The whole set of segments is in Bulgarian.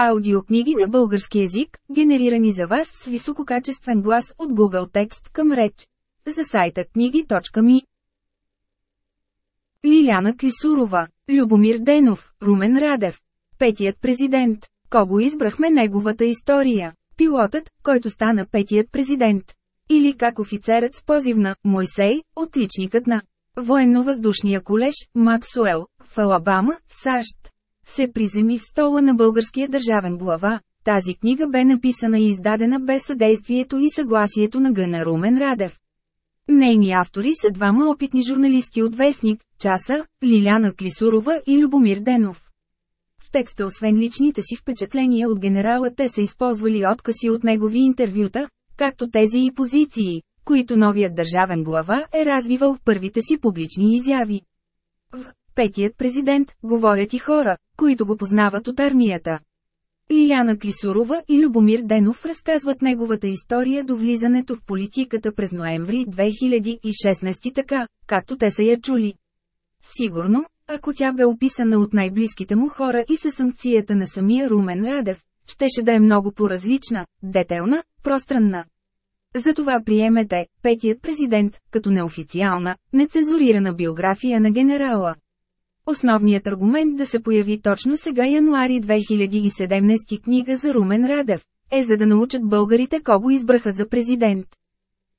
Аудиокниги на български език, генерирани за вас с висококачествен глас от Google Текст към реч. За сайта книги.ми Лиляна Клисурова, Любомир Денов, Румен Радев. Петият президент. Кого избрахме неговата история? Пилотът, който стана петият президент. Или как офицерът с позивна Мойсей, отличникът на военно-въздушния колеж Максуел, в Алабама, САЩ се приземи в стола на българския държавен глава. Тази книга бе написана и издадена без съдействието и съгласието на Гъна Румен Радев. Нейни автори са двама опитни журналисти от Вестник, Часа, Лиляна Клисурова и Любомир Денов. В текста освен личните си впечатления от генерала те са използвали откази от негови интервюта, както тези и позиции, които новият държавен глава е развивал в първите си публични изяви. В петият президент, говорят и хора, които го познават от армията. Лиляна Клисурова и Любомир Денов разказват неговата история до влизането в политиката през ноември 2016 така, както те са я чули. Сигурно, ако тя бе описана от най-близките му хора и със санкцията на самия Румен Радев, щеше да е много по-различна, детелна, пространна. Затова приемете, петият президент, като неофициална, нецензурирана биография на генерала. Основният аргумент да се появи точно сега януари 2017 книга за Румен Радев, е за да научат българите кого избраха за президент.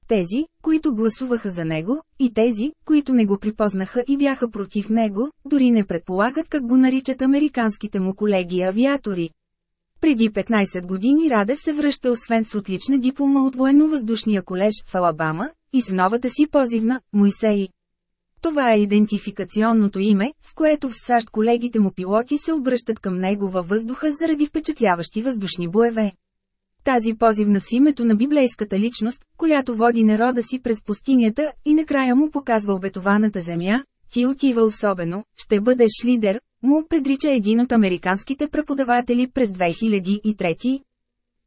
Тези, които гласуваха за него, и тези, които не го припознаха и бяха против него, дори не предполагат как го наричат американските му колеги авиатори. Преди 15 години Раде се връща освен с отлична диплома от военно-въздушния колеж в Алабама, и с новата си позивна – Мойсей. Това е идентификационното име, с което в САЩ колегите му пилоти се обръщат към него във въздуха заради впечатляващи въздушни боеве. Тази позивна с името на библейската личност, която води народа си през пустинята и накрая му показва обетованата земя, ти отива особено, ще бъдеш лидер, му предрича един от американските преподаватели през 2003.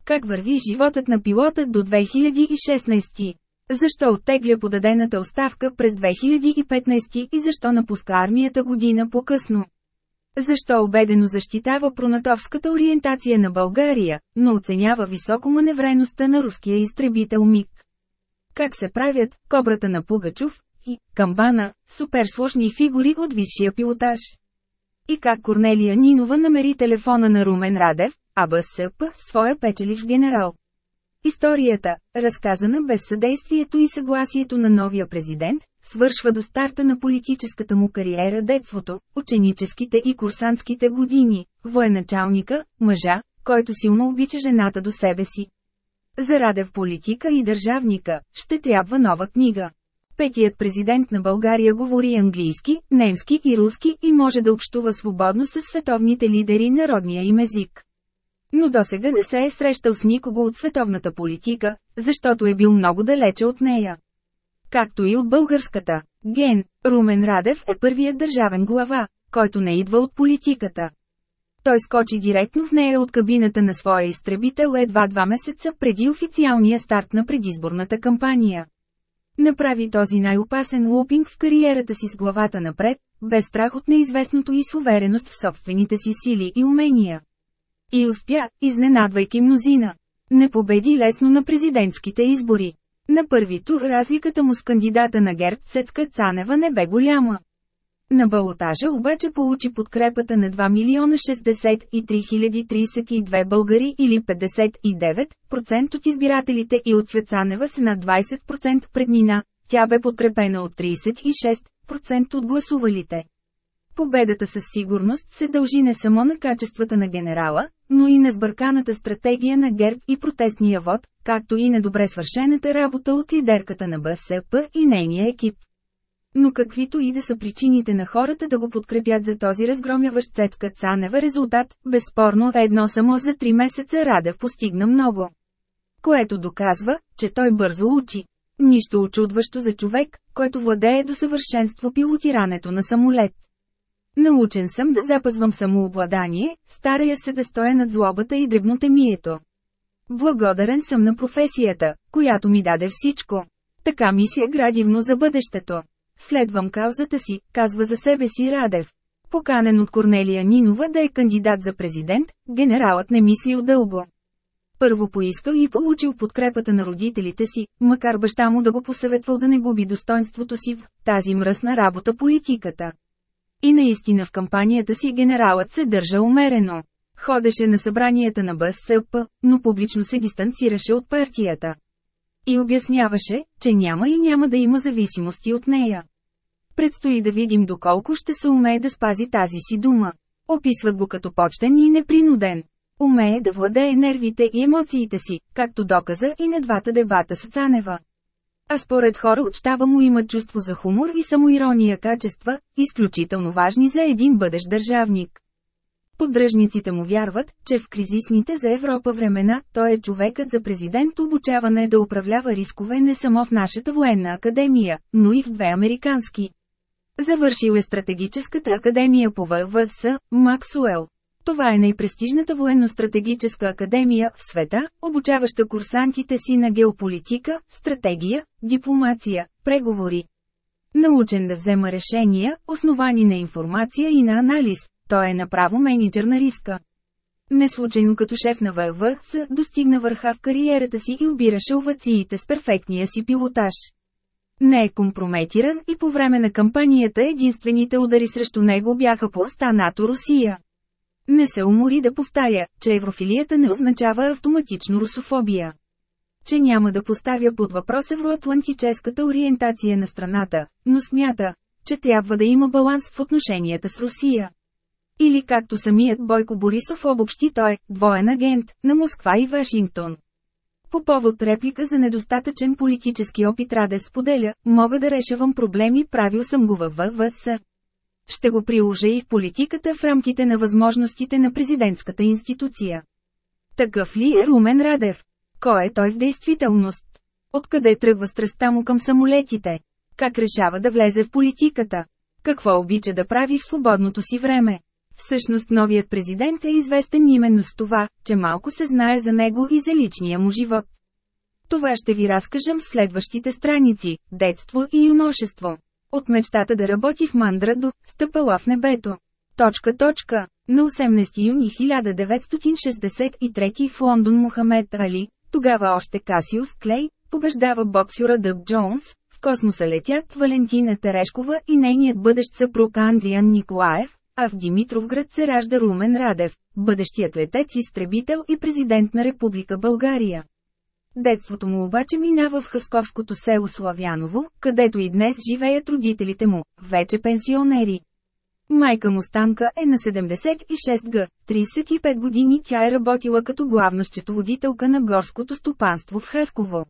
Как върви животът на пилота до 2016? Защо оттегля подадената оставка през 2015 и защо напуска армията година по-късно? Защо обедено защитава пронатовската ориентация на България, но оценява високо маневреността на руския изтребител МиГ? Как се правят кобрата на Пугачов и камбана, суперсложни фигури от висшия пилотаж? И как Корнелия Нинова намери телефона на Румен Радев, а БСП, своя печеливш генерал? Историята, разказана без съдействието и съгласието на новия президент, свършва до старта на политическата му кариера детството, ученическите и курсантските години, военачалника, мъжа, който силно обича жената до себе си. Зараде в политика и държавника, ще трябва нова книга. Петият президент на България говори английски, немски и руски и може да общува свободно с световните лидери народния им език. Но досега не се е срещал с никого от световната политика, защото е бил много далече от нея. Както и от българската. Ген, Румен Радев е първият държавен глава, който не идва от политиката. Той скочи директно в нея от кабината на своя изтребител едва два месеца преди официалния старт на предизборната кампания. Направи този най-опасен лупинг в кариерата си с главата напред, без страх от неизвестното и с увереност в собствените си сили и умения. И успя, изненадвайки мнозина. Не победи лесно на президентските избори. На първи тур разликата му с кандидата на ГЕРБ Цецка Цанева не бе голяма. На балотажа обаче получи подкрепата на 2 милиона 63 032 българи или 59% от избирателите и от Цвецанева се на 20% преднина, тя бе подкрепена от 36% от гласувалите. Победата със сигурност се дължи не само на качествата на генерала, но и на сбърканата стратегия на ГЕРБ и протестния вод, както и на добре свършената работа от лидерката на БСП и нейния екип. Но каквито и да са причините на хората да го подкрепят за този разгромяващ Цецка Цанева резултат, безспорно едно само за три месеца Радев постигна много. Което доказва, че той бързо учи. Нищо очудващо за човек, който владее до съвършенство пилотирането на самолет. Научен съм да запазвам самообладание, старая се да стоя над злобата и дребнотемието. Благодарен съм на професията, която ми даде всичко. Така мисля градивно за бъдещето. Следвам каузата си, казва за себе си Радев. Поканен от Корнелия Нинова да е кандидат за президент, генералът не мислил дълго. Първо поискал и получил подкрепата на родителите си, макар баща му да го посъветвал да не губи достоинството си в тази мръсна работа политиката. И наистина в кампанията си генералът се държа умерено. Ходеше на събранията на БСП, но публично се дистанцираше от партията. И обясняваше, че няма и няма да има зависимости от нея. Предстои да видим доколко ще се умее да спази тази си дума. Описват го като почтен и непринуден. Умее да владее нервите и емоциите си, както доказа и на двата дебата с Цанева. А според хора от му има чувство за хумор и самоирония качества, изключително важни за един бъдещ държавник. Поддръжниците му вярват, че в кризисните за Европа времена той е човекът за президент обучаване да управлява рискове не само в нашата военна академия, но и в две американски. Завършил е стратегическата академия по ВВС, Максуел. Това е най-престижната военно-стратегическа академия в света, обучаваща курсантите си на геополитика, стратегия, дипломация, преговори. Научен да взема решения, основани на информация и на анализ, той е направо менеджер на риска. Неслучайно като шеф на ВВС достигна върха в кариерата си и обираше овациите с перфектния си пилотаж. Не е компрометиран и по време на кампанията единствените удари срещу него бяха по оста НАТО Русия. Не се умори да повтаря, че еврофилията не означава автоматично русофобия. Че няма да поставя под въпрос евроатлантическата ориентация на страната, но смята, че трябва да има баланс в отношенията с Русия. Или както самият Бойко Борисов обобщи той, двоен агент, на Москва и Вашингтон. По повод реплика за недостатъчен политически опит Раде споделя, мога да решавам проблеми, правил съм го във ВВС. Ще го приложа и в политиката в рамките на възможностите на президентската институция. Такъв ли е Румен Радев? Кой е той в действителност? Откъде тръгва страстта му към самолетите? Как решава да влезе в политиката? Какво обича да прави в свободното си време? Всъщност новият президент е известен именно с това, че малко се знае за него и за личния му живот. Това ще ви разкажем в следващите страници – детство и юношество. От мечтата да работи в мандра до «Стъпала в небето». Точка точка. На 18 юни 1963 в Лондон Мухамед Али, тогава още Касиус Клей, побеждава боксюра Дъб Джонс, в космоса летят Валентина Терешкова и нейният бъдещ съпруг Андриан Николаев, а в Димитровград се ражда Румен Радев, бъдещият летец-изтребител и президент на Република България. Детството му обаче минава в Хасковското село Славяново, където и днес живеят родителите му, вече пенсионери. Майка му Станка е на 76 г. 35 години тя е работила като главна счетоводителка на горското стопанство в Хасково.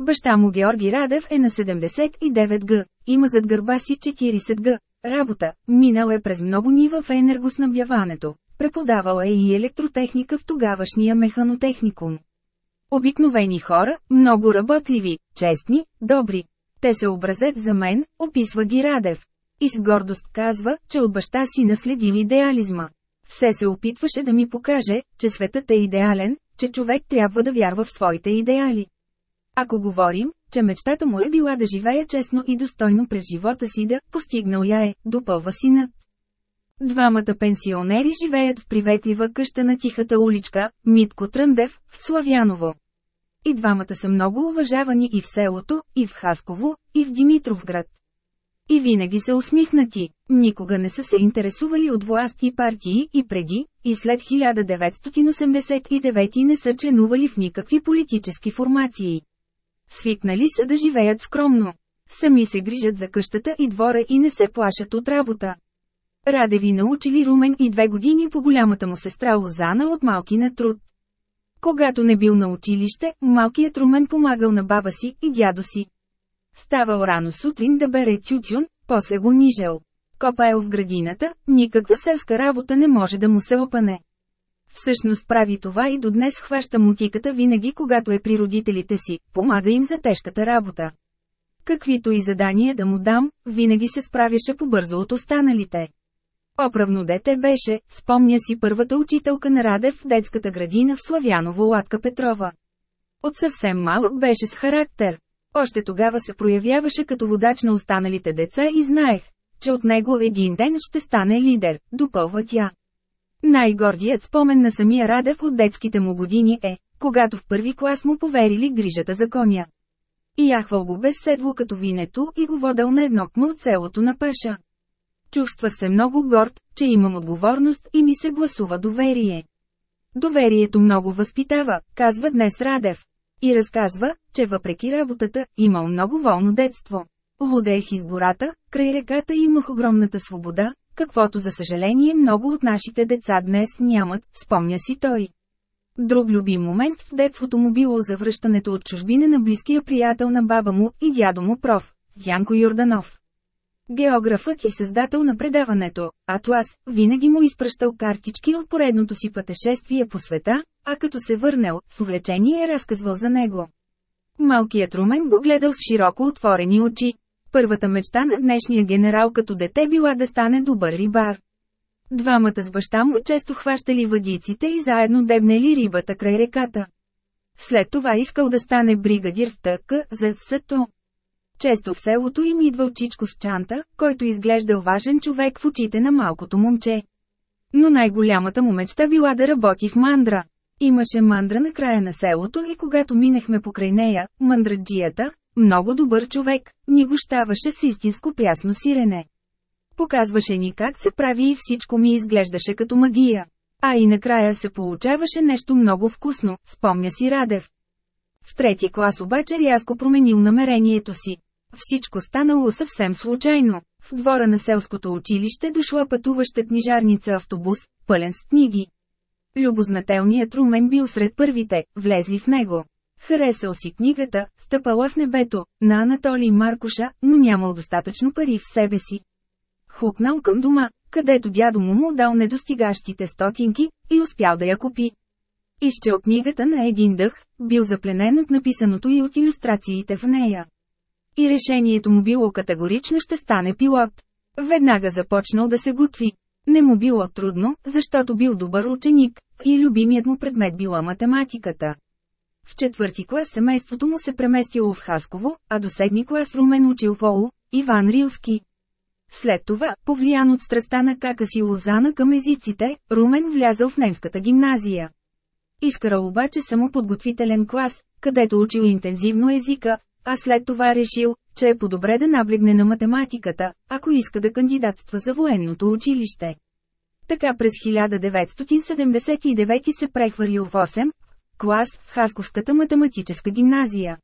Баща му Георги Радев е на 79 г. Има зад гърба си 40 г. Работа. Минал е през много нива в енергоснабдяването. Преподавал е и електротехника в тогавашния механотехникум. Обикновени хора, много работливи, честни, добри. Те са образец за мен, описва ги Радев. И с гордост казва, че от баща си наследил идеализма. Все се опитваше да ми покаже, че светът е идеален, че човек трябва да вярва в своите идеали. Ако говорим, че мечтата му е била да живее честно и достойно през живота си да, постигнал я е, допълва синът. Двамата пенсионери живеят в приветлива къща на тихата уличка, Митко Тръндев, в Славяново. И двамата са много уважавани и в селото, и в Хасково, и в Димитровград. И винаги са усмихнати, никога не са се интересували от власти и партии и преди, и след 1989 не са членували в никакви политически формации. Свикнали са да живеят скромно. Сами се грижат за къщата и двора и не се плашат от работа. Радеви научили Румен и две години по голямата му сестра Лозана от малки на труд. Когато не бил на училище, малкият Румен помагал на баба си и дядо си. Ставал рано сутрин да бере тютюн, после го нижел. Копаел в градината, никаква селска работа не може да му се опане. Всъщност прави това и до днес хваща мутиката винаги когато е при родителите си, помага им за тежката работа. Каквито и задания да му дам, винаги се справяше по-бързо от останалите. Оправно дете беше, спомня си първата учителка на Радев в детската градина в Славяново Латка Петрова. От съвсем малък беше с характер. Още тогава се проявяваше като водач на останалите деца и знаех, че от него един ден ще стане лидер, допълва тя. Най-гордият спомен на самия Радев от детските му години е, когато в първи клас му поверили грижата за коня. И яхвал го без седло като винето и го водел на едно от селото на Паша. Чувствах се много горд, че имам отговорност и ми се гласува доверие. Доверието много възпитава, казва днес Радев. И разказва, че въпреки работата, имал много волно детство. Лудеех из гората, край реката имах огромната свобода, каквото за съжаление много от нашите деца днес нямат, спомня си той. Друг любим момент в детството му било завръщането от чужбина на близкия приятел на баба му и дядо му проф. Янко Йорданов. Географът и създател на предаването, Атлас, винаги му изпращал картички от поредното си пътешествие по света, а като се върнал, с увлечение е разказвал за него. Малкият Румен го гледал с широко отворени очи. Първата мечта на днешния генерал като дете била да стане добър рибар. Двамата с баща му често хващали въдиците и заедно дебнели рибата край реката. След това искал да стане бригадир в ТК за СТО. Често в селото им идвал Чичко с чанта, който изглеждал важен човек в очите на малкото момче. Но най-голямата му мечта била да работи в мандра. Имаше мандра на края на селото и когато минехме покрай нея, мандраджията, много добър човек, ни гощаваше с истинско прясно сирене. Показваше ни как се прави и всичко ми изглеждаше като магия. А и накрая се получаваше нещо много вкусно, спомня си Радев. В трети клас обаче рязко променил намерението си. Всичко станало съвсем случайно. В двора на селското училище дошла пътуваща книжарница автобус, пълен с книги. Любознателният Румен бил сред първите, влезли в него. Харесал си книгата, стъпала в небето, на Анатолий Маркуша, но нямал достатъчно пари в себе си. Хукнал към дома, където дядо му му дал недостигащите стотинки, и успял да я купи. Изчел книгата на един дъх, бил запленен от написаното и от иллюстрациите в нея. И решението му било категорично ще стане пилот. Веднага започнал да се готви. Не му било трудно, защото бил добър ученик, и любимият му предмет била математиката. В четвърти клас семейството му се преместило в Хасково, а до седми клас Румен учил в ОУ, Иван Рилски. След това, повлиян от страста на кака си Лозана към езиците, Румен влязъл в немската гимназия. Искарал обаче само подготвителен клас, където учил интензивно езика, а след това решил, че е по-добре да наблегне на математиката, ако иска да кандидатства за военното училище. Така през 1979 се прехвърлил в 8 клас в Хасковската математическа гимназия.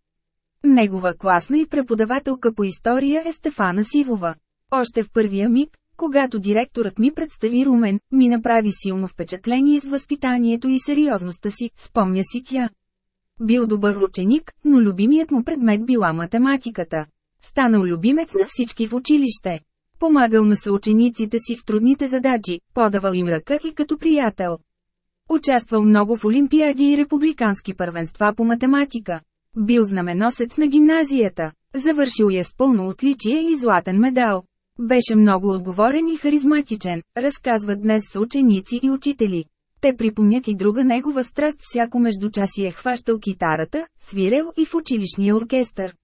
Негова класна и преподавателка по история е Стефана Сивова. Още в първия миг, когато директорът ми представи Румен, ми направи силно впечатление с възпитанието и сериозността си, спомня си тя. Бил добър ученик, но любимият му предмет била математиката. Станал любимец на всички в училище. Помагал на съучениците си в трудните задачи, подавал им ръка и като приятел. Участвал много в олимпиади и републикански първенства по математика. Бил знаменосец на гимназията. Завършил я с пълно отличие и златен медал. Беше много отговорен и харизматичен, разказват днес са ученици и учители. Те припомнят и друга негова страст всяко междучасие хващал китарата, свирел и в училищния оркестър.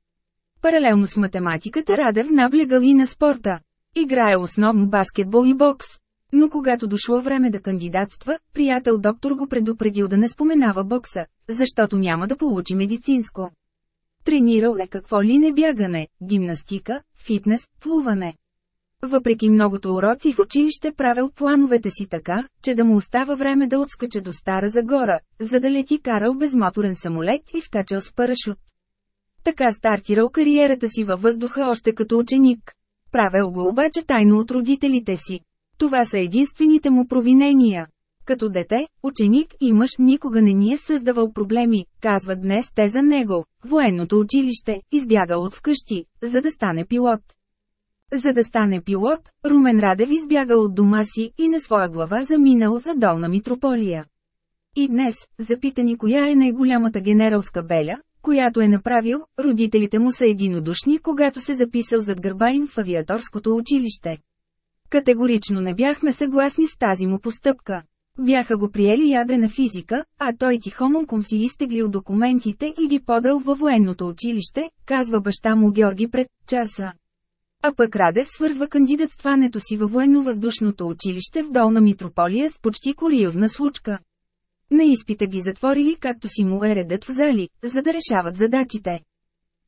Паралелно с математиката Радев наблегал и на спорта. Играе основно баскетбол и бокс. Но когато дошло време да кандидатства, приятел доктор го предупредил да не споменава бокса, защото няма да получи медицинско. Тренирал е какво ли не бягане, гимнастика, фитнес, плуване. Въпреки многото уроци в училище правил плановете си така, че да му остава време да отскача до Стара Загора, за да лети карал безмоторен самолет и скачал с парашут. Така стартирал кариерата си във въздуха още като ученик. Правил го обаче тайно от родителите си. Това са единствените му провинения. Като дете, ученик и мъж никога не ни е създавал проблеми, казват днес те за него. Военното училище, избягал от вкъщи, за да стане пилот. За да стане пилот, Румен Радев избяга от дома си и на своя глава заминал за долна митрополия. И днес, запитани коя е най-голямата генералска беля, която е направил, родителите му са единодушни, когато се записал зад гърба им в авиаторското училище. Категорично не бяхме съгласни с тази му постъпка. Бяха го приели ядрена физика, а той тихомълком си изтеглил документите и ги подал във военното училище, казва баща му Георги пред часа. А пък Радев свързва кандидатстването си във военно-въздушното училище в Долна Митрополия с почти куриозна случка. На изпита ги затворили както си му е редът в зали, за да решават задачите.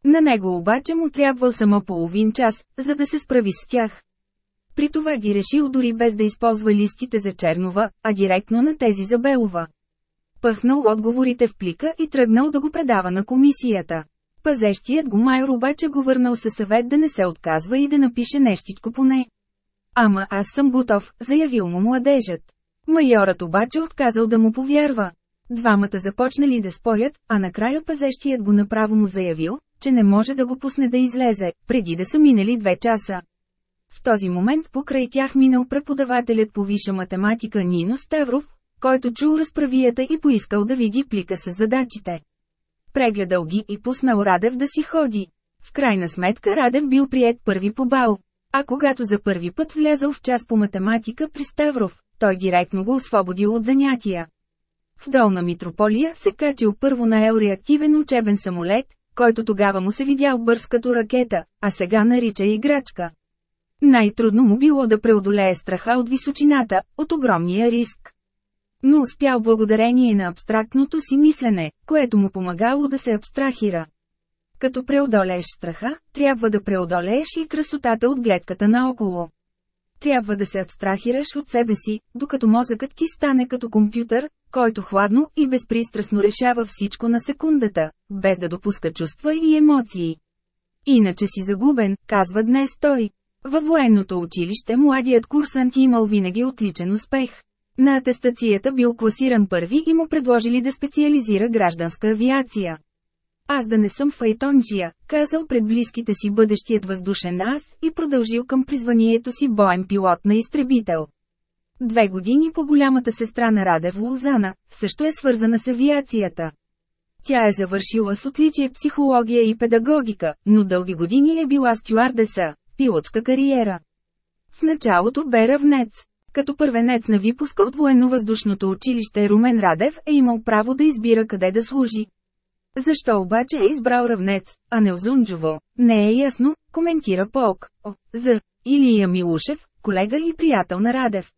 На него обаче му трябвал само половин час, за да се справи с тях. При това ги решил дори без да използва листите за Чернова, а директно на тези за Белова. Пъхнал отговорите в плика и тръгнал да го предава на комисията. Пазещият го майор обаче го върнал със съвет да не се отказва и да напише нещичко поне. Ама аз съм готов, заявил му младежът. Майорът обаче отказал да му повярва. Двамата започнали да спорят, а накрая пазещият го направо му заявил, че не може да го пусне да излезе, преди да са минали две часа. В този момент покрай тях минал преподавателят по виша математика Нино Ставров, който чул разправията и поискал да види плика с задачите. Прегледал ги и пуснал Радев да си ходи. В крайна сметка Радев бил прият първи по бал. А когато за първи път влязал в час по математика при Ставров, той директно го освободил от занятия. В долна Митрополия се качил първо на елреактивен учебен самолет, който тогава му се видял бърз като ракета, а сега нарича играчка. Най-трудно му било да преодолее страха от височината, от огромния риск. Но успял благодарение на абстрактното си мислене, което му помагало да се абстрахира. Като преодолееш страха, трябва да преодолееш и красотата от гледката наоколо. Трябва да се абстрахираш от себе си, докато мозъкът ти стане като компютър, който хладно и безпристрастно решава всичко на секундата, без да допуска чувства и емоции. Иначе си загубен, казва днес той. Във военното училище младият курсант имал винаги отличен успех. На атестацията бил класиран първи и му предложили да специализира гражданска авиация. Аз да не съм файтонджия, казал пред близките си бъдещият въздушен аз и продължил към призванието си боен пилот на изтребител. Две години по голямата сестра на Радев Лозана, също е свързана с авиацията. Тя е завършила с отличие психология и педагогика, но дълги години е била стюардеса, пилотска кариера. В началото бе равнец. Като първенец на випуска от военно-въздушното училище Румен Радев е имал право да избира къде да служи. Защо обаче е избрал равнец, а не Озунджово, не е ясно, коментира Полк. О, за Илия Милушев, колега и приятел на Радев.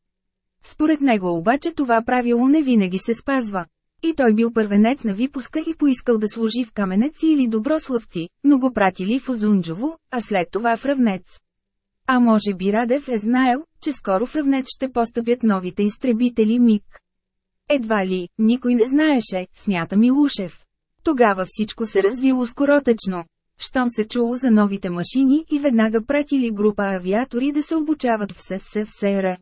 Според него обаче това правило не винаги се спазва. И той бил първенец на випуска и поискал да служи в Каменец или Доброславци, но го пратили в Озунджово, а след това в Равнец. А може би Радев е знаел, че скоро в Равнец ще постъпят новите изтребители МИГ. Едва ли, никой не знаеше, смята Милушев. Тогава всичко се развило скоротечно. Щом се чуло за новите машини и веднага пратили група авиатори да се обучават в СССР.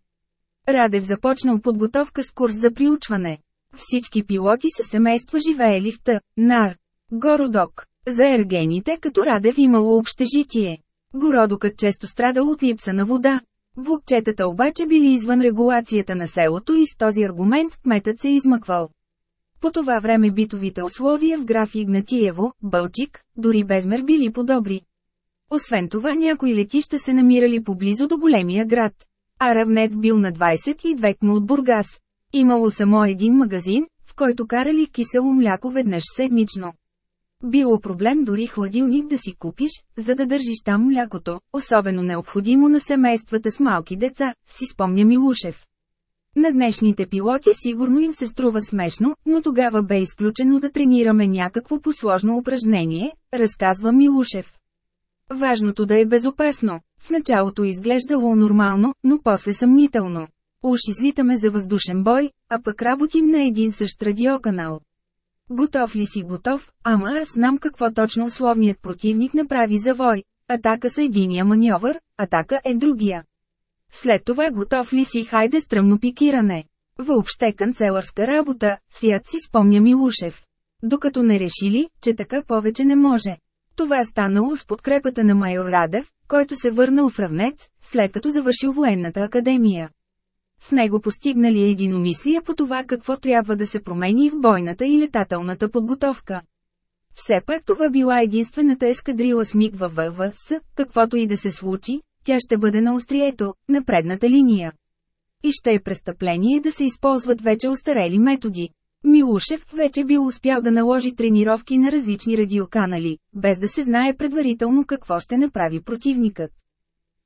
Радев започнал подготовка с курс за приучване. Всички пилоти са семейства живеели в Т. Нар. Городок. За ергените като Радев имало общежитие. Городокът често страдал от липса на вода. Влукчетата обаче били извън регулацията на селото и с този аргумент кметът се измъквал. По това време битовите условия в граф Игнатиево, Бълчик, дори безмер били по-добри. Освен това някои летища се намирали поблизо до големия град. А равнет бил на 22 км от Бургас. Имало само един магазин, в който карали кисело мляко веднъж седмично. Било проблем дори хладилник да си купиш, за да държиш там млякото, особено необходимо на семействата с малки деца, си спомня Милушев. На днешните пилоти сигурно им се струва смешно, но тогава бе изключено да тренираме някакво посложно упражнение, разказва Милушев. Важното да е безопасно. В началото изглеждало нормално, но после съмнително. Уж излитаме за въздушен бой, а пък работим на един същ радиоканал. Готов ли си готов, ама аз знам какво точно условният противник направи за вой. Атака са единия маньовър, атака е другия. След това готов ли си хайде стръмно пикиране. Въобще канцеларска работа, свят си спомня Милушев. Докато не решили, че така повече не може. Това станало с подкрепата на майор Радев, който се върнал в равнец, след като завършил военната академия. С него постигнали единомислие по това какво трябва да се промени в бойната и летателната подготовка. Все пак това била единствената ескадрила с миг във ВВС, каквото и да се случи, тя ще бъде на острието, на предната линия. И ще е престъпление да се използват вече устарели методи. Милушев вече бил успял да наложи тренировки на различни радиоканали, без да се знае предварително какво ще направи противникът.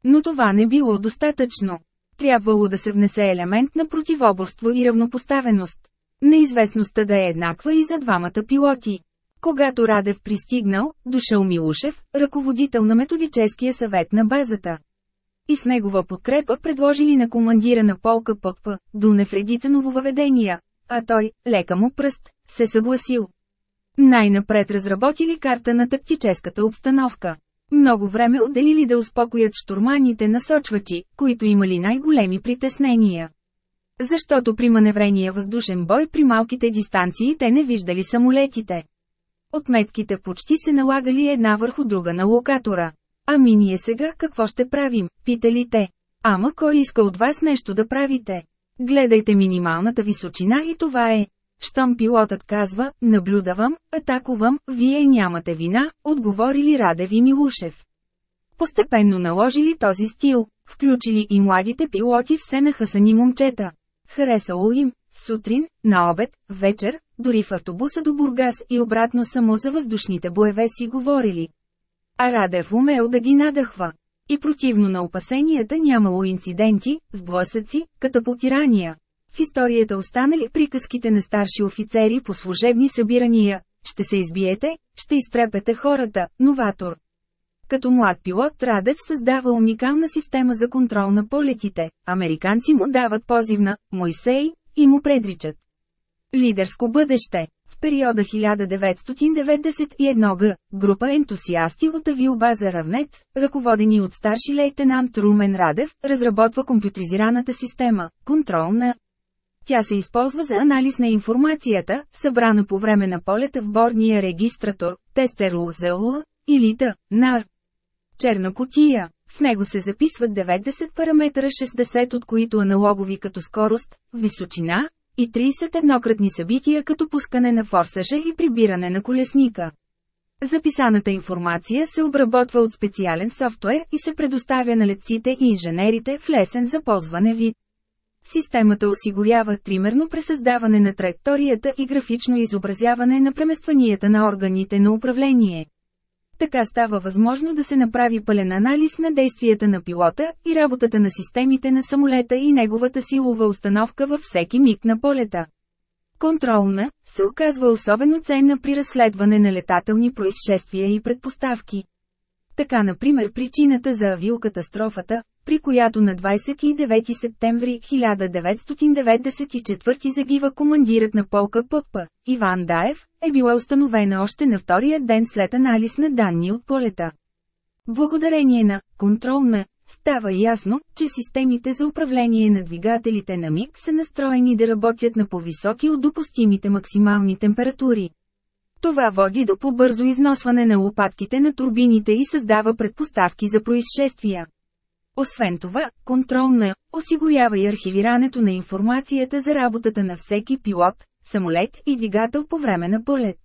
Но това не било достатъчно. Трябвало да се внесе елемент на противоборство и равнопоставеност. Неизвестността да е еднаква и за двамата пилоти. Когато Радев пристигнал, дошъл Милушев, ръководител на методическия съвет на базата. И с негова подкрепа предложили на командира на полка ПП, Дунев редица нововъведения, а той, лека му пръст, се съгласил. Най-напред разработили карта на тактическата обстановка. Много време отделили да успокоят штурманите насочвачи, които имали най-големи притеснения. Защото при маневрения въздушен бой при малките дистанции те не виждали самолетите. Отметките почти се налагали една върху друга на локатора. Ами ние сега какво ще правим, питали те. Ама кой иска от вас нещо да правите? Гледайте минималната височина и това е. Щом пилотът казва, наблюдавам, атакувам, вие нямате вина, отговорили Радев и Милушев. Постепенно наложили този стил, включили и младите пилоти все на хасани момчета. Харесало им, сутрин, на обед, вечер, дори в автобуса до Бургас и обратно само за въздушните боеве си говорили. А Радев умел да ги надъхва. И противно на опасенията нямало инциденти, сблъсъци, катапултирания. В историята останали приказките на старши офицери по служебни събирания. Ще се избиете, ще изтрепете хората, новатор. Като млад пилот Радев създава уникална система за контрол на полетите. Американци му дават позивна «Мойсей» и му предричат. Лидерско бъдеще В периода 1991 г. група ентусиасти от авиобаза Равнец, ръководени от старши лейтенант Румен Радев, разработва компютризираната система «Контрол на тя се използва за анализ на информацията, събрана по време на полета в бордния регистратор, тестер УЗЛ, или Т, НАР. Черна котия. В него се записват 90 параметъра 60 от които аналогови като скорост, височина, и 30 еднократни събития като пускане на форсажа и прибиране на колесника. Записаната информация се обработва от специален софтуер и се предоставя на летците и инженерите в лесен за ползване вид. Системата осигурява тримерно пресъздаване на траекторията и графично изобразяване на преместванията на органите на управление. Така става възможно да се направи пълен анализ на действията на пилота и работата на системите на самолета и неговата силова установка във всеки миг на полета. Контролна се оказва особено ценна при разследване на летателни происшествия и предпоставки. Така например причината за авиокатастрофата, при която на 29 септември 1994 загива командирът на полка ПП, Иван Даев, е била установена още на втория ден след анализ на данни от полета. Благодарение на контролна става ясно, че системите за управление на двигателите на МИГ са настроени да работят на по-високи от допустимите максимални температури. Това води до по-бързо износване на лопатките на турбините и създава предпоставки за происшествия. Освен това, контролна осигурява и архивирането на информацията за работата на всеки пилот, самолет и двигател по време на полет.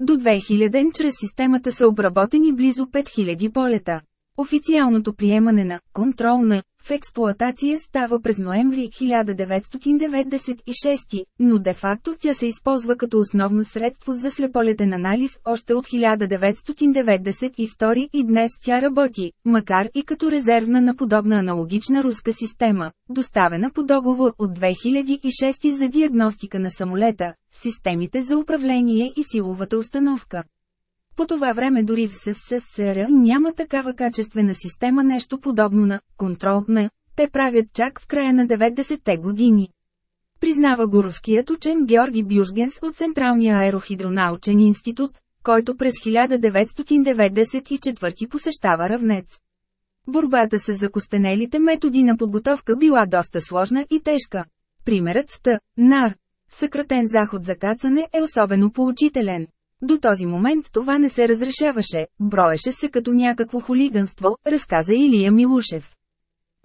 До 2000 чрез системата са обработени близо 5000 полета. Официалното приемане на «контролна» в експлоатация става през ноември 1996, но де-факто тя се използва като основно средство за слеполетен анализ още от 1992 и днес тя работи, макар и като резервна на подобна аналогична руска система, доставена по договор от 2006 за диагностика на самолета, системите за управление и силовата установка. По това време дори в СССР няма такава качествена система нещо подобно на контрол на, те правят чак в края на 90-те години. Признава го руският учен Георги Бюжгенс от Централния аерохидронаучен институт, който през 1994 посещава равнец. Борбата с закостенелите методи на подготовка била доста сложна и тежка. Примерът с Т. НАР. Съкратен заход за кацане е особено поучителен. До този момент това не се разрешаваше, броеше се като някакво хулиганство, разказа Илия Милушев.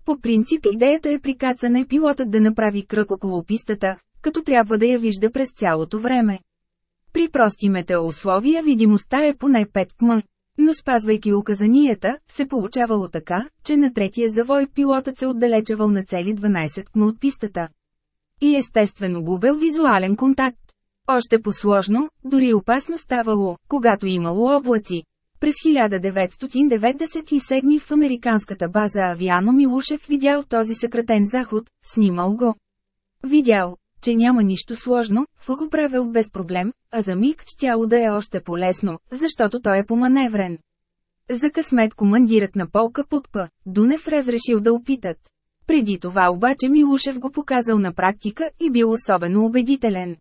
По принцип идеята е при кацане пилотът да направи кръг около пистата, като трябва да я вижда през цялото време. При прости метеоусловия видимостта е поне 5 км. Но спазвайки указанията, се получавало така, че на третия завой пилотът се отдалечавал на цели 12 км от пистата. И естествено губел визуален контакт. Още по-сложно, дори опасно ставало, когато имало облаци. През 1997 в американската база Авиано Милушев видял този съкратен заход, снимал го. Видял, че няма нищо сложно, в го правил без проблем, а за миг щяло да е още полезно, защото той е поманеврен. За късмет командирът на полка под П. Дунев разрешил да опитат. Преди това обаче Милушев го показал на практика и бил особено убедителен.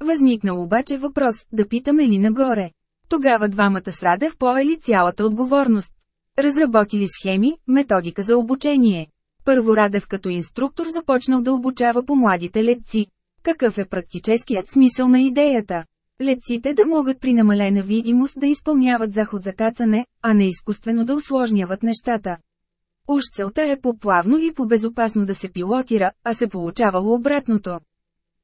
Възникнал обаче въпрос, да питаме ли нагоре. Тогава двамата с Радев поели цялата отговорност. Разработили схеми, методика за обучение. Първо Радев като инструктор започнал да обучава по младите летци. Какъв е практическият смисъл на идеята? Летците да могат при намалена видимост да изпълняват заход за кацане, а не изкуствено да усложняват нещата. Уж целта е по-плавно и по-безопасно да се пилотира, а се получавало обратното.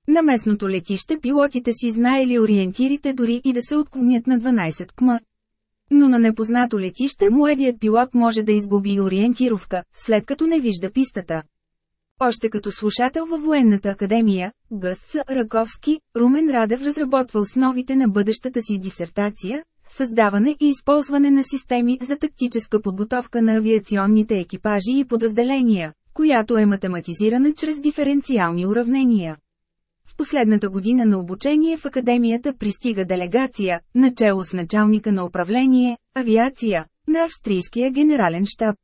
На местното летище пилотите си знаели ориентирите дори и да се отклонят на 12 км. Но на непознато летище младият пилот може да изгуби ориентировка, след като не вижда пистата. Още като слушател във военната академия, Гъс Раковски, Румен Радев разработва основите на бъдещата си дисертация, създаване и използване на системи за тактическа подготовка на авиационните екипажи и подразделения, която е математизирана чрез диференциални уравнения. В последната година на обучение в Академията пристига делегация, начало с началника на управление, авиация, на австрийския генерален штаб.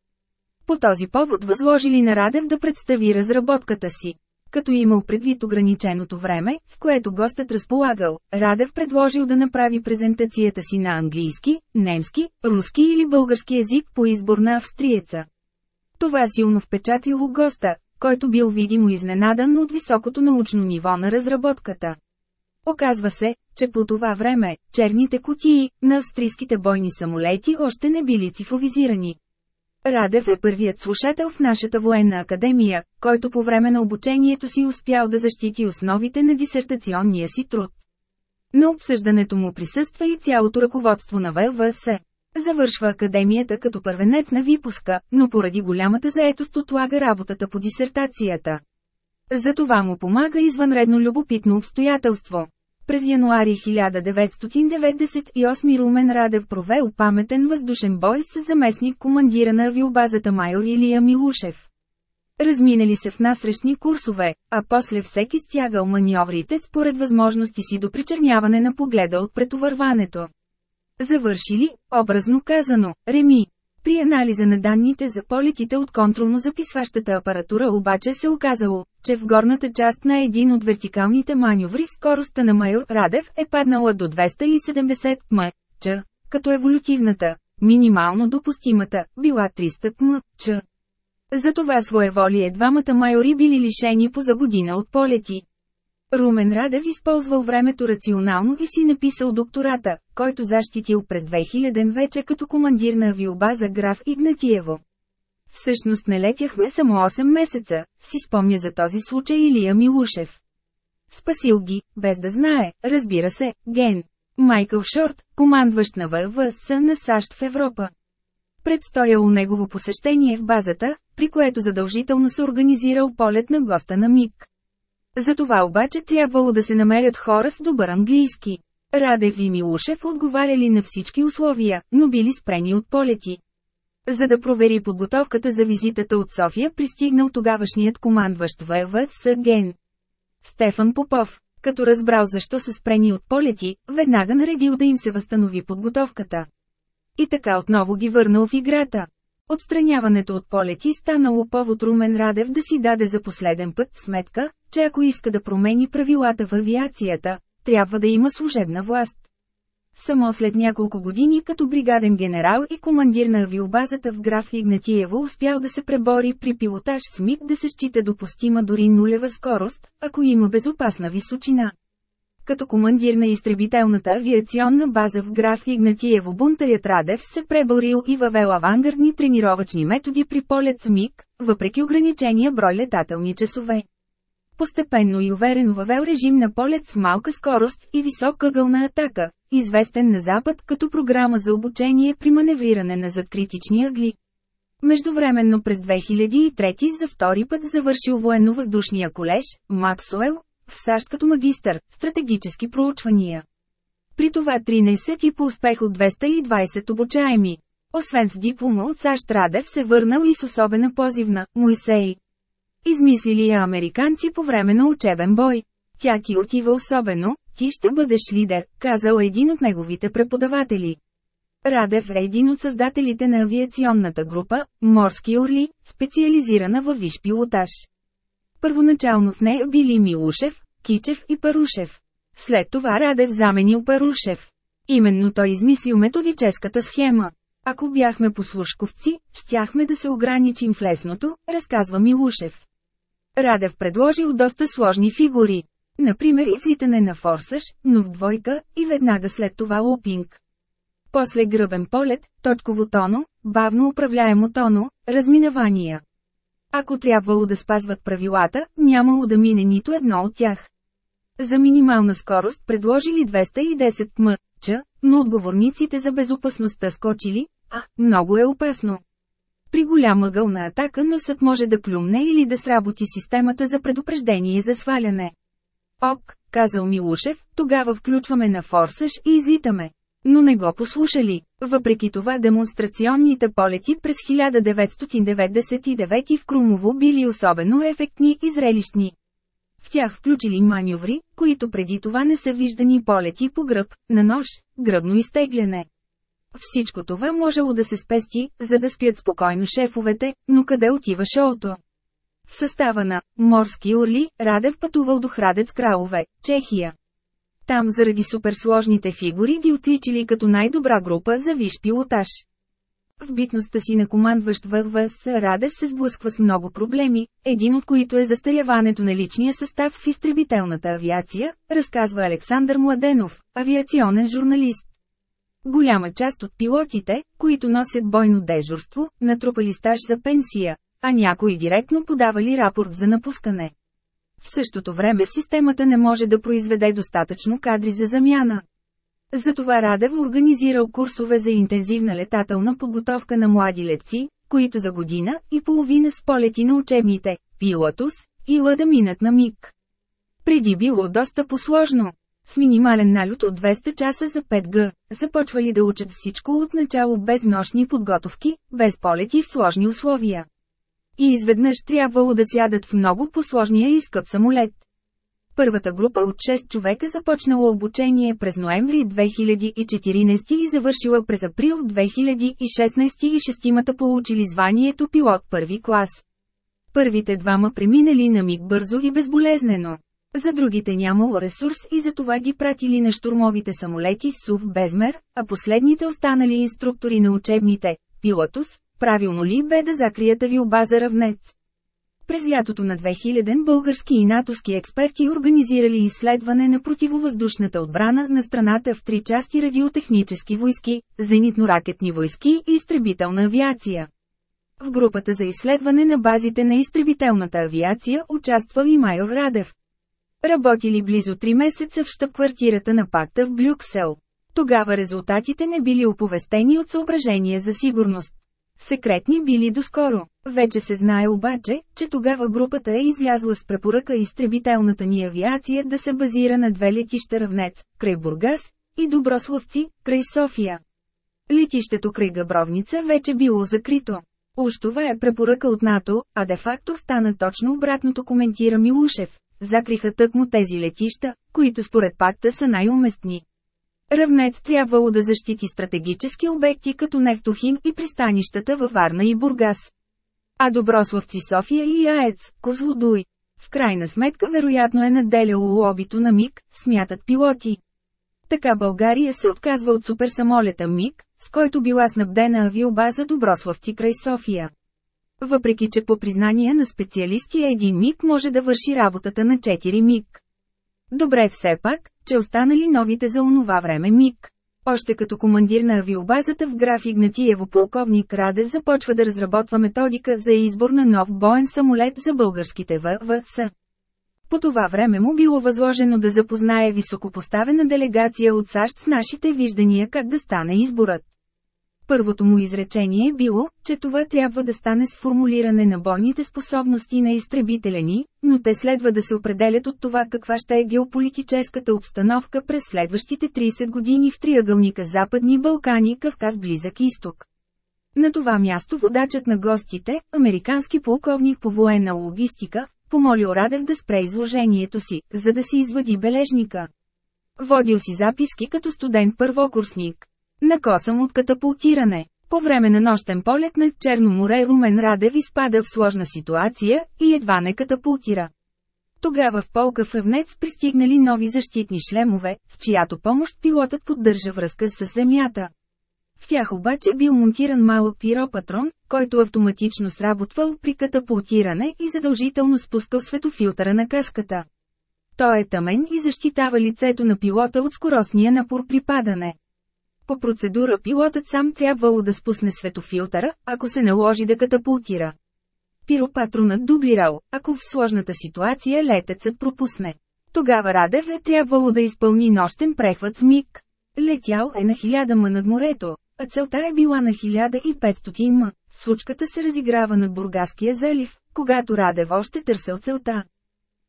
По този повод възложили на Радев да представи разработката си. Като имал предвид ограниченото време, с което гостът разполагал, Радев предложил да направи презентацията си на английски, немски, руски или български език по избор на австриеца. Това силно впечатило госта, който бил видимо изненадан от високото научно ниво на разработката. Оказва се, че по това време, черните кутии на австрийските бойни самолети още не били цифровизирани. Радев е първият слушател в нашата военна академия, който по време на обучението си успял да защити основите на дисертационния си труд. На обсъждането му присъства и цялото ръководство на ВЛВС. Завършва академията като първенец на випуска, но поради голямата заетост отлага работата по дисертацията. За това му помага извънредно любопитно обстоятелство. През януари 1998 Румен Радев провел паметен въздушен бой с заместник командира на авиобазата майор Илия Милушев. Разминали се в насрещни курсове, а после всеки стягал маньоврите според възможности си до причерняване на погледа от претовърването. Завършили, образно казано, реми. При анализа на данните за полетите от контролно-записващата апаратура обаче се оказало, че в горната част на един от вертикалните маневри скоростта на майор Радев е паднала до 270 км, ч, като еволютивната, минимално допустимата, била 300 км, ч. Затова своеволие двамата майори били лишени по за година от полети. Румен Радев използвал времето рационално и си написал доктората, който защитил през 2000 вече като командир на авиобаза граф Игнатиево. Всъщност не летяхме само 8 месеца, си спомня за този случай Илия Милушев. Спасил ги, без да знае, разбира се, Ген. Майкъл Шорт, командващ на ВВС на САЩ в Европа. Предстояло негово посещение в базата, при което задължително се организирал полет на госта на МИГ. За това обаче трябвало да се намерят хора с добър английски. Радев и Милушев отговаряли на всички условия, но били спрени от полети. За да провери подготовката за визитата от София пристигнал тогавашният командващ ВВС Ген. Стефан Попов, като разбрал защо са спрени от полети, веднага наредил да им се възстанови подготовката. И така отново ги върнал в играта. Отстраняването от полети станало повод Румен Радев да си даде за последен път сметка, че ако иска да промени правилата в авиацията, трябва да има служебна власт. Само след няколко години като бригаден генерал и командир на авиобазата в граф Игнатиево успял да се пребори при пилотаж с МИГ да се счита допустима дори нулева скорост, ако има безопасна височина. Като командир на изтребителната авиационна база в граф Игнатиево бунтарят Радев се преборил и въвел авангардни тренировъчни методи при полет с МИГ, въпреки ограничения брой летателни часове. Постепенно и уверено въвел режим на полет с малка скорост и висок ъгъл на атака, известен на Запад като програма за обучение при маневриране на задкритични ъгли. Междувременно през 2003 за втори път завършил военно-въздушния колеж, Максуел, в САЩ като магистър, стратегически проучвания. При това 13 и по успех от 220 обучаеми. Освен с диплома от САЩ Радев се върнал и с особена позивна – Моисей. Измислили я американци по време на учебен бой. Тя ти отива особено, ти ще бъдеш лидер, казал един от неговите преподаватели. Радев е един от създателите на авиационната група «Морски орли», специализирана във виш пилотаж. Първоначално в нея били Милушев, Кичев и Парушев. След това Радев заменил Парушев. Именно той измислил методическата схема. Ако бяхме послушковци, щяхме да се ограничим в лесното, разказва Милушев. Радев предложил доста сложни фигури. Например излитане на форсаж, но в двойка, и веднага след това лупинг. После гръбен полет, точково тоно, бавно управляемо тоно, разминавания. Ако трябвало да спазват правилата, нямало да мине нито едно от тях. За минимална скорост предложили 210 км, но отговорниците за безопасността скочили, а, много е опасно. При голяма гълна атака носът може да клюмне или да сработи системата за предупреждение за сваляне. Ок, казал Милушев, тогава включваме на форсаж и излитаме. Но не го послушали. Въпреки това демонстрационните полети през 1999 в Крумово били особено ефектни и зрелищни. В тях включили маневри, които преди това не са виждани полети по гръб, на нож, гръбно изтегляне. Всичко това можело да се спести, за да спят спокойно шефовете, но къде отива шоуто? В състава на «Морски орли» Радев пътувал до Храдец Кралове, Чехия. Там заради суперсложните фигури ги отличили като най-добра група за виш пилотаж. В битността си на командващ ВВС Радев се сблъсква с много проблеми, един от които е застаряването на личния състав в изтребителната авиация, разказва Александър Младенов, авиационен журналист. Голяма част от пилотите, които носят бойно дежурство, натрупали стаж за пенсия, а някои директно подавали рапорт за напускане. В същото време системата не може да произведе достатъчно кадри за замяна. Затова Радев организирал курсове за интензивна летателна подготовка на млади летци, които за година и половина с полети на учебните «Пилотус» и да минат на МИГ. Преди било доста посложно. С минимален налют от 200 часа за 5G, започвали да учат всичко от начало без нощни подготовки, без полети в сложни условия. И изведнъж трябвало да сядат в много посложния и скъп самолет. Първата група от 6 човека започнала обучение през ноември 2014 и завършила през април 2016 и шестимата получили званието пилот първи клас. Първите двама преминали на миг бързо и безболезнено. За другите нямало ресурс и затова ги пратили на штурмовите самолети СУВ Безмер, а последните останали инструктори на учебните «Пилотус», правилно ли бе да закрият авиобаза Равнец? През лятото на 2000 български и натовски експерти организирали изследване на противовъздушната отбрана на страната в три части радиотехнически войски, зенитно-ракетни войски и изтребителна авиация. В групата за изследване на базите на изтребителната авиация участва и майор Радев. Работили близо 3 месеца в щаб-квартирата на пакта в Брюксел. Тогава резултатите не били оповестени от съображения за сигурност. Секретни били доскоро. Вече се знае обаче, че тогава групата е излязла с препоръка изтребителната ни авиация да се базира на две летища равнец, край Бургас, и Доброславци, край София. Летището край Габровница вече било закрито. Уж това е препоръка от НАТО, а де-факто стана точно обратното коментира Милушев. Закриха тъкмо тези летища, които според пакта са най-уместни. Равнец трябвало да защити стратегически обекти като Нефтохим и пристанищата във Варна и Бургас. А Доброславци София и Яец, Козлодуй. В крайна сметка вероятно е наделяло лобито на МИГ, смятат пилоти. Така България се отказва от суперсамолета МИГ, с който била снабдена авиобаза Доброславци край София. Въпреки че по признание на специалисти един МИГ може да върши работата на 4 МИГ. Добре все пак, че останали новите за онова време МИГ. Още като командир на авиобазата в граф Игнатиево полковник Радев започва да разработва методика за избор на нов боен самолет за българските ВВС. По това време му било възложено да запознае високопоставена делегация от САЩ с нашите виждания как да стане изборът. Първото му изречение е било, че това трябва да стане с формулиране на бойните способности на изтребителя ни, но те следва да се определят от това каква ще е геополитическата обстановка през следващите 30 години в триъгълника Западни Балкани, Кавказ, Близък изток. На това място водачът на гостите, американски полковник по военна логистика, помолил Радев да спре изложението си, за да си извади бележника. Водил си записки като студент първокурсник. Накосам от катапултиране. По време на нощен полет над Черно море Румен Радев изпада в сложна ситуация и едва не катапултира. Тогава в полка в пристигнали нови защитни шлемове, с чиято помощ пилотът поддържа връзка с земята. В тях обаче бил монтиран малък пиропатрон, който автоматично сработвал при катапултиране и задължително спускал светофилтъра на каската. Той е тъмен и защитава лицето на пилота от скоростния напор при падане. По процедура пилотът сам трябвало да спусне светофилтъра, ако се наложи да катапултира. Пиропатронът дублирал, ако в сложната ситуация летецът пропусне. Тогава Радев е трябвало да изпълни нощен прехват с миг. Летял е на 1000 м над морето, а целта е била на 1500 м. Случката се разиграва над Бургаския залив, когато Радев още търсил целта.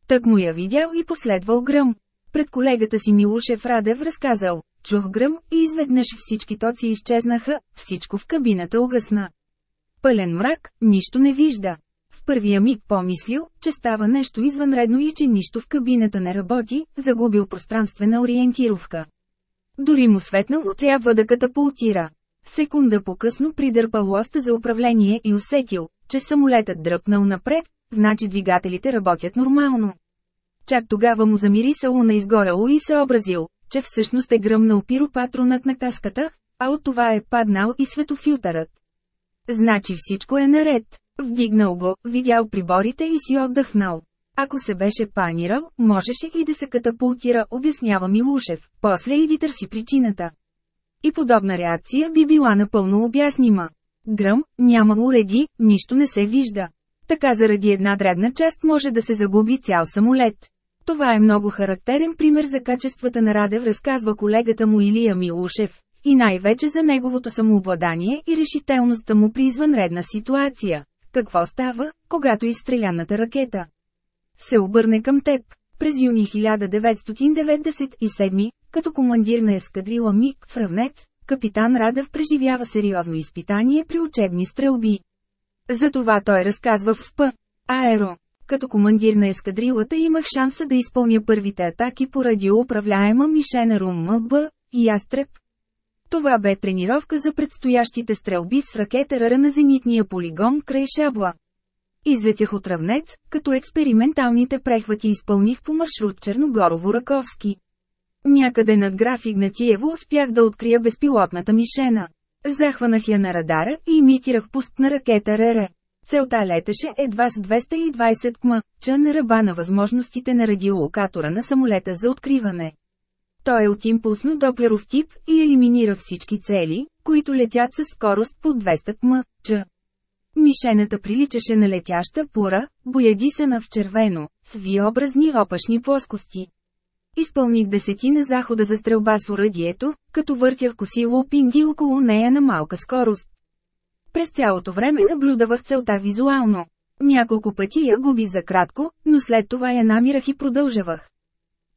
Так му я видял и последвал гръм. Пред колегата си Милушев Радев разказал, чух гръм и изведнъж всички тоци изчезнаха, всичко в кабината угасна. Пълен мрак, нищо не вижда. В първия миг помислил, че става нещо извънредно и че нищо в кабината не работи, загубил пространствена ориентировка. Дори му светнало трябва да катапултира. Секунда по-късно придърпал лоста за управление и усетил, че самолетът дръпнал напред, значи двигателите работят нормално. Чак тогава му замирисало на изгорело и се образил, че всъщност е гръмнал пиропатронът на каската, а от това е паднал и светофилтърът. Значи всичко е наред. Вдигнал го, видял приборите и си отдъхнал. Ако се беше панирал, можеше и да се катапултира, обяснява Милушев, после и да търси причината. И подобна реакция би била напълно обяснима. Гръм, няма уреди, нищо не се вижда. Така заради една дребна част може да се загуби цял самолет. Това е много характерен пример за качествата на Радев, разказва колегата му Илия Милушев, и най-вече за неговото самообладание и решителността му при извънредна ситуация. Какво става, когато изстреляната ракета се обърне към теб? През юни 1997, като командир на ескадрила МиГ в Равнец, капитан Радев преживява сериозно изпитание при учебни стрелби. Затова той разказва в СП. Аеро. Като командир на ескадрилата имах шанса да изпълня първите атаки по радиоуправляема мишена РУМБ и Ястреб. Това бе тренировка за предстоящите стрелби с ракетера на зенитния полигон край Шабла. Излетях от равнец, като експерименталните прехвати изпълних по маршрут Черногорово-Раковски. Някъде над граф Игнатиево успях да открия безпилотната мишена. Захванах я на радара и имитирах пуст на ракета РР. Целта летеше едва с 220 км, ча на ръба на възможностите на радиолокатора на самолета за откриване. Той е от импулсно доплеров тип и елиминира всички цели, които летят със скорост по 200 км. Мишената приличаше на летяща пура, боядисана в червено, с виобразни опашни плоскости. Изпълних десетина захода за стрелба с оръдието, като въртях коси лупинги около нея на малка скорост. През цялото време наблюдавах целта визуално. Няколко пъти я губи за кратко, но след това я намирах и продължавах.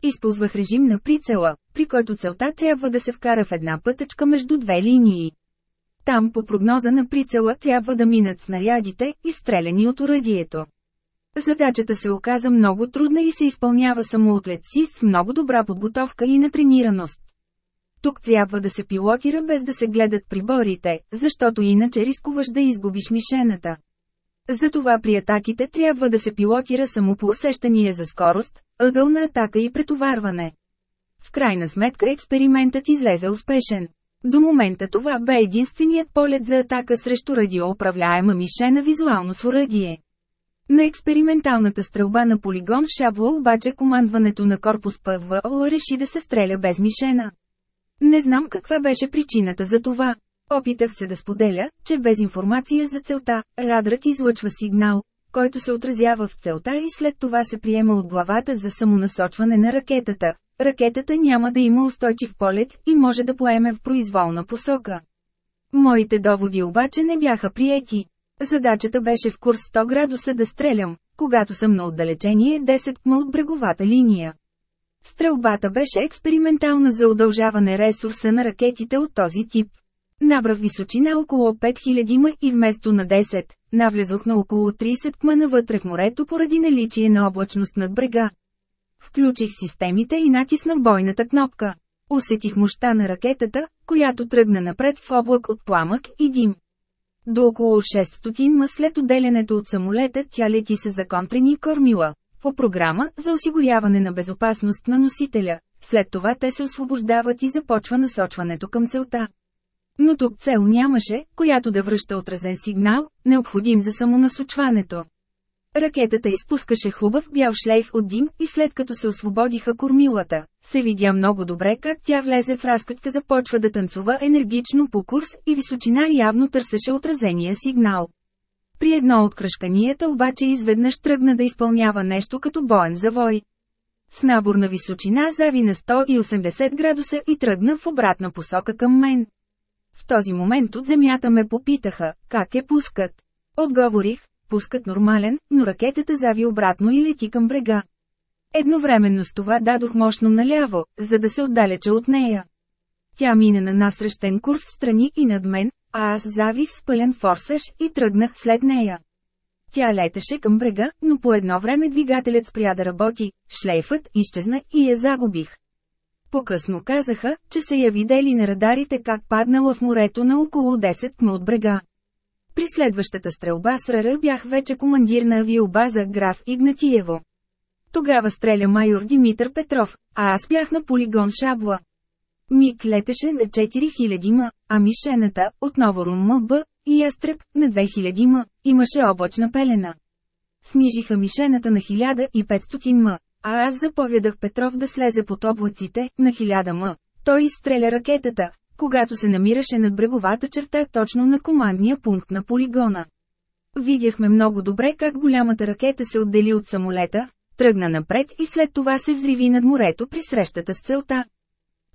Използвах режим на прицела, при който целта трябва да се вкара в една пътъчка между две линии. Там по прогноза на прицела трябва да минат снарядите, изстреляни от оръдието. Задачата се оказа много трудна и се изпълнява само от с много добра подготовка и натренираност. Тук трябва да се пилотира без да се гледат приборите, защото иначе рискуваш да изгубиш мишената. Затова при атаките трябва да се пилотира само по усещание за скорост, ъгъл на атака и претоварване. В крайна сметка експериментът излезе успешен. До момента това бе единственият полет за атака срещу радиоуправляема мишена визуално с оръдие. На експерименталната стрелба на полигон в Шабло обаче командването на корпус ПВО реши да се стреля без мишена. Не знам каква беше причината за това. Опитах се да споделя, че без информация за целта, радрът излъчва сигнал, който се отразява в целта и след това се приема от главата за самонасочване на ракетата. Ракетата няма да има устойчив полет и може да поеме в произволна посока. Моите доводи обаче не бяха приети. Задачата беше в курс 100 градуса да стрелям, когато съм на отдалечение 10 км от бреговата линия. Стрелбата беше експериментална за удължаване ресурса на ракетите от този тип. Набрах височина около 5000 м и вместо на 10, навлезох на около 30 км навътре в морето поради наличие на облачност над брега. Включих системите и натиснах бойната кнопка. Усетих мощта на ракетата, която тръгна напред в облак от пламък и дим. До около 600 ма след отделянето от самолета тя лети с законтрени кормила, по програма за осигуряване на безопасност на носителя. След това те се освобождават и започва насочването към целта. Но тук цел нямаше, която да връща отразен сигнал, необходим за самонасочването. Ракетата изпускаше хубав бял шлейф от дим и след като се освободиха кормилата, се видя много добре как тя влезе в разкътка започва да танцува енергично по курс и височина явно търсеше отразения сигнал. При едно от кръшканията обаче изведнъж тръгна да изпълнява нещо като боен завой. С набор на височина зави на 180 градуса и тръгна в обратна посока към мен. В този момент от земята ме попитаха, как е пускат. Отговорих, пускат нормален, но ракетата зави обратно и лети към брега. Едновременно с това дадох мощно наляво, за да се отдалеча от нея. Тя мина на насрещен курс страни и над мен, а аз завих с пълен форсаж и тръгнах след нея. Тя летеше към брега, но по едно време двигателят спря да работи, шлейфът изчезна и я загубих. По-късно казаха, че са я видели на радарите как паднала в морето на около 10 км от брега. При следващата стрелба с РР бях вече командир на авиобаза граф Игнатиево. Тогава стреля майор Димитър Петров, а аз бях на полигон Шабла. Миг летеше на 4000 м, а мишената, отново РУМБ, и Ястреб, на 2000 м, имаше облачна пелена. Снижиха мишената на 1500 м, а аз заповядах Петров да слезе под облаците, на 1000 м. Той изстреля ракетата, когато се намираше над бреговата черта точно на командния пункт на полигона. Видяхме много добре как голямата ракета се отдели от самолета, тръгна напред и след това се взриви над морето при срещата с целта.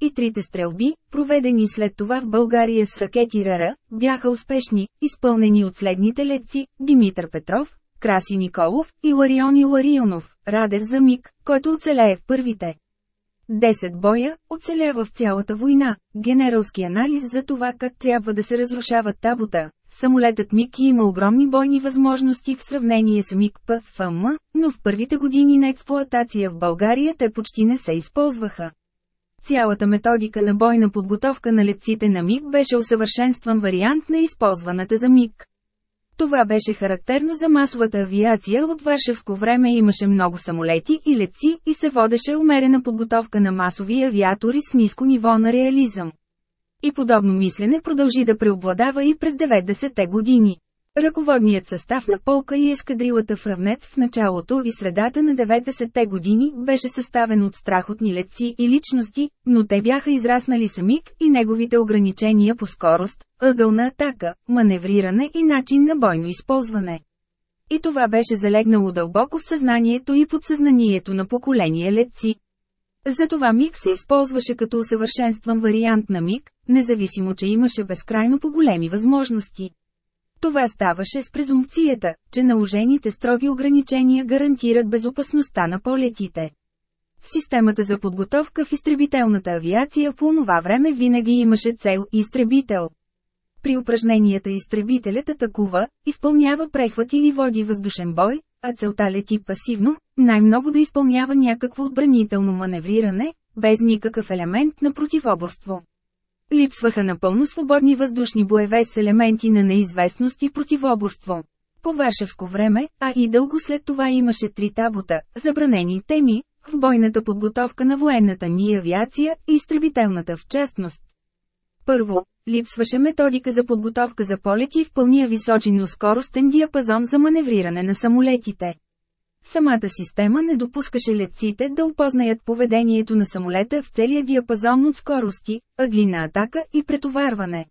И трите стрелби, проведени след това в България с ракети РР, бяха успешни, изпълнени от следните летци – Димитър Петров, Краси Николов и Ларион Иларионов, Радев за миг, който оцелее в първите. Десет боя, оцелява в цялата война, генералски анализ за това как трябва да се разрушават табота. Самолетът МиГ има огромни бойни възможности в сравнение с МиГ ПФМ, но в първите години на експлоатация в България те почти не се използваха. Цялата методика на бойна подготовка на летците на МиГ беше усъвършенстван вариант на използваната за МиГ. Това беше характерно за масовата авиация от Варшевско време имаше много самолети и летци и се водеше умерена подготовка на масови авиатори с ниско ниво на реализъм. И подобно мислене продължи да преобладава и през 90-те години. Ръководният състав на полка и ескадрилата в Равнец в началото и средата на 90-те години беше съставен от страхотни летци и личности, но те бяха израснали самик и неговите ограничения по скорост, ъгъл на атака, маневриране и начин на бойно използване. И това беше залегнало дълбоко в съзнанието и подсъзнанието на поколение летци. Затова МИГ се използваше като усъвършенстван вариант на МИГ, независимо че имаше безкрайно по-големи възможности. Това ставаше с презумпцията, че наложените строги ограничения гарантират безопасността на полетите. Системата за подготовка в изтребителната авиация по това време винаги имаше цел изтребител. При упражненията изтребителят атакува, изпълнява прехват или води въздушен бой, а целта лети пасивно, най-много да изпълнява някакво отбранително маневриране, без никакъв елемент на противоборство. Липсваха напълно свободни въздушни боеве с елементи на неизвестност и противоборство. По Варшавско време, а и дълго след това имаше три табота, забранени теми, в бойната подготовка на военната ни авиация и изтребителната в частност. Първо, липсваше методика за подготовка за полети в пълния височинно-скоростен диапазон за маневриране на самолетите. Самата система не допускаше летците да опознаят поведението на самолета в целия диапазон от скорости, ъгли на атака и претоварване.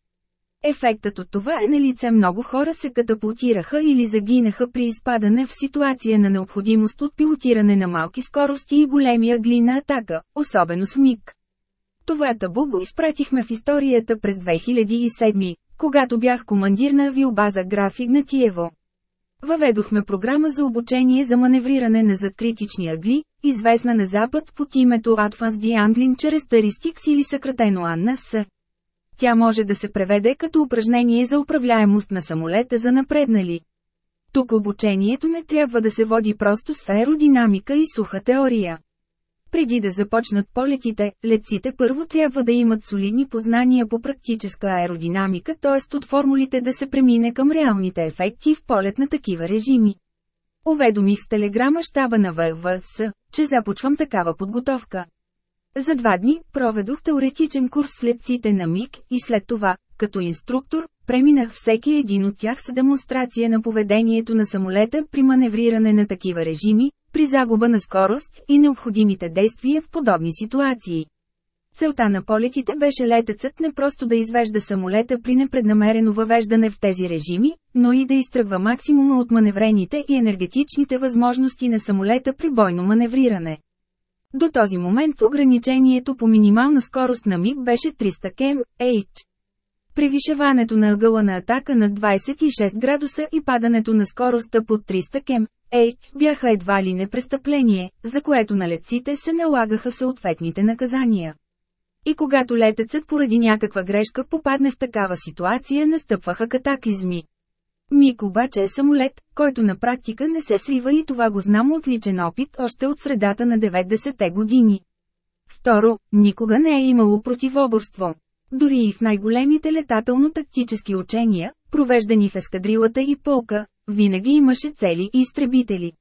Ефектът от това е на лице много хора се катапултираха или загинаха при изпадане в ситуация на необходимост от пилотиране на малки скорости и големи ъгли на атака, особено с МИГ. Това табу го изпратихме в историята през 2007, когато бях командир на авиобаза Граф Игнатиево. Въведохме програма за обучение за маневриране на закритични агли, известна на Запад под името Advanced Handling чрез Таристикс или съкратено АНС. Тя може да се преведе като упражнение за управляемост на самолета за напреднали. Тук обучението не трябва да се води просто с аеродинамика и суха теория. Преди да започнат полетите, летците първо трябва да имат солидни познания по практическа аеродинамика, т.е. от формулите да се премине към реалните ефекти в полет на такива режими. Уведомих с телеграма щаба на ВВС, че започвам такава подготовка. За два дни проведох теоретичен курс с летците на МИГ и след това, като инструктор, преминах всеки един от тях с демонстрация на поведението на самолета при маневриране на такива режими, при загуба на скорост и необходимите действия в подобни ситуации. Целта на полетите беше летецът не просто да извежда самолета при непреднамерено въвеждане в тези режими, но и да изтръгва максимума от маневрените и енергетичните възможности на самолета при бойно маневриране. До този момент ограничението по минимална скорост на МИГ беше 300 км/h. Превишаването на ъгъла на атака на 26 градуса и падането на скоростта под 300 км Ей, бяха едва ли не престъпление, за което на летците се налагаха съответните наказания. И когато летецът поради някаква грешка попадне в такава ситуация настъпваха катаклизми. Мик обаче е самолет, който на практика не се срива и това го знам от личен опит още от средата на 90-те години. Второ, никога не е имало противоборство. Дори и в най-големите летателно-тактически учения, провеждани в ескадрилата и полка, винаги имаше цели и изтребители.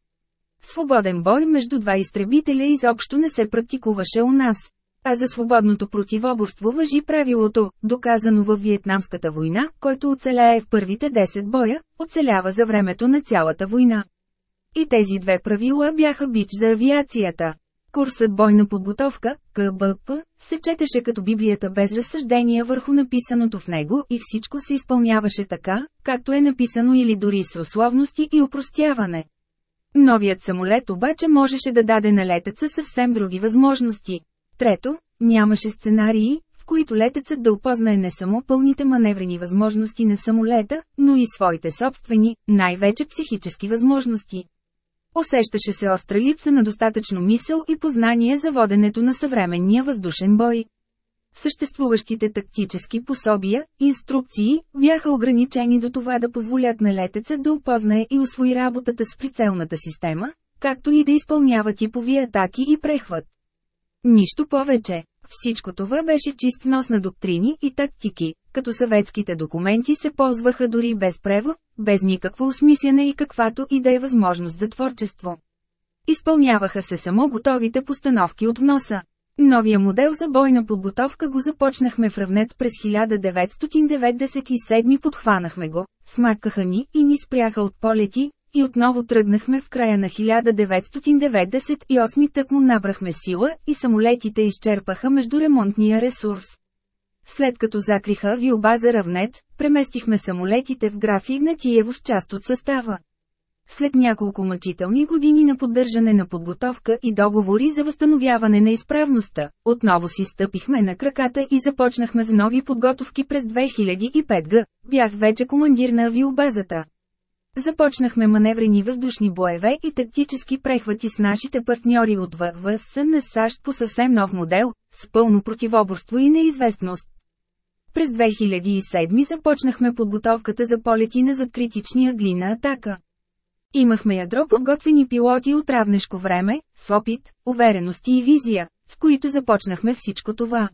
Свободен бой между два изтребителя изобщо не се практикуваше у нас. А за свободното противоборство въжи правилото, доказано във Виетнамската война, който оцеляе в първите 10 боя, оцелява за времето на цялата война. И тези две правила бяха бич за авиацията. Курсът бойна подготовка, КБП, се четеше като Библията без разсъждения върху написаното в него и всичко се изпълняваше така, както е написано или дори с условности и упростяване. Новият самолет обаче можеше да даде на летеца съвсем други възможности. Трето, нямаше сценарии, в които летецът да опознае не само пълните маневрени възможности на самолета, но и своите собствени, най-вече психически възможности. Усещаше се остра липса на достатъчно мисъл и познание за воденето на съвременния въздушен бой. Съществуващите тактически пособия, инструкции, бяха ограничени до това да позволят на летеца да опознае и освои работата с прицелната система, както и да изпълнява типови атаки и прехват. Нищо повече. Всичко това беше чист нос на доктрини и тактики, като съветските документи се ползваха дори без превод, без никакво осмислене и каквато и да е възможност за творчество. Изпълняваха се само готовите постановки от вноса. Новия модел за бойна подготовка го започнахме в равнец през 1997 подхванахме го, смакаха ни и ни спряха от полети, и отново тръгнахме в края на 1998 тъкмо набрахме сила и самолетите изчерпаха междуремонтния ресурс. След като закриха авиобаза Равнет, преместихме самолетите в графи Игнатиево с част от състава. След няколко мъчителни години на поддържане на подготовка и договори за възстановяване на изправността, отново си стъпихме на краката и започнахме с нови подготовки през 2005 г. Бях вече командир на авиобазата. Започнахме маневрени въздушни боеве и тактически прехвати с нашите партньори от ВВС на САЩ по съвсем нов модел, с пълно противоборство и неизвестност. През 2007 започнахме подготовката за полети на задкритичния глина атака. Имахме ядро подготвени пилоти от равнешко време, с опит, уверености и визия, с които започнахме всичко това.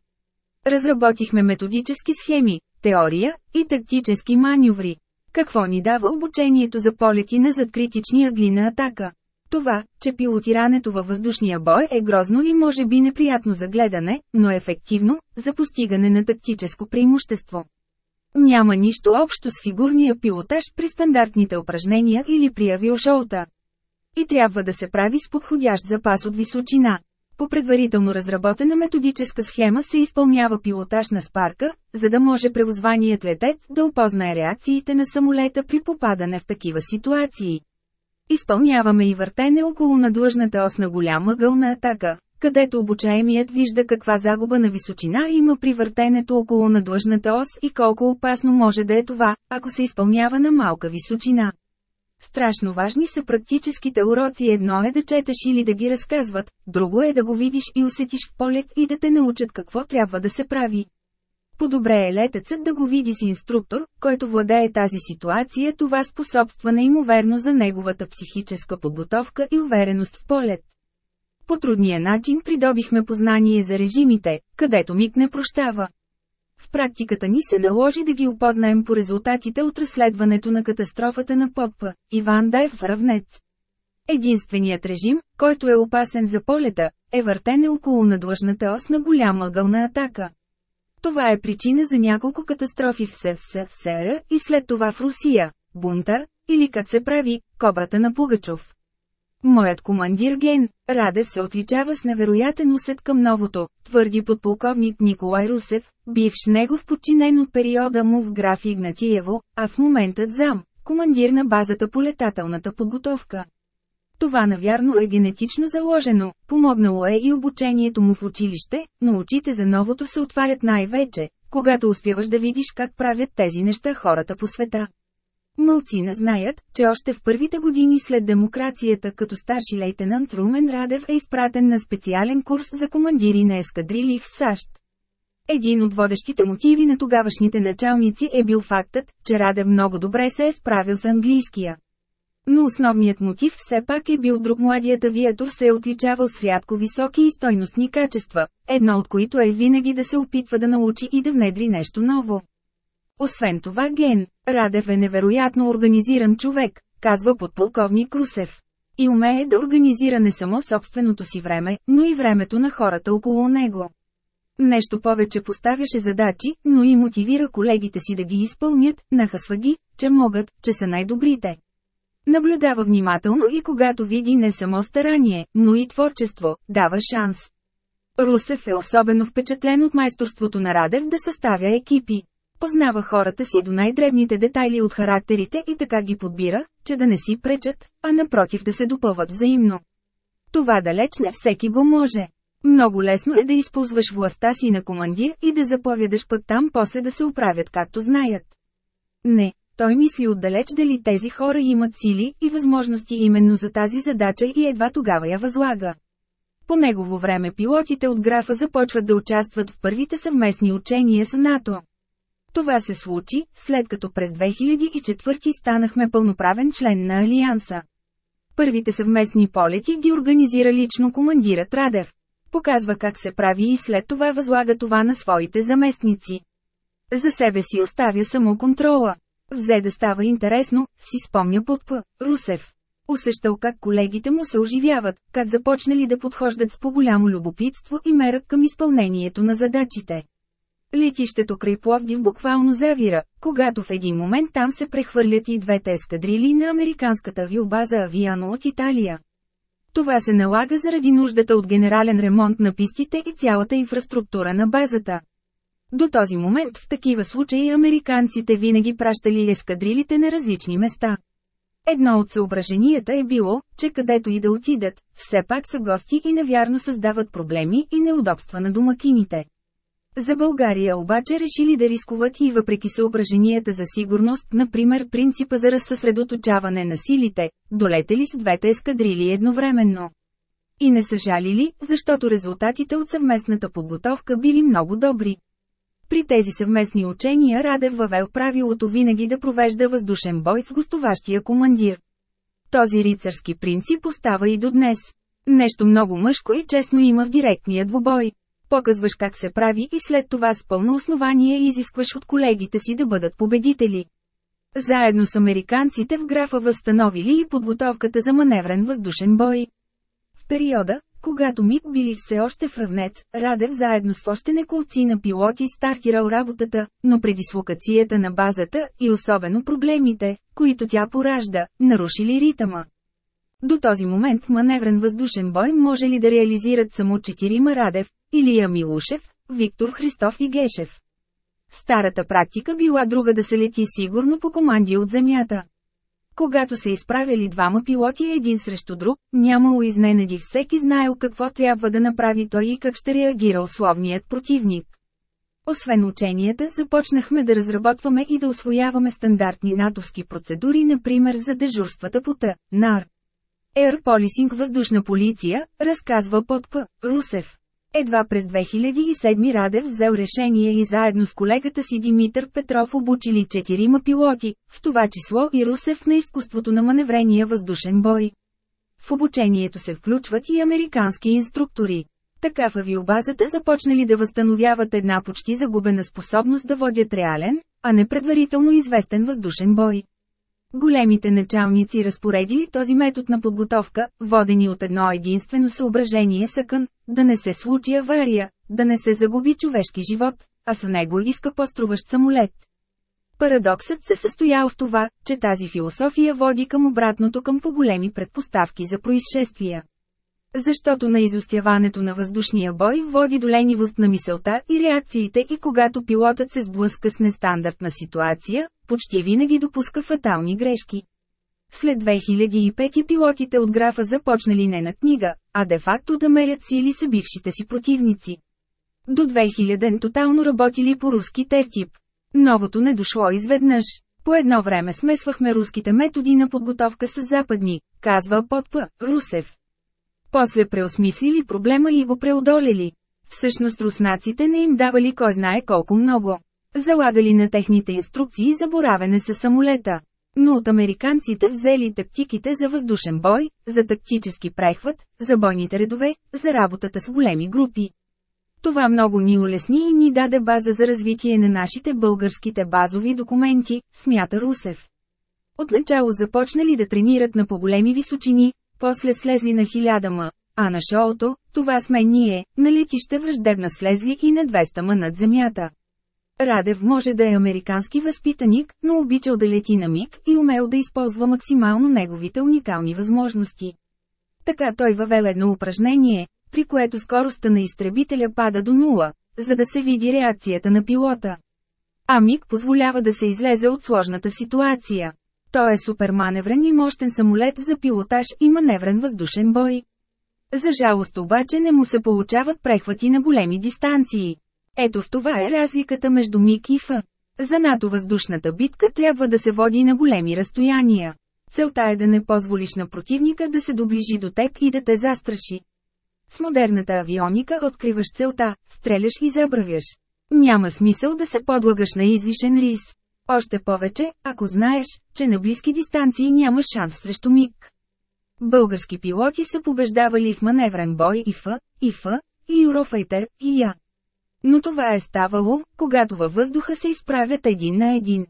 Разработихме методически схеми, теория и тактически маневри. Какво ни дава обучението за полети на задкритичния глина атака? Това, че пилотирането във въздушния бой е грозно и може би неприятно за гледане, но ефективно, за постигане на тактическо преимущество. Няма нищо общо с фигурния пилотаж при стандартните упражнения или при авиошоута. И трябва да се прави с подходящ запас от височина. По предварително разработена методическа схема се изпълнява пилотаж на спарка, за да може превозваният летец да опознае реакциите на самолета при попадане в такива ситуации. Изпълняваме и въртене около надлъжната ос на голяма гълна атака, където обучаемият вижда каква загуба на височина има при въртенето около надлъжната ос и колко опасно може да е това, ако се изпълнява на малка височина. Страшно важни са практическите уроци едно е да четеш или да ги разказват, друго е да го видиш и усетиш в полет и да те научат какво трябва да се прави. По-добре е летецът да го види с инструктор, който владее тази ситуация, това способства неимоверно за неговата психическа подготовка и увереност в полет. По трудния начин придобихме познание за режимите, където миг не прощава. В практиката ни се наложи да ги опознаем по резултатите от разследването на катастрофата на Попа, Иван Даев в Равнец. Единственият режим, който е опасен за полета, е въртене около надлъжната ос на голяма ъгълна атака. Това е причина за няколко катастрофи в СССР и след това в Русия, Бунтар, или как се прави, кобрата на Пугачов. Моят командир Ген, Радев се отличава с невероятен усет към новото, твърди подполковник Николай Русев, бивш негов подчинен от периода му в граф Игнатиево, а в моментът зам, командир на базата по летателната подготовка. Това навярно е генетично заложено, помогнало е и обучението му в училище, но очите за новото се отварят най-вече, когато успяваш да видиш как правят тези неща хората по света. Мълцина знаят, че още в първите години след демокрацията като старши лейтенант Румен Радев е изпратен на специален курс за командири на ескадрили в САЩ. Един от водещите мотиви на тогавашните началници е бил фактът, че Радев много добре се е справил с английския. Но основният мотив все пак е бил друг младият авиатор се е отличавал с рядко високи и стойностни качества, едно от които е винаги да се опитва да научи и да внедри нещо ново. Освен това Ген, Радев е невероятно организиран човек, казва подполковник Русев. И умее да организира не само собственото си време, но и времето на хората около него. Нещо повече поставяше задачи, но и мотивира колегите си да ги изпълнят, нахъсва ги, че могат, че са най-добрите. Наблюдава внимателно и когато види не само старание, но и творчество, дава шанс. Русев е особено впечатлен от майсторството на Радев да съставя екипи. Познава хората си до най-дребните детайли от характерите и така ги подбира, че да не си пречат, а напротив да се допълват взаимно. Това далеч не всеки го може. Много лесно е да използваш властта си на командир и да заповядаш пък там после да се оправят както знаят. Не, той мисли отдалеч дали тези хора имат сили и възможности именно за тази задача и едва тогава я възлага. По негово време пилотите от графа започват да участват в първите съвместни учения с НАТО. Това се случи, след като през 2004 станахме пълноправен член на Алианса. Първите съвместни полети ги организира лично командирът Радев. Показва как се прави и след това възлага това на своите заместници. За себе си оставя само контрола. Взе да става интересно, си спомня под П. Русев. Усещал как колегите му се оживяват, как започнали да подхождат с по-голямо любопитство и мерък към изпълнението на задачите. Летището край Пловдив буквално завира, когато в един момент там се прехвърлят и двете ескадрили на американската авиобаза Авиано от Италия. Това се налага заради нуждата от генерален ремонт на пистите и цялата инфраструктура на базата. До този момент в такива случаи американците винаги пращали ескадрилите на различни места. Едно от съображенията е било, че където и да отидат, все пак са гости и навярно създават проблеми и неудобства на домакините. За България обаче решили да рискуват и въпреки съображенията за сигурност, например принципа за разсъсредоточаване на силите, долетели с двете ескадрили едновременно. И не са жалили, защото резултатите от съвместната подготовка били много добри. При тези съвместни учения Радев въвел правилото винаги да провежда въздушен бой с гостуващия командир. Този рицарски принцип остава и до днес. Нещо много мъжко и честно има в директния двубой. Показваш как се прави и след това с пълно основание изискваш от колегите си да бъдат победители. Заедно с американците в графа възстановили и подготовката за маневрен въздушен бой. В периода, когато МИГ били все още в равнец, Радев заедно с още неколци на пилоти стартирал работата, но предислокацията на базата и особено проблемите, които тя поражда, нарушили ритъма. До този момент маневрен въздушен бой може ли да реализират само четирима Радев, Илия Милушев, Виктор Христов и Гешев. Старата практика била друга да се лети сигурно по команди от земята. Когато се изправили двама пилоти един срещу друг, нямало изненади всеки знаел какво трябва да направи той и как ще реагира условният противник. Освен ученията, започнахме да разработваме и да освояваме стандартни натовски процедури, например за дежурствата по Т. НАР. Air Policing въздушна полиция, разказва под П. Русев. Едва през 2007 Радев взел решение и заедно с колегата си Димитър Петров обучили четирима пилоти, в това число и Русев на изкуството на маневрения въздушен бой. В обучението се включват и американски инструктори. Така в авиобазата започнали да възстановяват една почти загубена способност да водят реален, а не предварително известен въздушен бой. Големите началници разпоредили този метод на подготовка, водени от едно единствено съображение съкън, да не се случи авария, да не се загуби човешки живот, а с него иска по-струващ самолет. Парадоксът се състоял в това, че тази философия води към обратното към по-големи предпоставки за происшествия. Защото на изостяването на въздушния бой води до ленивост на мисълта и реакциите и когато пилотът се сблъска с нестандартна ситуация, почти винаги допуска фатални грешки. След 2005 пилотите от графа започнали не на книга, а де-факто да мерят сили са бившите си противници. До 2000 тотално работили по руски тертип. Новото не дошло изведнъж. По едно време смесвахме руските методи на подготовка с западни, казва подпа Русев. После преосмислили проблема и го преодолели. Всъщност руснаците не им давали кой знае колко много. Залагали на техните инструкции за боравене с самолета. Но от американците взели тактиките за въздушен бой, за тактически прехват, за бойните редове, за работата с големи групи. Това много ни улесни и ни даде база за развитие на нашите българските базови документи, смята Русев. Отначало започнали да тренират на по-големи височини, после слезли на 1000 м, а на шоуто, това сме ние, на летище враждебна слезли и на 200 м над земята. Радев може да е американски възпитаник, но обичал да лети на миг и умел да използва максимално неговите уникални възможности. Така той въвел едно упражнение, при което скоростта на изтребителя пада до нула, за да се види реакцията на пилота. А миг позволява да се излезе от сложната ситуация. Той е суперманеврен и мощен самолет за пилотаж и маневрен въздушен бой. За жалост обаче не му се получават прехвати на големи дистанции. Ето в това е разликата между МИГ и Ф. За НАТО въздушната битка трябва да се води на големи разстояния. Целта е да не позволиш на противника да се доближи до теб и да те застраши. С модерната авионика откриваш целта, стреляш и забравяш. Няма смисъл да се подлагаш на излишен рис. Още повече, ако знаеш, че на близки дистанции няма шанс срещу миг. Български пилоти са побеждавали в маневрен бой и Ф, и Ф, и Eurofighter, и Я. Но това е ставало, когато във въздуха се изправят един на един.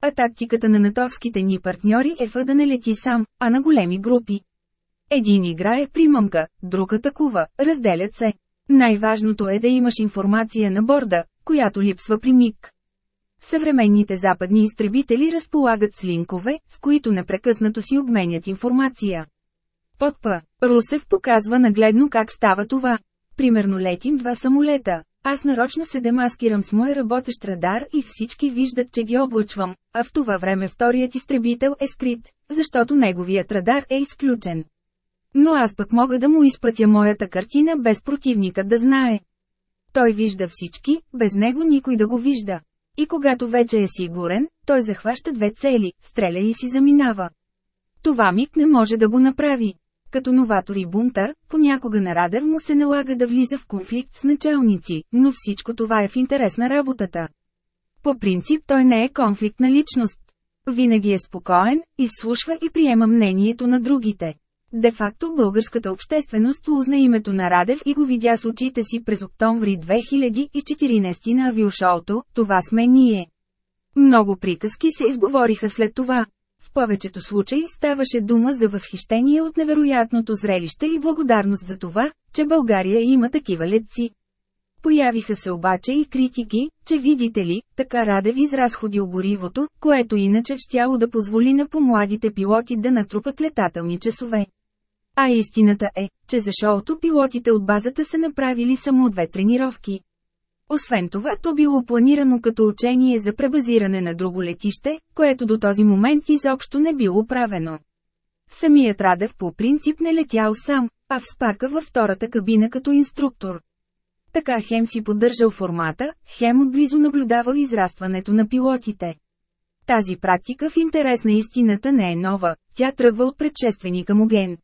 А тактиката на натовските ни партньори е Ф да не лети сам, а на големи групи. Един играе примамка, друг атакува, разделят се. Най-важното е да имаш информация на борда, която липсва при миг. Съвременните западни изтребители разполагат с линкове, с които непрекъснато си обменят информация. Подпа. Русев показва нагледно как става това. Примерно летим два самолета. Аз нарочно се демаскирам с мой работещ радар и всички виждат, че ги облъчвам, а в това време вторият изтребител е скрит, защото неговият радар е изключен. Но аз пък мога да му изпратя моята картина без противника да знае. Той вижда всички, без него никой да го вижда. И когато вече е сигурен, той захваща две цели, стреля и си заминава. Това миг не може да го направи. Като новатор и бунтар, понякога на Радев му се налага да влиза в конфликт с началници, но всичко това е в интерес на работата. По принцип той не е конфликт на личност. Винаги е спокоен, изслушва и приема мнението на другите. Де-факто българската общественост узна името на Радев и го видя с очите си през октомври 2014 на авиошоуто, това сме ние. Много приказки се изговориха след това. В повечето случаи ставаше дума за възхищение от невероятното зрелище и благодарност за това, че България има такива летци. Появиха се обаче и критики, че видите ли, така Радев изразходил горивото, което иначе щяло да позволи на помладите пилоти да натрупат летателни часове. А истината е, че за шоуто пилотите от базата са направили само две тренировки. Освен това, то било планирано като учение за пребазиране на друго летище, което до този момент изобщо не било правено. Самият Радев по принцип не летял сам, а в спарка във втората кабина като инструктор. Така Хем си поддържал формата, Хем отблизо наблюдавал израстването на пилотите. Тази практика в интерес на истината не е нова, тя тръгва от предшественика му ген.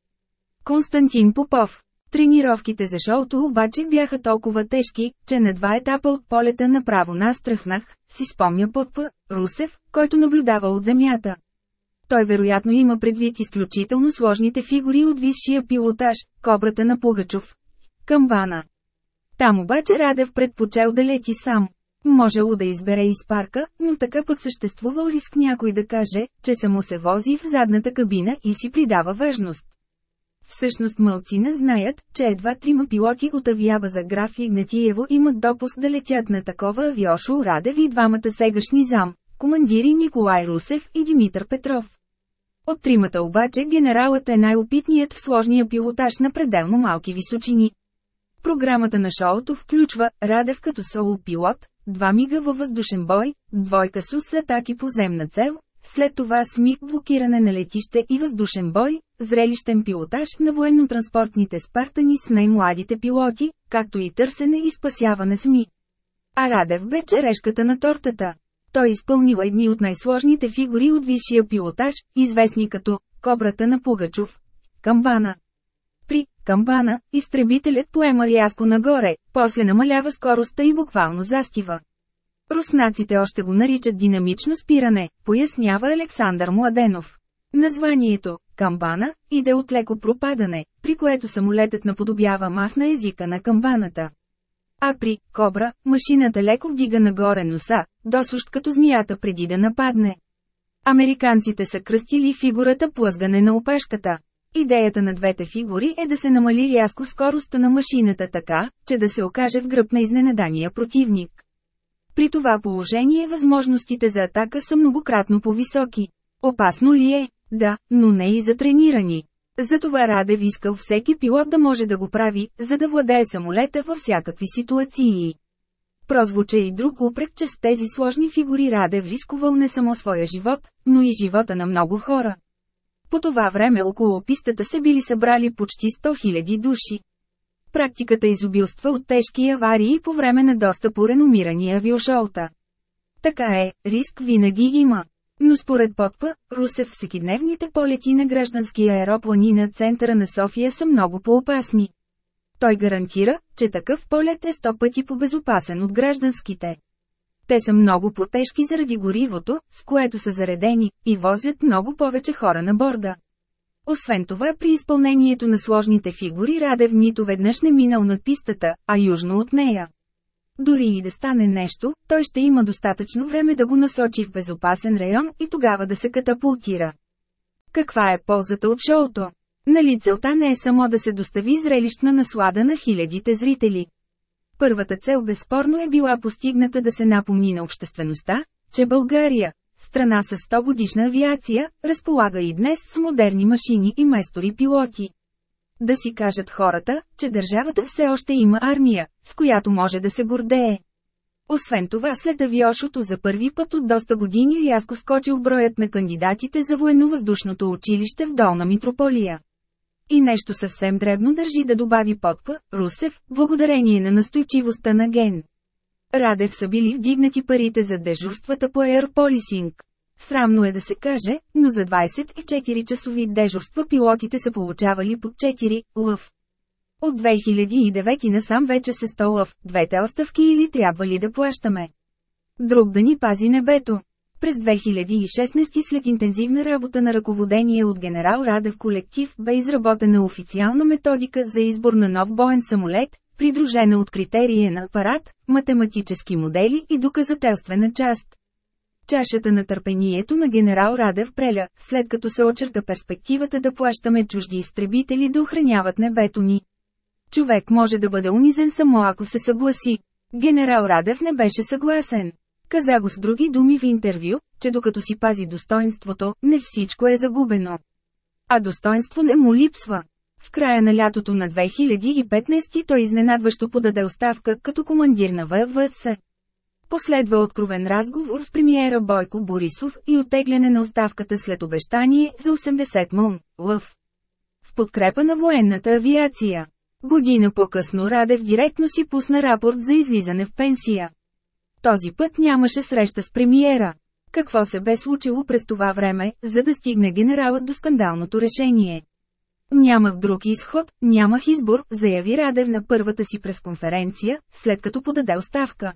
Константин Попов Тренировките за шоуто обаче бяха толкова тежки, че на два етапа от полета направо настръхнах, си спомня Попа, Русев, който наблюдава от земята. Той вероятно има предвид изключително сложните фигури от висшия пилотаж, кобрата на Пугачов. Камбана. Там обаче Радев предпочел да лети сам. Можело да избере из парка, но така пък съществувал риск някой да каже, че само се вози в задната кабина и си придава важност. Всъщност мълцина знаят, че едва трима пилоти от авиаба за граф Игнатиево имат допуск да летят на такова авиошо Радев и двамата сегашни зам, командири Николай Русев и Димитър Петров. От тримата обаче генералът е най-опитният в сложния пилотаж на пределно малки височини. Програмата на шоуто включва Радев като соло-пилот, два мига във въздушен бой, двойка с атаки по земна цел, след това с миг блокиране на летище и въздушен бой, зрелищен пилотаж на военно-транспортните спартани с най-младите пилоти, както и търсене и спасяване с ми. А Радев бе черешката на тортата. Той изпълнил едни от най-сложните фигури от висшия пилотаж, известни като «Кобрата на Пугачов» – камбана. При камбана, изтребителят поема рязко нагоре, после намалява скоростта и буквално застива. Руснаците още го наричат динамично спиране, пояснява Александър Младенов. Названието «камбана» иде от леко пропадане, при което самолетът наподобява мах на езика на камбаната. А при «кобра» машината леко вдига нагоре носа, досущ като змията преди да нападне. Американците са кръстили фигурата плъзгане на опешката. Идеята на двете фигури е да се намали рязко скоростта на машината така, че да се окаже в гръб на изненадания противник. При това положение възможностите за атака са многократно по-високи. Опасно ли е? Да, но не и за тренирани. Затова Радев искал всеки пилот да може да го прави, за да владее самолета във всякакви ситуации. Прозвуча и друг упрек, че с тези сложни фигури Радев рискувал не само своя живот, но и живота на много хора. По това време около пистата се били събрали почти 100 000 души. Практиката изобилства от тежки аварии по време на доста пореномирани авиошоута. Така е, риск винаги има. Но според Подпа, Русев всекидневните полети на граждански аероплани на центъра на София са много по-опасни. Той гарантира, че такъв полет е сто пъти по-безопасен от гражданските. Те са много по-тежки заради горивото, с което са заредени, и возят много повече хора на борда. Освен това при изпълнението на сложните фигури Радев нито веднъж не минал над пистата, а южно от нея. Дори и да стане нещо, той ще има достатъчно време да го насочи в безопасен район и тогава да се катапултира. Каква е ползата от шоуто? Нали целта не е само да се достави зрелищна наслада на хилядите зрители. Първата цел безспорно е била постигната да се напомни на обществеността, че България, страна с 100 годишна авиация, разполага и днес с модерни машини и майстори пилоти. Да си кажат хората, че държавата все още има армия, с която може да се гордее. Освен това след авиошото за първи път от доста години рязко скочил броят на кандидатите за военновъздушното училище в Долна Митрополия. И нещо съвсем дребно държи да добави подпа, Русев, благодарение на настойчивостта на Ген. Радев са били вдигнати парите за дежурствата по Airpolicing. Срамно е да се каже, но за 24-часови дежурства пилотите са получавали по 4 лъв. От 2009 насам вече се 100 лъв, двете оставки или трябва ли да плащаме. Друг да ни пази небето. През 2016 след интензивна работа на ръководение от генерал Радев колектив бе изработена официална методика за избор на нов боен самолет, придружена от критерия на апарат, математически модели и доказателствена част. Чашата на търпението на генерал Радев преля, след като се очерта перспективата да плащаме чужди изтребители да охраняват небето ни. Човек може да бъде унизен само ако се съгласи. Генерал Радев не беше съгласен. Каза го с други думи в интервю, че докато си пази достоинството, не всичко е загубено. А достоинство не му липсва. В края на лятото на 2015 той изненадващо подаде оставка като командир на ВВС. Последва откровен разговор с премиера Бойко Борисов и оттегляне на оставката след обещание за 80 мун, лъв. В подкрепа на военната авиация. Година по-късно Радев директно си пусна рапорт за излизане в пенсия. Този път нямаше среща с премиера. Какво се бе случило през това време, за да стигне генералът до скандалното решение? Нямах друг изход, нямах избор, заяви Радев на първата си пресконференция, след като подаде оставка.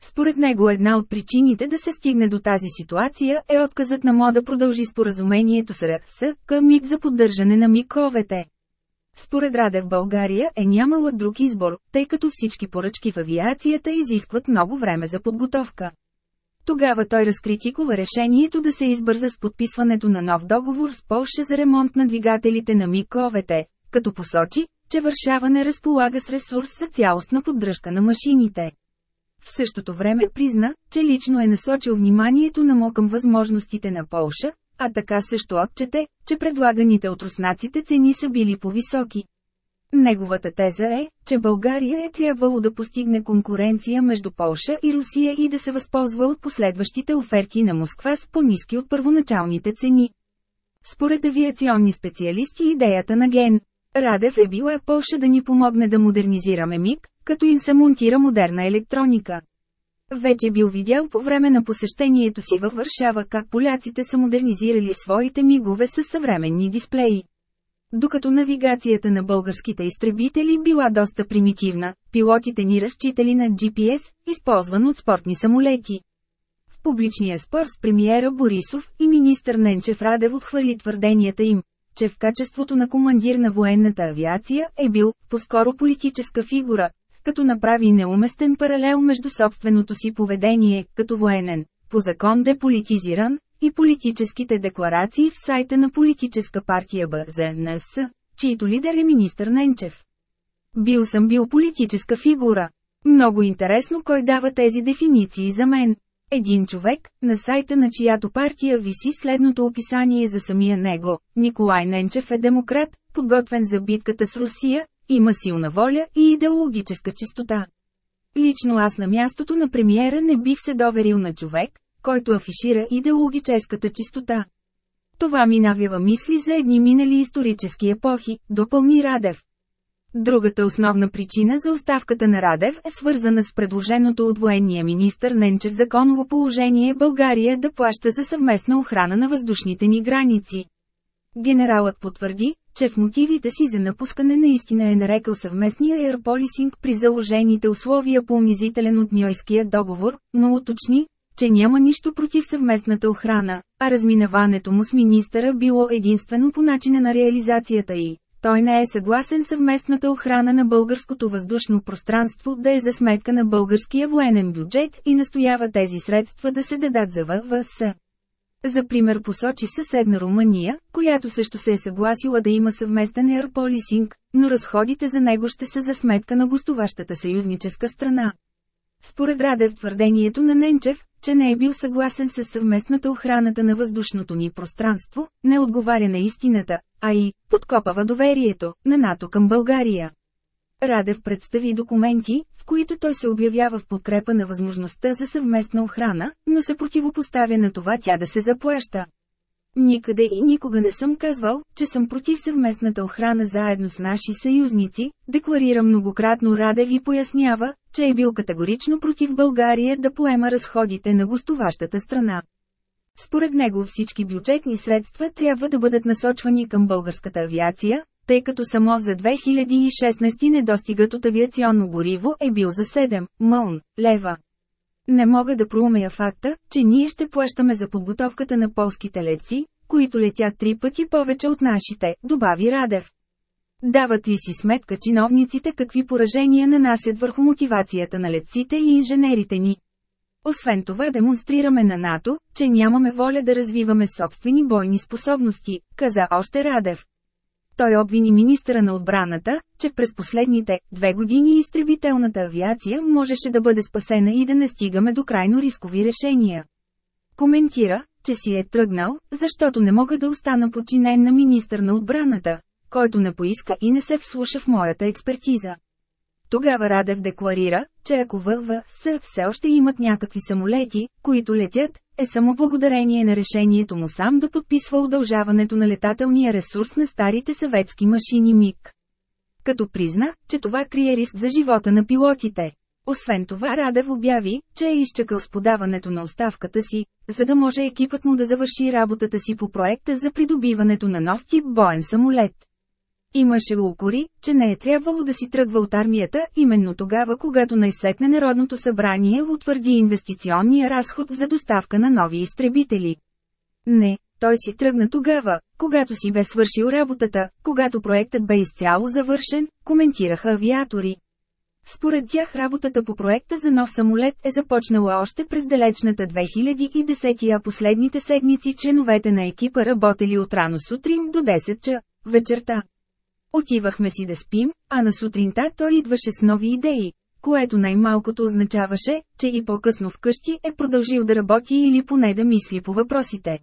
Според него една от причините да се стигне до тази ситуация е отказът на МОДа продължи споразумението с РС към МИГ за поддържане на миковете. Според Раде в България е нямала друг избор, тъй като всички поръчки в авиацията изискват много време за подготовка. Тогава той разкритикува решението да се избърза с подписването на нов договор с Полша за ремонт на двигателите на миковете, като посочи, че Варшава не разполага с ресурс за цялостна поддръжка на машините. В същото време призна, че лично е насочил вниманието на МО към възможностите на Полша, а така също отчете, че предлаганите от руснаците цени са били по-високи. Неговата теза е, че България е трябвало да постигне конкуренция между Полша и Русия и да се възползва от последващите оферти на Москва с по-низки от първоначалните цени. Според авиационни специалисти идеята на Ген Радев е била Полша да ни помогне да модернизираме МИГ, като им се монтира модерна електроника. Вече бил видял по време на посещението си във Варшава как поляците са модернизирали своите мигове с съвременни дисплеи. Докато навигацията на българските изтребители била доста примитивна, пилотите ни разчитали на GPS, използван от спортни самолети. В публичния спор с премиера Борисов и министър Ненчев Радев отхвърли твърденията им, че в качеството на командир на военната авиация е бил, по-скоро политическа фигура, като направи неуместен паралел между собственото си поведение, като военен, по закон деполитизиран, и политическите декларации в сайта на политическа партия БЗНС, чийто лидер е министър Ненчев. Бил съм бил политическа фигура. Много интересно кой дава тези дефиниции за мен. Един човек, на сайта на чиято партия виси следното описание за самия него, Николай Ненчев е демократ, подготвен за битката с Русия, има силна воля и идеологическа чистота. Лично аз на мястото на премиера не бих се доверил на човек, който афишира идеологическата чистота. Това ми навява мисли за едни минали исторически епохи, допълни Радев. Другата основна причина за оставката на Радев е свързана с предложеното от военния министр Ненчев законово положение България да плаща за съвместна охрана на въздушните ни граници. Генералът потвърди, че в мотивите си за напускане наистина е нарекал съвместния аирполисинг при заложените условия по унизителен от Ньойския договор, но уточни, че няма нищо против съвместната охрана, а разминаването му с министъра било единствено по начина на реализацията й. Той не е съгласен съвместната охрана на българското въздушно пространство да е за сметка на българския военен бюджет и настоява тези средства да се дадат за ВВС. За пример посочи съседна Румъния, която също се е съгласила да има съвместен аирполисинг, но разходите за него ще са за сметка на гостуващата съюзническа страна. Според Радев твърдението на Ненчев, че не е бил съгласен с съвместната охраната на въздушното ни пространство, не отговаря на истината, а и подкопава доверието на НАТО към България. Радев представи документи, в които той се обявява в подкрепа на възможността за съвместна охрана, но се противопоставя на това тя да се заплаща. Никъде и никога не съм казвал, че съм против съвместната охрана заедно с наши съюзници, декларира многократно Радев и пояснява, че е бил категорично против България да поема разходите на гостуващата страна. Според него всички бюджетни средства трябва да бъдат насочвани към българската авиация, тъй като само за 2016 недостигът от авиационно гориво е бил за 7 мълн лева. Не мога да проумея факта, че ние ще плащаме за подготовката на полските летци, които летят три пъти повече от нашите, добави Радев. Дават ли си сметка чиновниците какви поражения нанасят върху мотивацията на летците и инженерите ни? Освен това демонстрираме на НАТО, че нямаме воля да развиваме собствени бойни способности, каза още Радев. Той обвини министра на отбраната, че през последните две години изтребителната авиация можеше да бъде спасена и да не стигаме до крайно рискови решения. Коментира, че си е тръгнал, защото не мога да остана подчинен на министър на отбраната, който не поиска и не се вслуша в моята експертиза. Тогава Радев декларира, че ако ВВС все още имат някакви самолети, които летят, е само благодарение на решението му сам да подписва удължаването на летателния ресурс на старите съветски машини МиГ. Като призна, че това крие риск за живота на пилотите. Освен това Радев обяви, че е изчакал с подаването на оставката си, за да може екипът му да завърши работата си по проекта за придобиването на нов тип боен самолет. Имаше укори, че не е трябвало да си тръгва от армията, именно тогава когато най-сетне Народното събрание утвърди инвестиционния разход за доставка на нови изтребители. Не, той си тръгна тогава, когато си бе свършил работата, когато проектът бе изцяло завършен, коментираха авиатори. Според тях работата по проекта за нов самолет е започнала още през далечната 2010 а последните седмици членовете на екипа работели от рано сутрин до 10 ча вечерта. Отивахме си да спим, а на сутринта той идваше с нови идеи, което най-малкото означаваше, че и по-късно вкъщи е продължил да работи или поне да мисли по въпросите.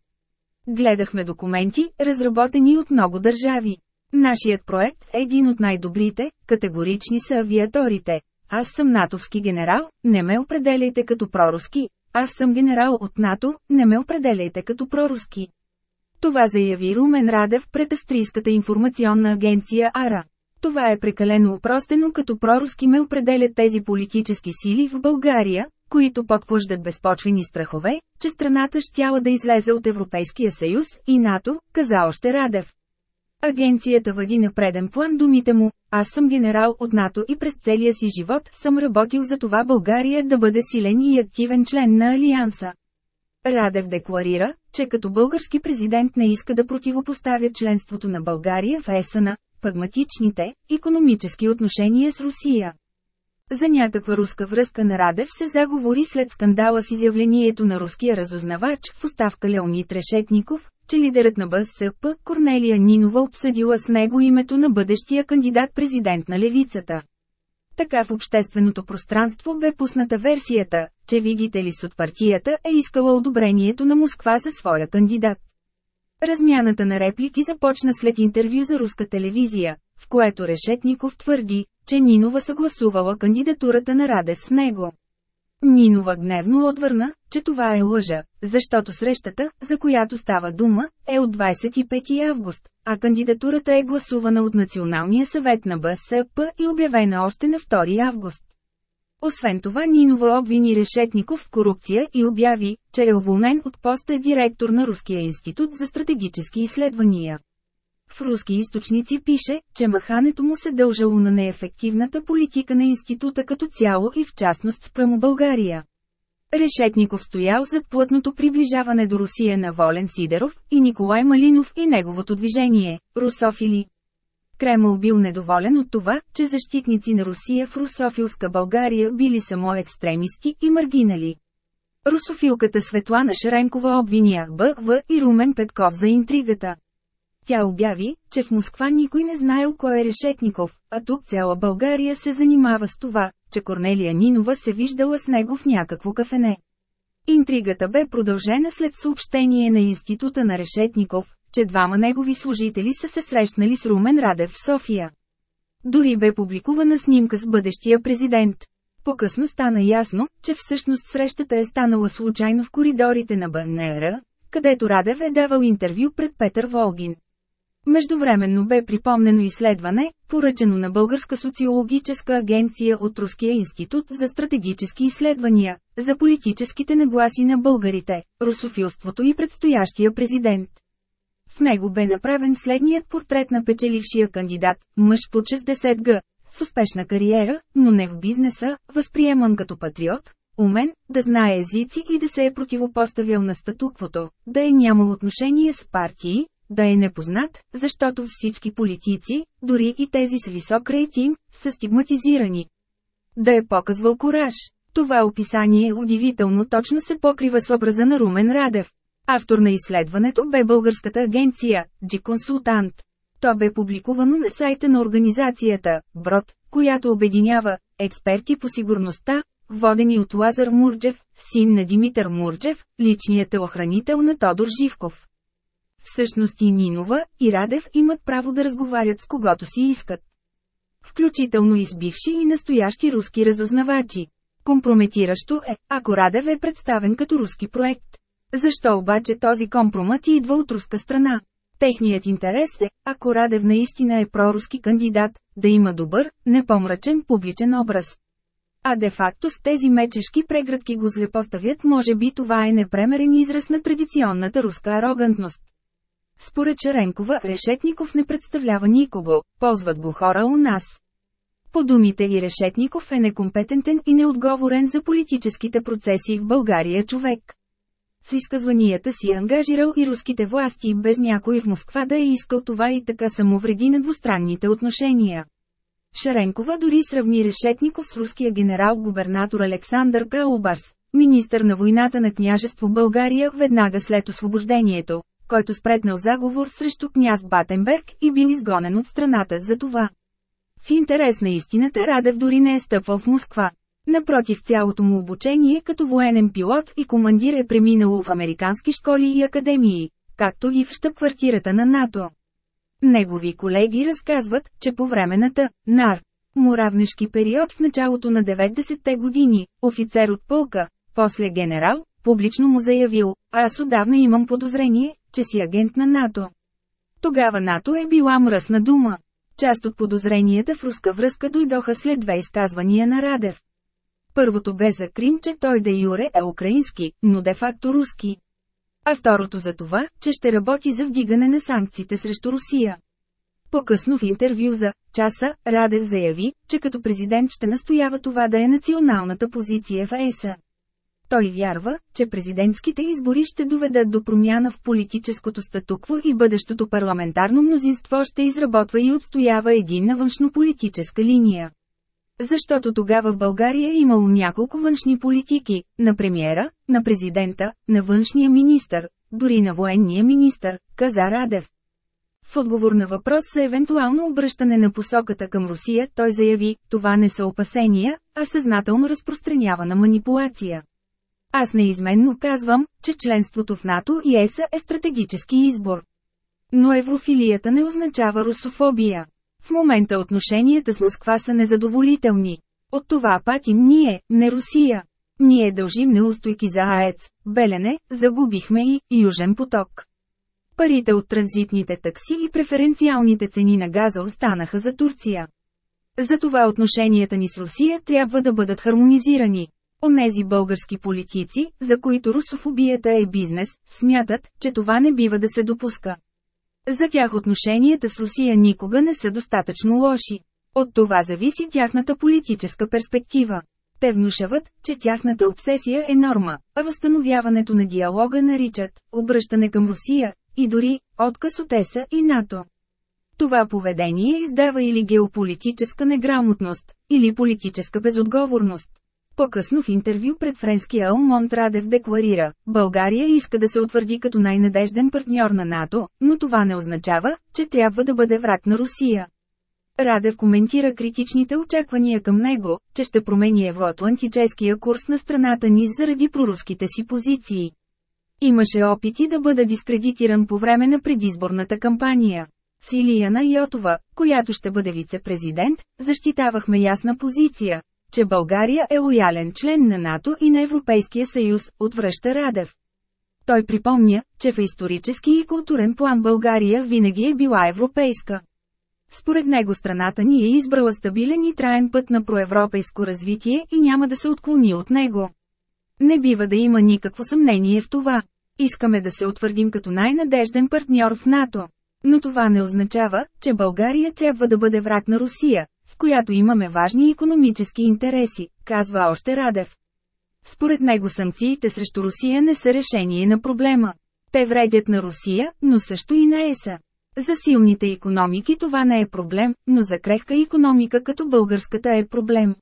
Гледахме документи, разработени от много държави. Нашият проект е един от най-добрите, категорични са авиаторите. Аз съм натовски генерал, не ме определяйте като проруски. Аз съм генерал от НАТО, не ме определяйте като проруски. Това заяви Румен Радев пред Австрийската информационна агенция АРА. Това е прекалено упростено като проруски ме определят тези политически сили в България, които подклъждат безпочвени страхове, че страната щяла да излезе от Европейския съюз и НАТО, каза още Радев. Агенцията въди на преден план думите му, аз съм генерал от НАТО и през целия си живот съм работил за това България да бъде силен и активен член на Алианса. Радев декларира, че като български президент не иска да противопоставя членството на България в ЕСА на прагматичните, економически отношения с Русия. За някаква руска връзка на Радев се заговори след скандала с изявлението на руския разузнавач в оставка Леонид Решетников, че лидерът на БСП Корнелия Нинова обсъдила с него името на бъдещия кандидат-президент на левицата. Така в общественото пространство бе пусната версията, че видите ли от партията е искала одобрението на Москва за своя кандидат. Размяната на реплики започна след интервю за руска телевизия, в което Решетников твърди, че Нинова съгласувала кандидатурата на Радес с него. Нинова гневно отвърна, че това е лъжа, защото срещата, за която става дума, е от 25 август, а кандидатурата е гласувана от Националния съвет на БСП и обявена още на 2 август. Освен това Нинова обвини Решетников в корупция и обяви, че е уволнен от поста директор на Руския институт за стратегически изследвания. В руски източници пише, че махането му се дължало на неефективната политика на института като цяло и в частност спрямо България. Решетников стоял зад плътното приближаване до Русия на Волен Сидеров и Николай Малинов и неговото движение – русофили. Кремъл бил недоволен от това, че защитници на Русия в русофилска България били само екстремисти и маргинали. Русофилката Светлана Шаренкова обвиня БВ и Румен Петков за интригата. Тя обяви, че в Москва никой не знаел кой е Решетников, а тук цяла България се занимава с това, че Корнелия Нинова се виждала с него в някакво кафене. Интригата бе продължена след съобщение на Института на Решетников, че двама негови служители са се срещнали с Румен Радев в София. Дори бе публикувана снимка с бъдещия президент. По-късно стана ясно, че всъщност срещата е станала случайно в коридорите на БНР, където Радев е давал интервю пред Петър Волгин. Междувременно бе припомнено изследване, поръчено на Българска социологическа агенция от Руския институт за стратегически изследвания, за политическите нагласи на българите, русофилството и предстоящия президент. В него бе направен следният портрет на печелившия кандидат, мъж по 60 г, с успешна кариера, но не в бизнеса, възприеман като патриот, умен, да знае езици и да се е противопоставял на статуквото, да е нямал отношение с партии, да е непознат, защото всички политици, дори и тези с висок рейтинг, са стигматизирани. Да е показвал кораж. Това описание удивително точно се покрива с образа на Румен Радев. Автор на изследването бе българската агенция, G Консултант. То бе публикувано на сайта на организацията, Брод, която обединява експерти по сигурността, водени от Лазар Мурджев, син на Димитър Мурджев, личният охранител на Тодор Живков. Всъщност и Нинова, и Радев имат право да разговарят с когото си искат. Включително и с бивши и настоящи руски разузнавачи. Компрометиращо е, ако Радев е представен като руски проект. Защо обаче този компромат идва от руска страна? Техният интерес е, ако Радев наистина е проруски кандидат, да има добър, непомрачен публичен образ. А де-факто с тези мечешки преградки го злепоставят може би това е непремерен израз на традиционната руска арогантност. Според Черенкова, Решетников не представлява никого, ползват го хора у нас. По думите и Решетников е некомпетентен и неотговорен за политическите процеси в България човек. С изказванията си е ангажирал и руските власти без някой в Москва да е искал това и така самовреди на двустранните отношения. Шаренкова дори сравни Решетников с руския генерал-губернатор Александър Каубарс, министър на войната на княжество България веднага след освобождението, който спретнал заговор срещу княз Батенберг и бил изгонен от страната за това. В интерес на истината Радев дори не е стъпвал в Москва. Напротив цялото му обучение като военен пилот и командир е преминало в американски школи и академии, както и в щаб-квартирата на НАТО. Негови колеги разказват, че по време на Т. НАР, муравнешки период в началото на 90-те години, офицер от полка, после генерал, публично му заявил, аз отдавна имам подозрение, че си агент на НАТО. Тогава НАТО е била мръсна дума. Част от подозренията в руска връзка дойдоха след две изказвания на Радев. Първото бе за Крим, че той де юре е украински, но де-факто руски. А второто за това, че ще работи за вдигане на санкциите срещу Русия. По-късно в интервю за «Часа», Радев заяви, че като президент ще настоява това да е националната позиция в ЕСА. Той вярва, че президентските избори ще доведат до промяна в политическото статукво и бъдещото парламентарно мнозинство ще изработва и отстоява единна външнополитическа линия. Защото тогава в България е имало няколко външни политики, на премиера, на президента, на външния министър, дори на военния министър, каза Радев. В отговор на въпрос за евентуално обръщане на посоката към Русия, той заяви, това не са опасения, а съзнателно разпространявана манипулация. Аз неизменно казвам, че членството в НАТО и ЕСА е стратегически избор. Но еврофилията не означава русофобия. В момента отношенията с Москва са незадоволителни. От това патим ние, не Русия. Ние дължим неустойки за АЕЦ, Белене, загубихме и Южен поток. Парите от транзитните такси и преференциалните цени на газа останаха за Турция. Затова отношенията ни с Русия трябва да бъдат хармонизирани. Онези български политици, за които русофобията е бизнес, смятат, че това не бива да се допуска. За тях отношенията с Русия никога не са достатъчно лоши. От това зависи тяхната политическа перспектива. Те внушават, че тяхната обсесия е норма, а възстановяването на диалога наричат обръщане към Русия и дори отказ от ЕСА и НАТО. Това поведение издава или геополитическа неграмотност, или политическа безотговорност. По-късно в интервю пред френския Алмонт Радев декларира, България иска да се утвърди като най-надежден партньор на НАТО, но това не означава, че трябва да бъде враг на Русия. Радев коментира критичните очаквания към него, че ще промени евроатлантическия курс на страната ни заради проруските си позиции. Имаше опити да бъда дискредитиран по време на предизборната кампания. С Илияна Йотова, която ще бъде вице-президент, защитавахме ясна позиция, че България е лоялен член на НАТО и на Европейския съюз, отвръща Радев. Той припомня, че в исторически и културен план България винаги е била европейска. Според него страната ни е избрала стабилен и траен път на проевропейско развитие и няма да се отклони от него. Не бива да има никакво съмнение в това. Искаме да се утвърдим като най-надежден партньор в НАТО. Но това не означава, че България трябва да бъде враг на Русия, с която имаме важни економически интереси, казва още Радев. Според него санкциите срещу Русия не са решение на проблема. Те вредят на Русия, но също и на ЕСА. За силните економики това не е проблем, но за крехка економика като българската е проблем.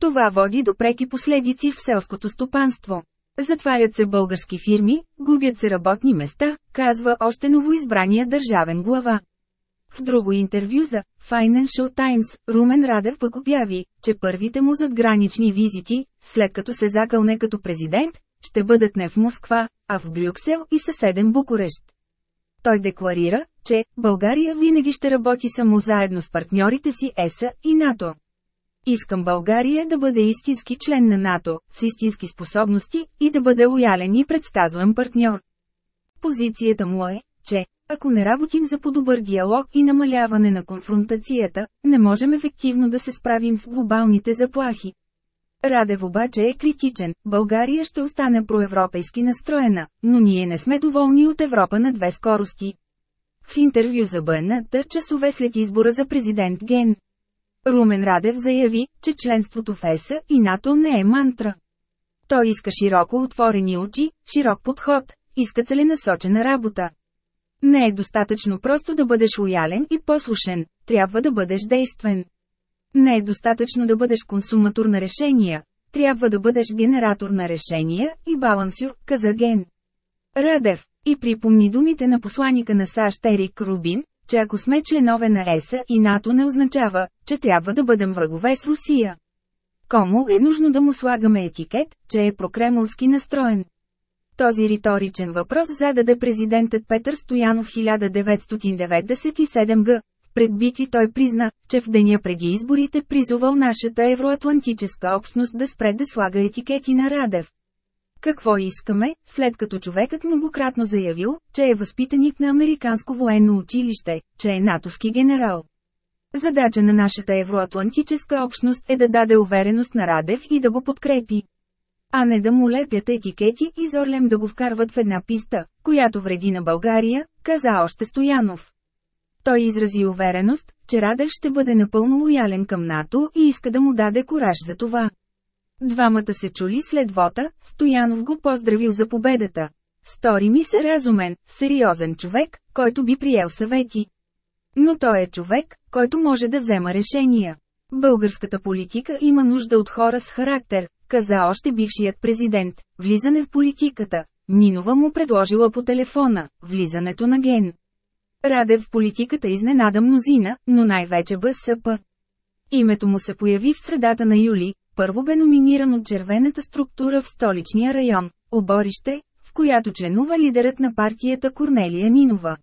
Това води до преки последици в селското стопанство. Затварят се български фирми, губят се работни места, казва още новоизбрания държавен глава. В друго интервю за Financial Times, Румен Радев пък обяви, че първите му задгранични визити, след като се закълне като президент, ще бъдат не в Москва, а в Брюксел и съседен Букурещ. Той декларира, че България винаги ще работи само заедно с партньорите си ЕСА и НАТО. Искам България да бъде истински член на НАТО, с истински способности, и да бъде лоялен и предсказуем партньор. Позицията му е, че, ако не работим за по-добър диалог и намаляване на конфронтацията, не можем ефективно да се справим с глобалните заплахи. Радев обаче е критичен, България ще остане проевропейски настроена, но ние не сме доволни от Европа на две скорости. В интервю за БНТ часове след избора за президент Ген. Румен Радев заяви, че членството в ЕСА и НАТО не е мантра. Той иска широко отворени очи, широк подход, иска целенасочена работа. Не е достатъчно просто да бъдеш лоялен и послушен, трябва да бъдеш действен. Не е достатъчно да бъдеш консуматор на решения, трябва да бъдеш генератор на решения и балансюр, каза Ген. Радев, и припомни думите на посланика на САЩ Ерик Рубин, че ако сме членове на ЕСА и НАТО не означава, че трябва да бъдем врагове с Русия. Кому е нужно да му слагаме етикет, че е прокремълски настроен? Този риторичен въпрос зададе президентът Петър Стоянов 1997 г. Пред бити той призна, че в деня преди изборите призовал нашата евроатлантическа общност да спре да слага етикети на Радев. Какво искаме, след като човекът многократно заявил, че е възпитаник на Американско военно училище, че е натовски генерал? Задача на нашата евроатлантическа общност е да даде увереност на Радев и да го подкрепи. А не да му лепят етикети и зорлем да го вкарват в една писта, която вреди на България, каза още Стоянов. Той изрази увереност, че Радев ще бъде напълно лоялен към НАТО и иска да му даде кораж за това. Двамата се чули след вота, Стоянов го поздравил за победата. Стори ми се разумен, сериозен човек, който би приел съвети. Но той е човек, който може да взема решения. Българската политика има нужда от хора с характер, каза още бившият президент. Влизане в политиката. Нинова му предложила по телефона, влизането на ген. Радев в политиката изненада мнозина, но най-вече БСП. Името му се появи в средата на юли, първо бе номиниран от червената структура в столичния район, оборище, в която членува лидерът на партията Корнелия Нинова.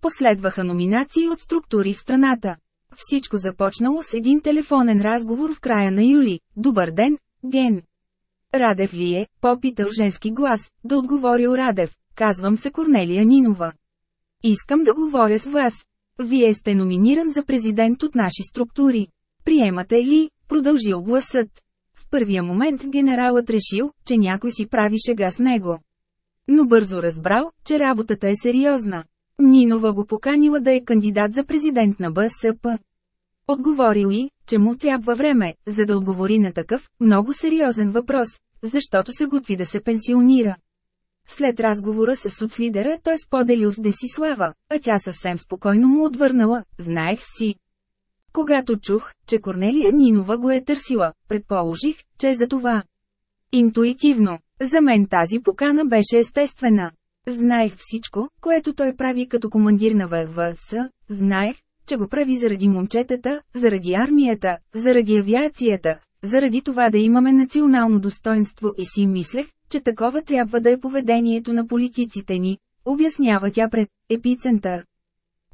Последваха номинации от структури в страната. Всичко започнало с един телефонен разговор в края на юли. Добър ден, Ген. Радев ли е? Попитал женски глас, да отговорил Радев. Казвам се Корнелия Нинова. Искам да говоря с вас. Вие сте номиниран за президент от наши структури. Приемате ли? Продължил гласът. В първия момент генералът решил, че някой си прави шега с него. Но бързо разбрал, че работата е сериозна. Нинова го поканила да е кандидат за президент на БСП. Отговорил и, че му трябва време, за да отговори на такъв, много сериозен въпрос, защото се готви да се пенсионира. След разговора с соцлидера той споделил с Десислава, а тя съвсем спокойно му отвърнала, знаех си. Когато чух, че Корнелия Нинова го е търсила, предположих, че е за това. Интуитивно, за мен тази покана беше естествена. Знаех всичко, което той прави като командир на ВВС, знаех, че го прави заради момчетата, заради армията, заради авиацията, заради това да имаме национално достоинство и си мислех, че такова трябва да е поведението на политиците ни, обяснява тя пред епицентър.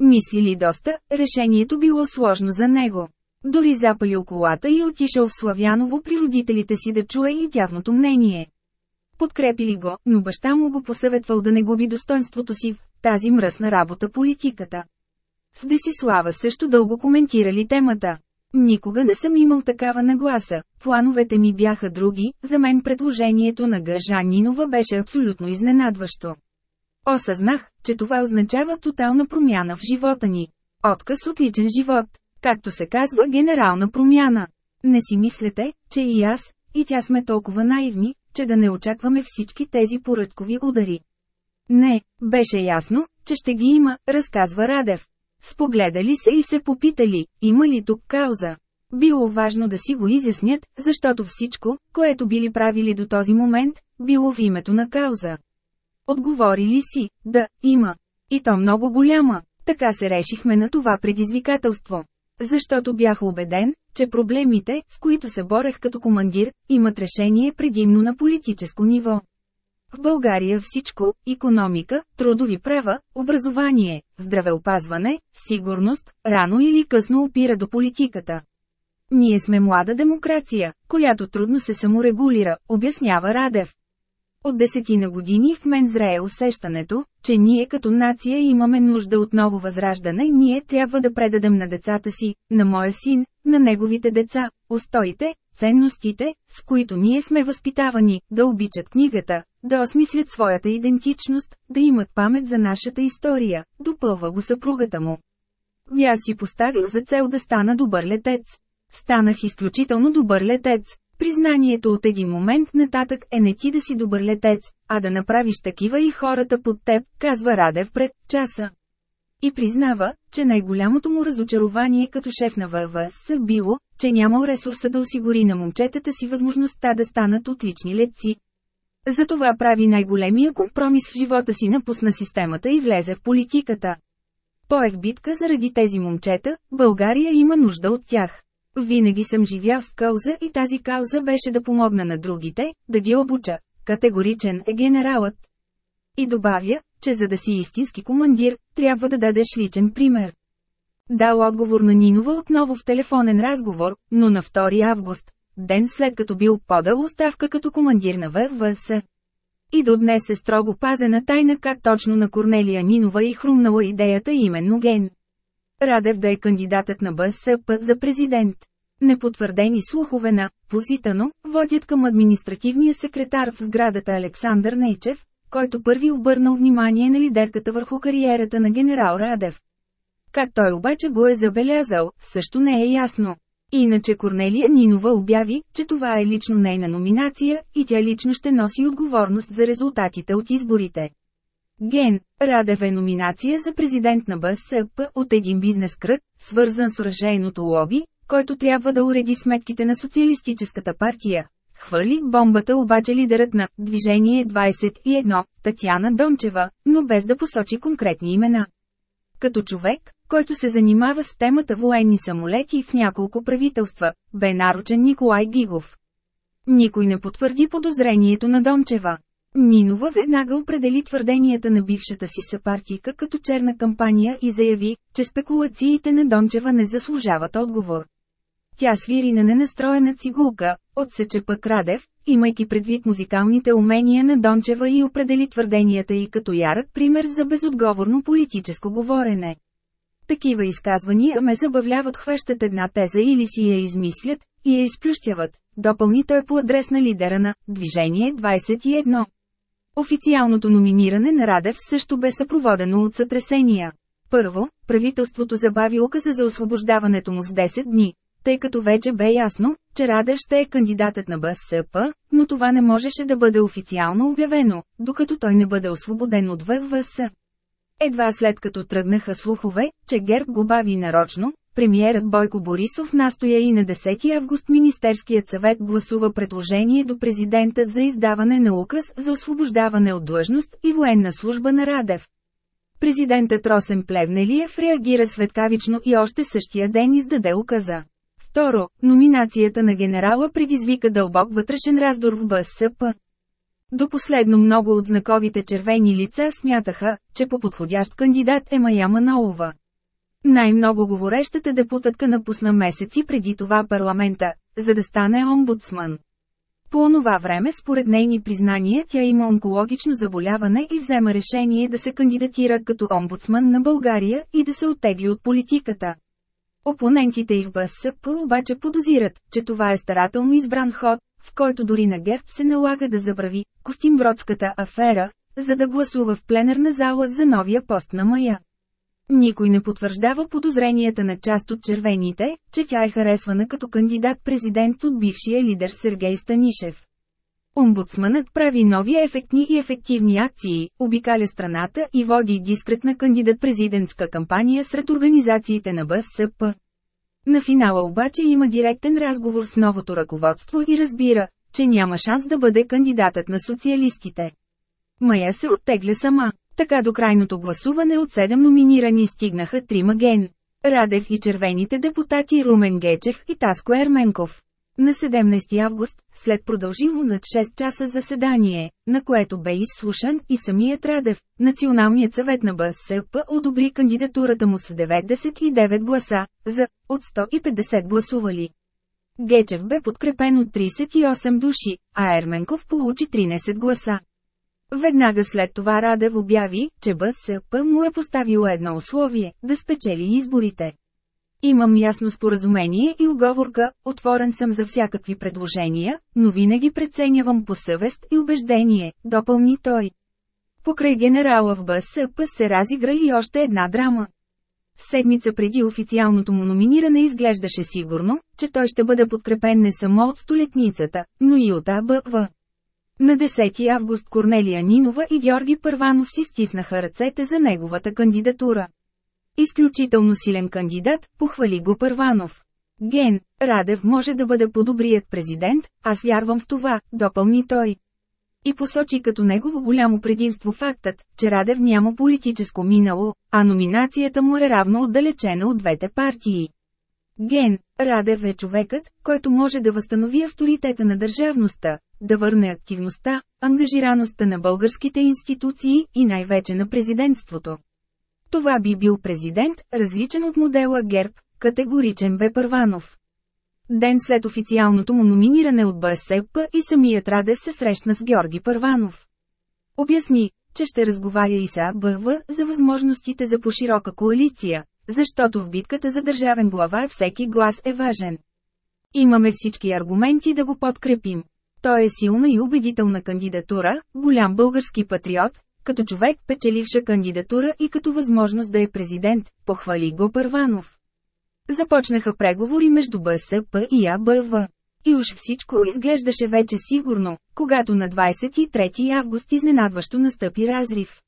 Мислили доста, решението било сложно за него. Дори запалил колата и отишъл в Славяново при родителите си да чуе и тяхното мнение. Подкрепили го, но баща му го посъветвал да не губи достоинството си в тази мръсна работа политиката. С Десислава също дълго коментирали темата. Никога не съм имал такава нагласа, плановете ми бяха други, за мен предложението на Гържа Нинова беше абсолютно изненадващо. Осъзнах, че това означава тотална промяна в живота ни. Отказ от личен живот. Както се казва генерална промяна. Не си мислете, че и аз, и тя сме толкова наивни, че да не очакваме всички тези поръчкови удари. Не, беше ясно, че ще ги има, разказва Радев. Спогледали се и се попитали, има ли тук кауза. Било важно да си го изяснят, защото всичко, което били правили до този момент, било в името на кауза. Отговорили си, да, има. И то много голяма. Така се решихме на това предизвикателство. Защото бях убеден, че проблемите, с които се борех като командир, имат решение предимно на политическо ниво. В България всичко – економика, трудови права, образование, здравеопазване, сигурност, рано или късно опира до политиката. Ние сме млада демокрация, която трудно се саморегулира, обяснява Радев. От десетина години в мен зрее усещането, че ние като нация имаме нужда от ново възраждане ние трябва да предадем на децата си, на моя син, на неговите деца, устоите, ценностите, с които ние сме възпитавани, да обичат книгата, да осмислят своята идентичност, да имат памет за нашата история, допълва го съпругата му. Бях си поставил за цел да стана добър летец. Станах изключително добър летец. Признанието от един момент нататък е не ти да си добър летец, а да направиш такива и хората под теб, казва Радев пред часа. И признава, че най-голямото му разочарование като шеф на ВВС било, че нямал ресурса да осигури на момчетата си възможността да станат отлични летци. Затова прави най-големия компромис в живота си напусна системата и влезе в политиката. Поех битка заради тези момчета, България има нужда от тях. Винаги съм живял с кауза и тази кауза беше да помогна на другите, да ги обуча. Категоричен е генералът. И добавя, че за да си истински командир, трябва да дадеш личен пример. Дал отговор на Нинова отново в телефонен разговор, но на 2 август, ден след като бил подал оставка като командир на ВВС. И до днес е строго пазена тайна как точно на Корнелия Нинова и хрумнала идеята именно ген. Радев да е кандидатът на БСП за президент. Непотвърдени слухове на «Поситано» водят към административния секретар в сградата Александър Нейчев, който първи обърнал внимание на лидерката върху кариерата на генерал Радев. Как той обаче го е забелязал, също не е ясно. Иначе Корнелия Нинова обяви, че това е лично нейна номинация и тя лично ще носи отговорност за резултатите от изборите. Ген, Радев е номинация за президент на БСП от един бизнес кръг, свързан с оръжейното лоби, който трябва да уреди сметките на Социалистическата партия. Хвърли бомбата обаче лидерът на Движение 21, Татьяна Дончева, но без да посочи конкретни имена. Като човек, който се занимава с темата военни самолети в няколко правителства, бе нарочен Николай Гигов. Никой не потвърди подозрението на Дончева. Нинова веднага определи твърденията на бившата си съпартийка като черна кампания и заяви, че спекулациите на Дончева не заслужават отговор. Тя свири на ненастроена цигулка, отсече пък Радев, имайки предвид музикалните умения на Дончева и определи твърденията и като ярък пример за безотговорно политическо говорене. Такива изказвания ме забавляват хващат една теза или си я измислят, и я изплющяват, допълни той по адрес на лидера на Движение 21. Официалното номиниране на Радев също бе съпроводено от сътресения. Първо, правителството забави указа за освобождаването му с 10 дни, тъй като вече бе ясно, че Радев ще е кандидатът на БСП, но това не можеше да бъде официално обявено, докато той не бъде освободен от ВВС. Едва след като тръгнаха слухове, че ГЕРБ го бави нарочно, премиерът Бойко Борисов настоя и на 10 август Министерският съвет гласува предложение до президента за издаване на указ за освобождаване от длъжност и военна служба на Радев. Президентът Росен Плевнелиев реагира светкавично и още същия ден издаде указа. Второ, номинацията на генерала предизвика дълбок вътрешен раздор в БСП. До последно много от знаковите червени лица смятаха, че по подходящ кандидат е Мая Манолова. Най-много говорещата депутатка напусна месеци преди това парламента, за да стане омбудсман. По онова време според нейни признания тя има онкологично заболяване и взема решение да се кандидатира като омбудсман на България и да се оттегли от политиката. Опонентите и в БСП обаче подозират, че това е старателно избран ход, в който дори на ГЕРБ се налага да забрави Костимбродската афера, за да гласува в пленарна зала за новия пост на Мая. Никой не потвърждава подозренията на част от червените, че тя е харесвана като кандидат-президент от бившия лидер Сергей Станишев. Омбудсманът прави нови ефектни и ефективни акции, обикаля страната и води дискретна кандидат-президентска кампания сред организациите на БСП. На финала обаче има директен разговор с новото ръководство и разбира, че няма шанс да бъде кандидатът на социалистите. Мая се оттегля сама. Така до крайното гласуване от 7 номинирани стигнаха трима ген. Радев и червените депутати Румен Гечев и Таско Ерменков. На 17 август, след продължило над 6 часа заседание, на което бе изслушан и самият Радев, Националният съвет на БСП одобри кандидатурата му с 99 гласа, за, от 150 гласували. Гечев бе подкрепен от 38 души, а Ерменков получи 13 гласа. Веднага след това Радев обяви, че БСП му е поставило едно условие – да спечели изборите. Имам ясно споразумение и оговорка, отворен съм за всякакви предложения, но винаги преценявам по съвест и убеждение, допълни той. Покрай генерала в БСП се разигра и още една драма. Седмица преди официалното му номиниране изглеждаше сигурно, че той ще бъде подкрепен не само от столетницата, но и от АБВ. На 10 август Корнелия Нинова и Георги Първанов си стиснаха ръцете за неговата кандидатура. Изключително силен кандидат, похвали го Първанов. Ген, Радев може да бъде по-добрият президент, аз вярвам в това, допълни той. И посочи като негово голямо предимство фактът, че Радев няма политическо минало, а номинацията му е равно отдалечена от двете партии. Ген, Радев е човекът, който може да възстанови авторитета на държавността, да върне активността, ангажираността на българските институции и най-вече на президентството. Това би бил президент, различен от модела ГЕРБ, категоричен бе Първанов. Ден след официалното му номиниране от БСП и самият Радев се срещна с Георги Първанов. Обясни, че ще разговаря и с АБВ за възможностите за по-широка коалиция, защото в битката за държавен глава всеки глас е важен. Имаме всички аргументи да го подкрепим. Той е силна и убедителна кандидатура, голям български патриот, като човек печеливша кандидатура и като възможност да е президент, похвали го Първанов. Започнаха преговори между БСП и АБВ. И уж всичко изглеждаше вече сигурно, когато на 23 август изненадващо настъпи разрив.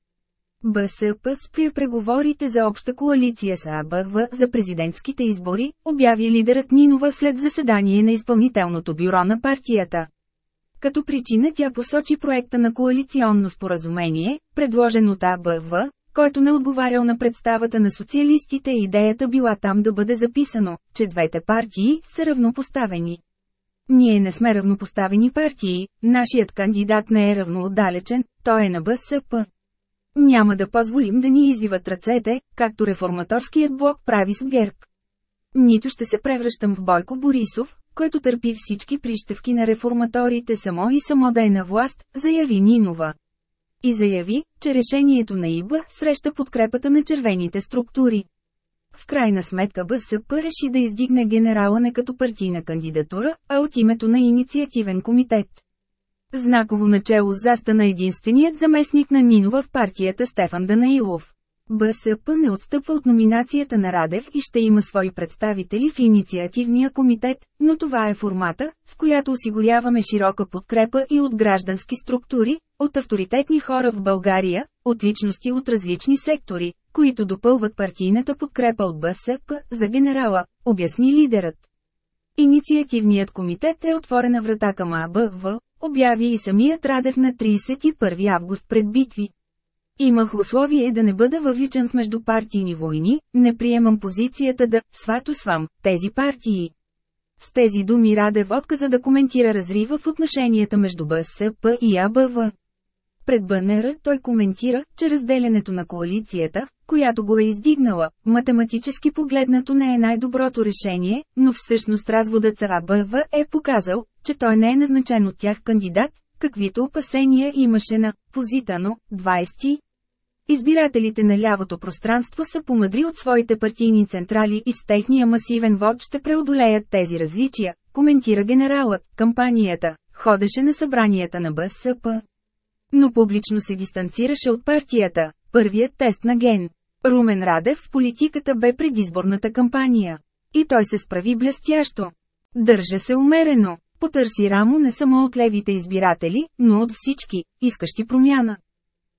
БСП спри преговорите за обща коалиция с АБВ за президентските избори, обяви лидерът Нинова след заседание на изпълнителното бюро на партията. Като причина тя посочи проекта на коалиционно споразумение, предложен от АБВ, който не отговарял на представата на социалистите идеята била там да бъде записано, че двете партии са равнопоставени. Ние не сме равнопоставени партии, нашият кандидат не е равноотдалечен, той е на БСП. Няма да позволим да ни извиват ръцете, както реформаторският блок прави с ГЕРБ. Нито ще се превръщам в Бойко Борисов, който търпи всички прищевки на реформаторите само и само да е на власт, заяви Нинова. И заяви, че решението на ИБ среща подкрепата на червените структури. В крайна сметка БСП реши да издигне генерала не като партийна кандидатура, а от името на инициативен комитет. Знаково начало застана единственият заместник на Нинова в партията Стефан Данаилов. БСП не отстъпва от номинацията на Радев и ще има свои представители в инициативния комитет, но това е формата, с която осигуряваме широка подкрепа и от граждански структури, от авторитетни хора в България, от личности от различни сектори, които допълват партийната подкрепа от БСП за генерала, обясни лидерът. Инициативният комитет е отворена врата към АБВ, обяви и самият Радев на 31 август пред битви. Имах условие да не бъда въвличан в междупартийни войни, не приемам позицията да «сватосвам» тези партии. С тези думи Радев отказа да коментира разрива в отношенията между БСП и АБВ. Пред БНР той коментира, че разделянето на коалицията, която го е издигнала, математически погледнато не е най-доброто решение, но всъщност разводът с АБВ е показал, че той не е назначен от тях кандидат, каквито опасения имаше на Позитано, 20. Избирателите на лявото пространство са помъдри от своите партийни централи и с техния масивен вод ще преодолеят тези различия, коментира генералът. Кампанията ходеше на събранията на БСП. Но публично се дистанцираше от партията, първият тест на ген. Румен Радев в политиката бе предизборната кампания. И той се справи блестящо. Държа се умерено, Потърси рамо не само от левите избиратели, но от всички, искащи промяна.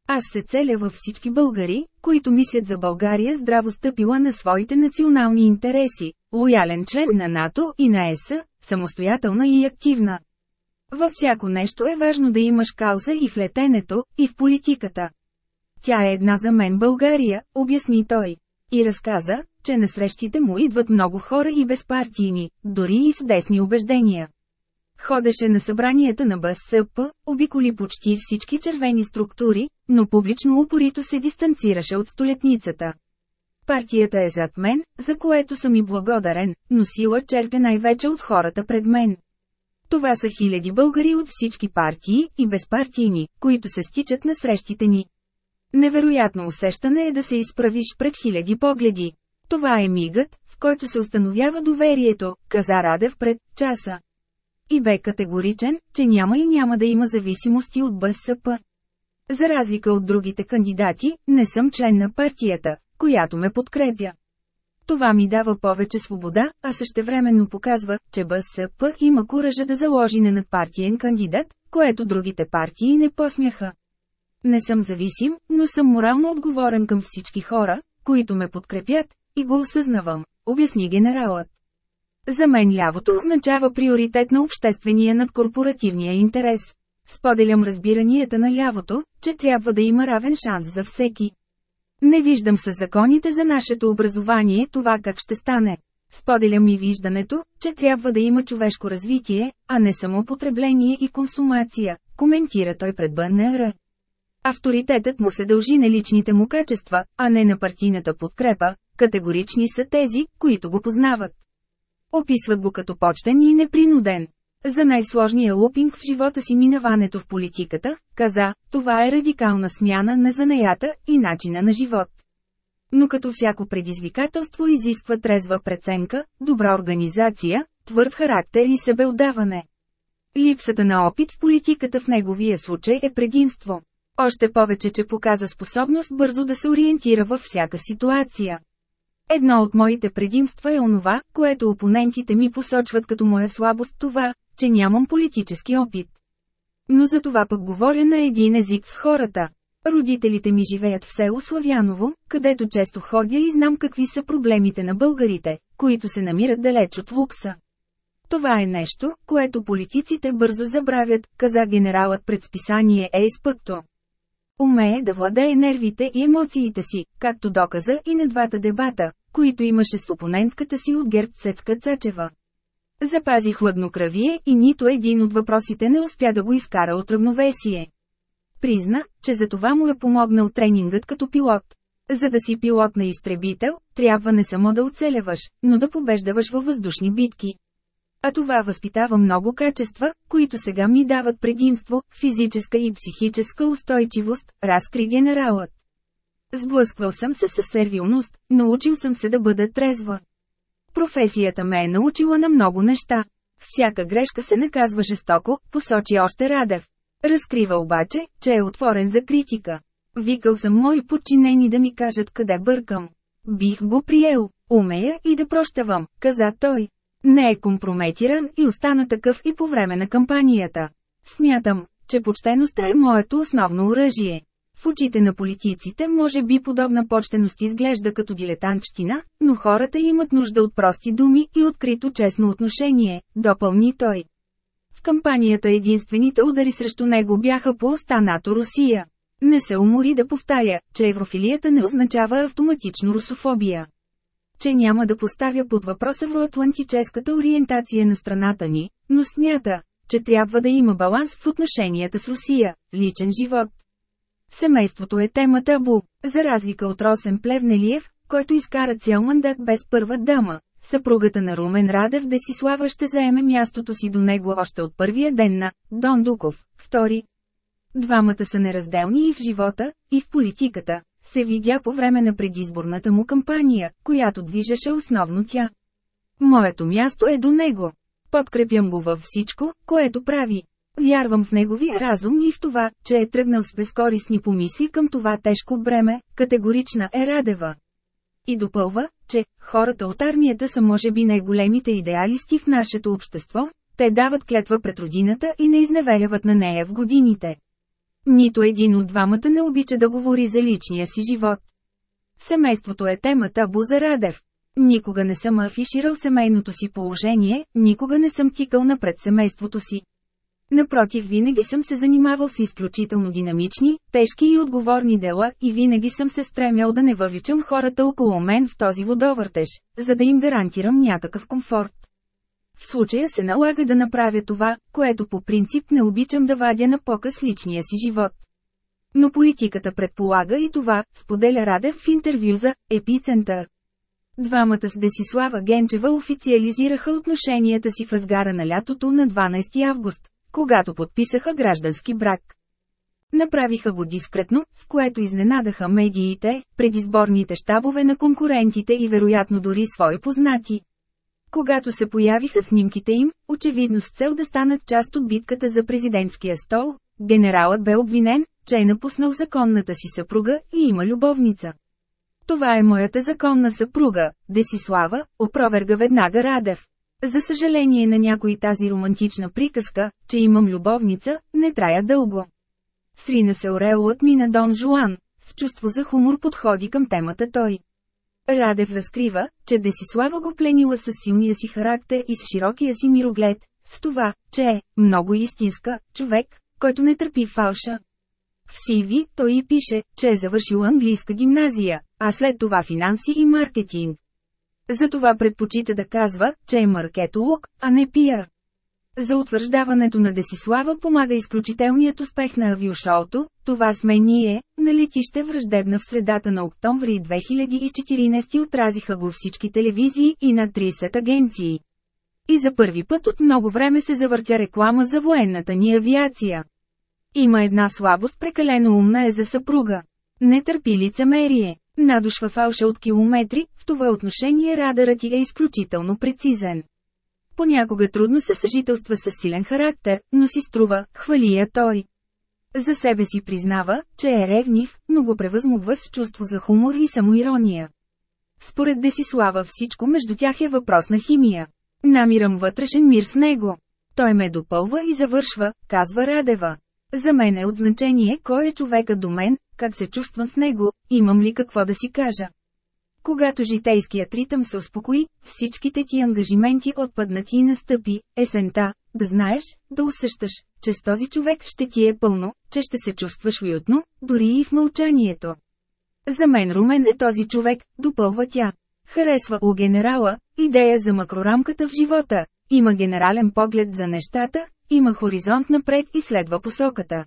Аз се целя във всички българи, които мислят за България здраво стъпила на своите национални интереси, лоялен член на НАТО и на ЕС, самостоятелна и активна. Във всяко нещо е важно да имаш кауза и в летенето, и в политиката. Тя е една за мен България, обясни той. И разказа, че на срещите му идват много хора и безпартийни, дори и с десни убеждения. Ходеше на събранията на БСП, обиколи почти всички червени структури, но публично упорито се дистанцираше от столетницата. Партията е зад мен, за което съм и благодарен, но сила черпя най-вече от хората пред мен. Това са хиляди българи от всички партии и безпартийни, които се стичат на срещите ни. Невероятно усещане е да се изправиш пред хиляди погледи. Това е мигът, в който се установява доверието, каза Радев пред часа. И бе категоричен, че няма и няма да има зависимости от БСП. За разлика от другите кандидати, не съм член на партията, която ме подкрепя. Това ми дава повече свобода, а същевременно показва, че БСП има куража да заложи на надпартиен кандидат, което другите партии не посмяха. Не съм зависим, но съм морално отговорен към всички хора, които ме подкрепят, и го осъзнавам, обясни генералът. За мен лявото означава приоритет на обществения над корпоративния интерес. Споделям разбиранията на лявото, че трябва да има равен шанс за всеки. Не виждам със законите за нашето образование това как ще стане. Споделям и виждането, че трябва да има човешко развитие, а не само потребление и консумация, коментира той пред БНР. Авторитетът му се дължи на личните му качества, а не на партийната подкрепа, категорични са тези, които го познават. Описват го като почтен и непринуден. За най-сложния лупинг в живота си минаването в политиката, каза, това е радикална смяна на занаята и начина на живот. Но като всяко предизвикателство изисква трезва преценка, добра организация, твърд характер и себеотдаване. Липсата на опит в политиката в неговия случай е предимство. Още повече, че показа способност бързо да се ориентира във всяка ситуация. Едно от моите предимства е онова, което опонентите ми посочват като моя слабост това, че нямам политически опит. Но за това пък говоря на един език с хората. Родителите ми живеят в село Славяново, където често ходя и знам какви са проблемите на българите, които се намират далеч от лукса. Това е нещо, което политиците бързо забравят, каза генералът пред списание Ейспъкто. Умее да владее нервите и емоциите си, както доказа и на двата дебата, които имаше с опонентката си от герб Цецка Цачева. Запази хладнокръвие и нито един от въпросите не успя да го изкара от равновесие. Призна, че за това му е помогнал тренингът като пилот. За да си пилот на изтребител, трябва не само да оцеляваш, но да побеждаваш във въздушни битки. А това възпитава много качества, които сега ми дават предимство, физическа и психическа устойчивост, разкри генералът. Сблъсквал съм се с сервилност, научил съм се да бъда трезва. Професията ме е научила на много неща. Всяка грешка се наказва жестоко, посочи още Радев. Разкрива обаче, че е отворен за критика. Викал съм мои подчинени да ми кажат къде бъркам. Бих го приел, умея и да прощавам, каза той. Не е компрометиран и остана такъв и по време на кампанията. Смятам, че почтеността е моето основно оръжие. В очите на политиците може би подобна почтеност изглежда като дилетантщина, но хората имат нужда от прости думи и открито честно отношение, допълни той. В кампанията единствените удари срещу него бяха по останато Русия. Не се умори да повтаря, че еврофилията не означава автоматично русофобия. Че няма да поставя под въпрос евроатлантическата ориентация на страната ни, но смята, че трябва да има баланс в отношенията с Русия, личен живот, Семейството е тема табу, за разлика от Росен Плевнелиев, който изкара цял мандат без първа дама. Съпругата на Румен Радев Десислава ще заеме мястото си до него още от първия ден на Дон Дуков, втори. Двамата са неразделни и в живота, и в политиката, се видя по време на предизборната му кампания, която движеше основно тя. Моето място е до него. Подкрепям го във всичко, което прави. Вярвам в неговия разум и в това, че е тръгнал с безкорисни помисли към това тежко бреме, категорична е Радева. И допълва, че хората от армията са може би най-големите идеалисти в нашето общество, те дават клетва пред родината и не изневеряват на нея в годините. Нито един от двамата не обича да говори за личния си живот. Семейството е темата Бу за Радев. Никога не съм афиширал семейното си положение, никога не съм тикал напред семейството си. Напротив, винаги съм се занимавал с изключително динамични, тежки и отговорни дела и винаги съм се стремял да не въвличам хората около мен в този водовъртеж, за да им гарантирам някакъв комфорт. В случая се налага да направя това, което по принцип не обичам да вадя на показ личния си живот. Но политиката предполага и това, споделя Радев в интервю за «Епицентър». Двамата с Десислава Генчева официализираха отношенията си в разгара на лятото на 12 август, когато подписаха граждански брак. Направиха го дискретно, с което изненадаха медиите, предизборните щабове на конкурентите и вероятно дори свои познати. Когато се появиха снимките им, очевидно с цел да станат част от битката за президентския стол, генералът бе обвинен, че е напуснал законната си съпруга и има любовница. Това е моята законна съпруга, Десислава, опроверга веднага Радев. За съжаление на някой тази романтична приказка, че имам любовница, не трая дълго. Срина се ореолът ми на Дон Жуан, с чувство за хумор подходи към темата той. Радев разкрива, че Десислава го пленила с силния си характер и с широкия си мироглед, с това, че е много истинска, човек, който не търпи фалша. В CV той и пише, че е завършил английска гимназия, а след това финанси и маркетинг. Затова предпочита да казва, че е маркетолог, а не пиар. За утвърждаването на Десислава помага изключителният успех на авиошоуто, това сме ние, на летище враждебна в средата на октомври 2014 отразиха го всички телевизии и на 30 агенции. И за първи път от много време се завъртя реклама за военната ни авиация. Има една слабост прекалено умна е за съпруга. Не търпи лицемерие. Надушва фалша от километри, в това отношение радарът ти е изключително прецизен. Понякога трудно се съжителства с силен характер, но си струва, хвали я той. За себе си признава, че е ревнив, но го превъзмогва с чувство за хумор и самоирония. Според Десислава всичко между тях е въпрос на химия. Намирам вътрешен мир с него. Той ме допълва и завършва, казва Радева. За мен е от значение кой е човека до мен, как се чувствам с него, имам ли какво да си кажа. Когато житейският ритъм се успокои, всичките ти ангажименти отпаднат и настъпи, есента, да знаеш, да усещаш, че с този човек ще ти е пълно, че ще се чувстваш уютно, дори и в мълчанието. За мен Румен е този човек, допълва тя. Харесва у генерала, идея за макрорамката в живота, има генерален поглед за нещата, има хоризонт напред и следва посоката.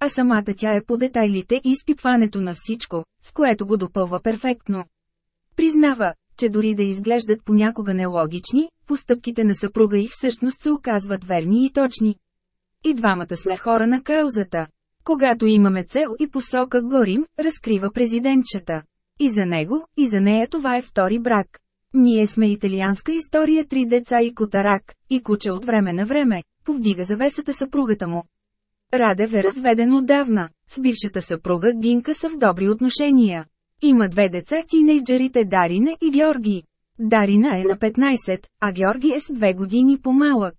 А самата тя е по детайлите и изпипването на всичко, с което го допълва перфектно. Признава, че дори да изглеждат понякога нелогични, постъпките на съпруга и всъщност се оказват верни и точни. И двамата сме хора на каузата. Когато имаме цел и посока горим, разкрива президентчата. И за него, и за нея това е втори брак. Ние сме италианска история три деца и котарак, и куче от време на време, повдига завесата съпругата му. Радев е разведен отдавна, с бившата съпруга Гинка са в добри отношения. Има две деца тинейджерите Дарина и Георги. Дарина е на 15, а Георги е с две години по-малък.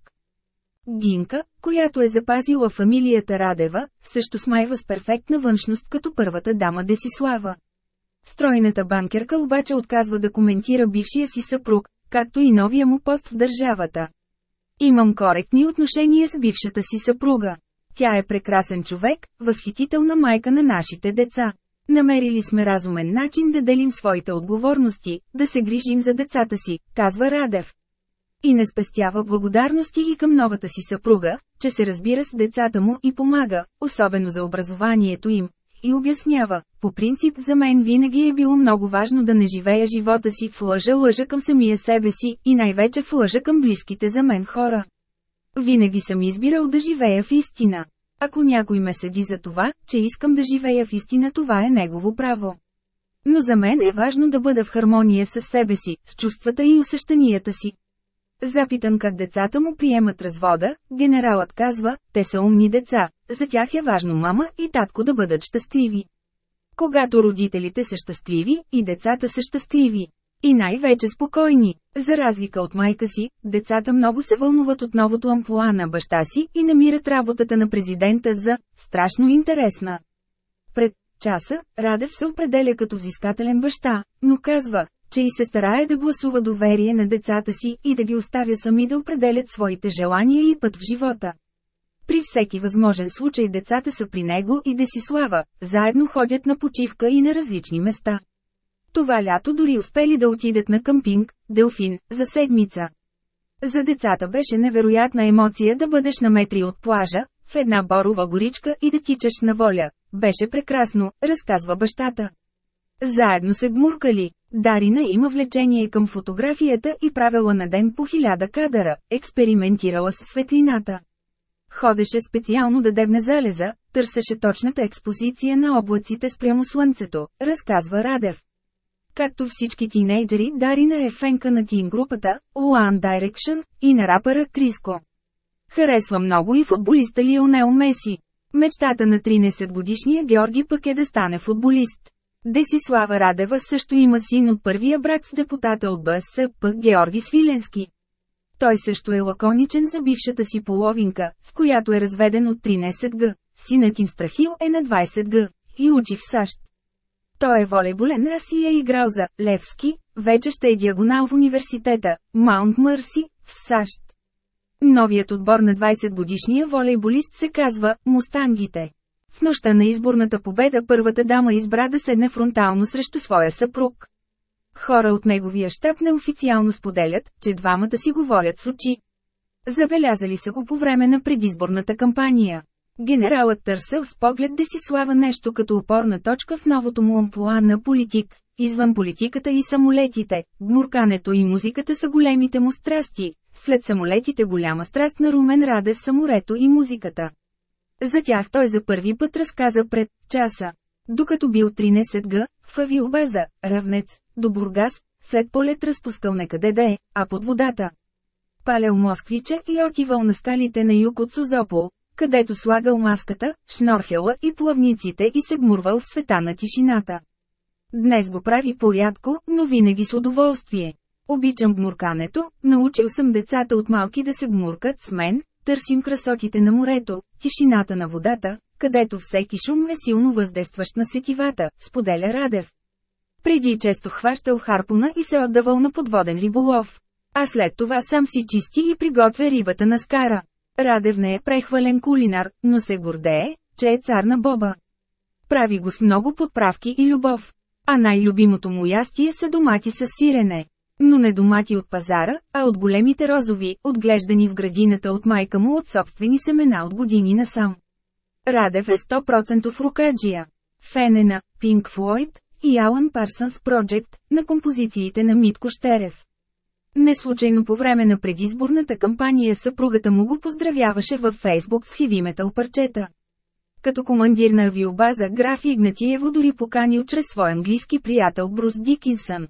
Гинка, която е запазила фамилията Радева, също смайва с перфектна външност като първата дама Десислава. Стройната банкерка обаче отказва да коментира бившия си съпруг, както и новия му пост в държавата. Имам коректни отношения с бившата си съпруга. Тя е прекрасен човек, възхитителна майка на нашите деца. Намерили сме разумен начин да делим своите отговорности, да се грижим за децата си, казва Радев. И не спестява благодарности и към новата си съпруга, че се разбира с децата му и помага, особено за образованието им. И обяснява, по принцип за мен винаги е било много важно да не живея живота си в лъжа лъжа към самия себе си и най-вече в лъжа към близките за мен хора. Винаги съм избирал да живея в истина. Ако някой ме седи за това, че искам да живея в истина, това е негово право. Но за мен е важно да бъда в хармония с себе си, с чувствата и усещанията си. Запитан как децата му приемат развода, генералът казва, те са умни деца, за тях е важно мама и татко да бъдат щастливи. Когато родителите са щастливи, и децата са щастливи. И най-вече спокойни. За разлика от майка си, децата много се вълнуват от новото амплуа на баща си и намират работата на президента за «страшно интересна». Пред часа, Радев се определя като взискателен баща, но казва, че и се старае да гласува доверие на децата си и да ги оставя сами да определят своите желания и път в живота. При всеки възможен случай децата са при него и Десислава, заедно ходят на почивка и на различни места. Това лято дори успели да отидат на къмпинг, Делфин, за седмица. За децата беше невероятна емоция да бъдеш на метри от плажа, в една борова горичка и да тичаш на воля. Беше прекрасно, разказва бащата. Заедно се гмуркали. Дарина има влечение към фотографията и правила на ден по хиляда кадъра, експериментирала с светлината. Ходеше специално да дебне залеза, търсеше точната експозиция на облаците спрямо слънцето, разказва Радев. Както всички тинейджери, Дарина е фенка на тин групата One Direction и на рапъра Криско. Харесва много и футболиста Лионел Меси. Мечтата на 13-годишния Георги пък е да стане футболист. Десислава Радева също има син от първия брак с депутата от БСП Георги Свиленски. Той също е лаконичен за бившата си половинка, с която е разведен от 13 г. Синът им Страхил е на 20 г. и учи в САЩ. Той е волейболен раз и е играл за Левски, вече ще е диагонал в университета, Маунт Мърси, в САЩ. Новият отбор на 20-годишния волейболист се казва «Мустангите». В нощта на изборната победа първата дама избра да седне фронтално срещу своя съпруг. Хора от неговия щаб неофициално споделят, че двамата си говорят с очи. Забелязали са го по време на предизборната кампания. Генералът търсел с поглед да си слава нещо като опорна точка в новото му амплуа на политик. Извън политиката и самолетите, гмуркането и музиката са големите му страсти. След самолетите голяма страст на Румен Радев са морето и музиката. За тях той за първи път разказа пред часа. Докато бил 13 г, в авиобаза, равнец, до Бургас, след полет разпускал некъде да е, а под водата. Палял москвича и отивал на скалите на юг от Созопол, където слагал маската, шнорхела и плавниците и се гмурвал в света на тишината. Днес го прави порядко, но винаги с удоволствие. Обичам гмуркането, научил съм децата от малки да се гмуркат с мен, търсим красотите на морето, тишината на водата, където всеки шум е силно въздействащ на сетивата, споделя Радев. Преди често хващал харпуна и се отдавал на подводен риболов. А след това сам си чисти и приготвя рибата на скара. Радев не е прехвален кулинар, но се гордее, че е цар на боба. Прави го с много подправки и любов. А най-любимото му ястие са домати с сирене. Но не домати от пазара, а от големите розови, отглеждани в градината от майка му от собствени семена от години насам. Радев е 100% рукаджия. Фен е на Pink Floyd и Alan Parsons Project, на композициите на Митко Щерев. Неслучайно по време на предизборната кампания съпругата му го поздравяваше във Фейсбук с хивиметал парчета. Като командир на авиобаза граф Игнатиево дори поканил чрез свой английски приятел Брус Дикинсън.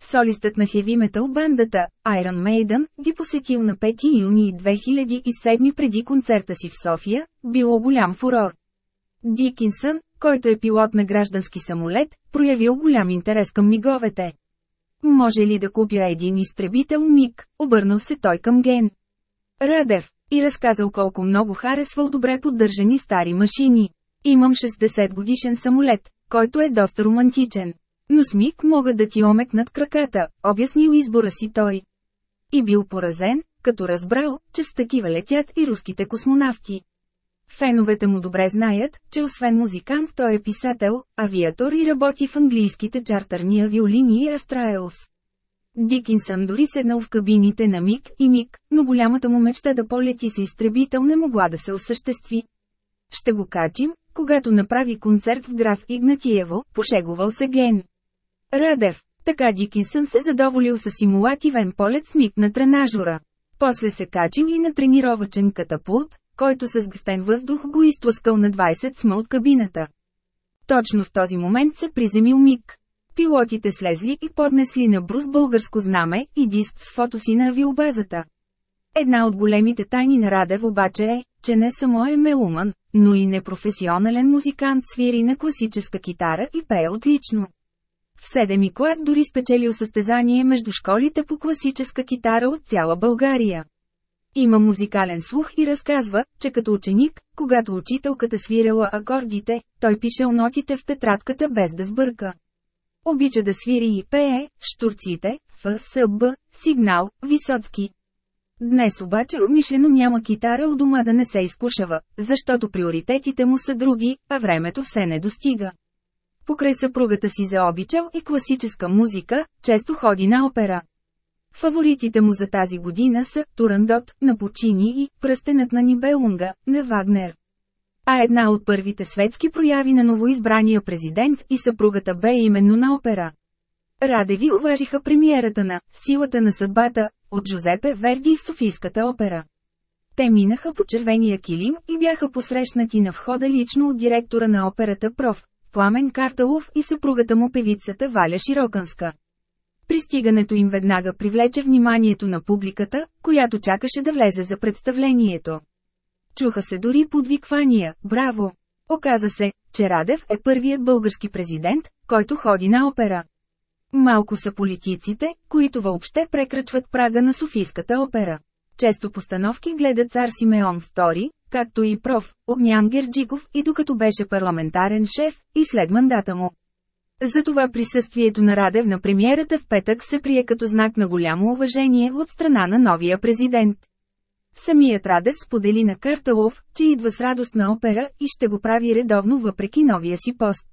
Солистът на хеви метал бандата, Iron Maiden, ги посетил на 5 юни 2007 преди концерта си в София, било голям фурор. Дикинсън, който е пилот на граждански самолет, проявил голям интерес към миговете. Може ли да купя един изтребител МИГ, обърнал се той към Ген. Радев, и разказал колко много харесвал добре поддържани стари машини. Имам 60 годишен самолет, който е доста романтичен. Но с миг могат да ти омекнат краката, обяснил избора си той. И бил поразен, като разбрал, че с такива летят и руските космонавти. Феновете му добре знаят, че освен музикант той е писател, авиатор и работи в английските чартърни авиолинии Астраелс. Дикинсън дори седнал в кабините на Мик и Мик, но голямата му мечта да полети с изтребител не могла да се осъществи. Ще го качим, когато направи концерт в граф Игнатиево, пошегувал се Ген. Радев, така Дикинсън се задоволил с симулативен полет с Мик на тренажора. После се качил и на тренировачен катапулт, който с гъстен въздух го изтлъскал на 20 сма от кабината. Точно в този момент се приземил Мик. Пилотите слезли и поднесли на Брус българско знаме и диск с фото си на авиобазата. Една от големите тайни на Радев обаче е, че не само е мелуман, но и непрофесионален музикант свири на класическа китара и пее отлично. В седеми клас дори спечелил състезание между школите по класическа китара от цяла България. Има музикален слух и разказва, че като ученик, когато учителката свирела акордите, той пишел нотите в тетрадката без да сбърка. Обича да свири и пее, штурците, ФСБ, сигнал, Висоцки. Днес обаче умишлено няма китара у дома да не се изкушава, защото приоритетите му са други, а времето все не достига. Покрай съпругата си заобичал и класическа музика, често ходи на опера. Фаворитите му за тази година са Турандот на Почини и Пръстенът на Нибелунга на Вагнер. А една от първите светски прояви на новоизбрания президент и съпругата бе именно на опера. Радеви уважиха премиерата на «Силата на съдбата» от Жозепе Верди в Софийската опера. Те минаха по червения килим и бяха посрещнати на входа лично от директора на операта проф. Пламен Карталов и съпругата му певицата Валя Широканска. Пристигането им веднага привлече вниманието на публиката, която чакаше да влезе за представлението. Чуха се дори подвиквания «Браво!». Оказа се, че Радев е първият български президент, който ходи на опера. Малко са политиците, които въобще прекрачват прага на Софийската опера. Често постановки гледа цар Симеон II, както и проф. Огнян Герджиков и докато беше парламентарен шеф, и след мандата му. Затова присъствието на Радев на премиерата в петък се прие като знак на голямо уважение от страна на новия президент. Самият Радев сподели на Карталов, че идва с радост на опера и ще го прави редовно въпреки новия си пост.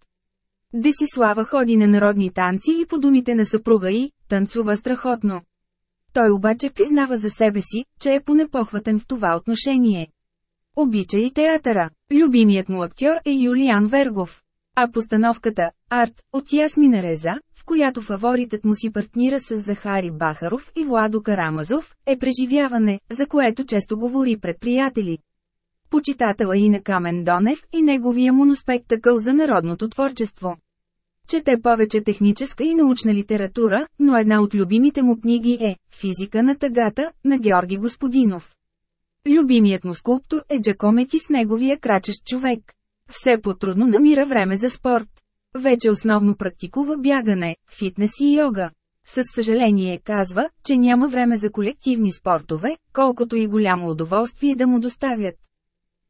Десислава ходи на народни танци и по думите на съпруга й, танцува страхотно. Той обаче признава за себе си, че е понепохватен в това отношение. Обича и театъра. Любимият му актьор е Юлиан Вергов. А постановката «Арт» от Ясмина Реза, в която фаворитът му си партнира с Захари Бахаров и Владо Карамазов, е преживяване, за което често говори пред приятели. Почитател е и на Камен Донев и неговия моноспектакъл за народното творчество. Чете повече техническа и научна литература, но една от любимите му книги е «Физика на тъгата» на Георги Господинов. Любимият му скулптор е Джакомети с неговия крачещ човек. Все по-трудно намира време за спорт. Вече основно практикува бягане, фитнес и йога. С съжаление казва, че няма време за колективни спортове, колкото и голямо удоволствие да му доставят.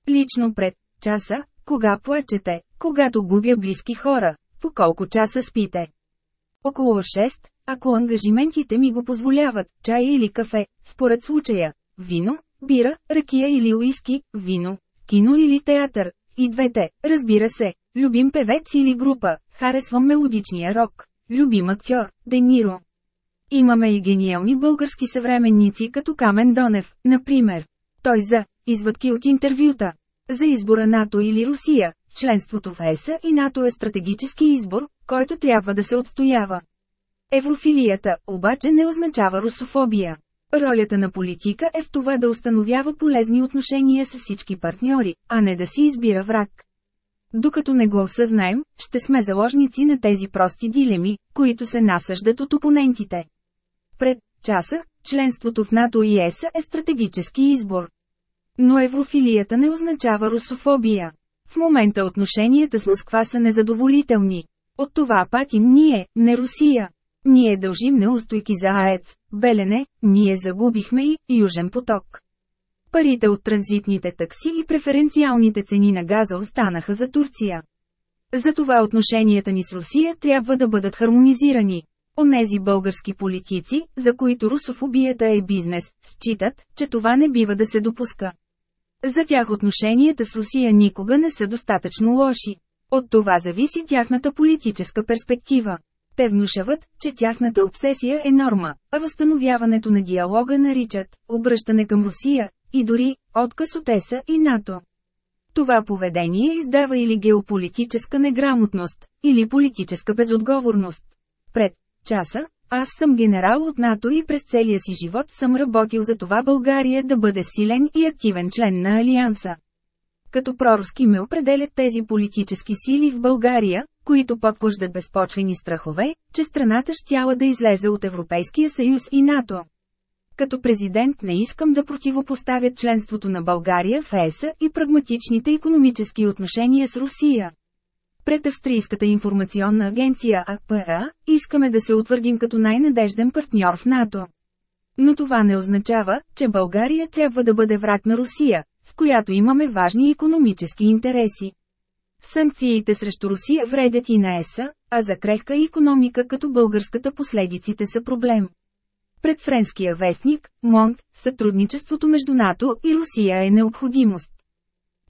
Лично пред часа, кога плачете, когато губя близки хора, по колко часа спите. Около 6, ако ангажиментите ми го позволяват, чай или кафе, според случая, вино, бира, ракия или уиски, вино, кино или театър, и двете, разбира се, любим певец или група, харесвам мелодичния рок, любим актьор, Дениро. Имаме и гениални български съвременници като Камен Донев, например. Той за извадки от интервюта. За избора НАТО или Русия, членството в ЕСА и НАТО е стратегически избор, който трябва да се отстоява. Еврофилията, обаче не означава русофобия. Ролята на политика е в това да установява полезни отношения с всички партньори, а не да си избира враг. Докато не го осъзнаем, ще сме заложници на тези прости дилеми, които се насъждат от опонентите. Пред часа, членството в НАТО и ЕС е стратегически избор. Но еврофилията не означава русофобия. В момента отношенията с Москва са незадоволителни. От това патим ние, не Русия. Ние дължим неустойки за АЕЦ, Белене, ние загубихме и Южен поток. Парите от транзитните такси и преференциалните цени на газа останаха за Турция. Затова отношенията ни с Русия трябва да бъдат хармонизирани. Онези български политици, за които русофобията е бизнес, считат, че това не бива да се допуска. За тях отношенията с Русия никога не са достатъчно лоши. От това зависи тяхната политическа перспектива. Те внушават, че тяхната обсесия е норма, а възстановяването на диалога наричат обръщане към Русия и дори отказ от ЕСА и НАТО. Това поведение издава или геополитическа неграмотност, или политическа безотговорност. Пред часа, аз съм генерал от НАТО и през целия си живот съм работил за това България да бъде силен и активен член на Алианса. Като проруски ме определят тези политически сили в България, които подклаждат безпочвени страхове, че страната щяла да излезе от Европейския съюз и НАТО. Като президент не искам да противопоставя членството на България в ЕСА и прагматичните економически отношения с Русия. Пред Австрийската информационна агенция АПА, искаме да се утвърдим като най-надежден партньор в НАТО. Но това не означава, че България трябва да бъде враг на Русия, с която имаме важни економически интереси. Санкциите срещу Русия вредят и на ЕСА, а за крехка економика като българската последиците са проблем. Пред френския вестник, Монт, сътрудничеството между НАТО и Русия е необходимост.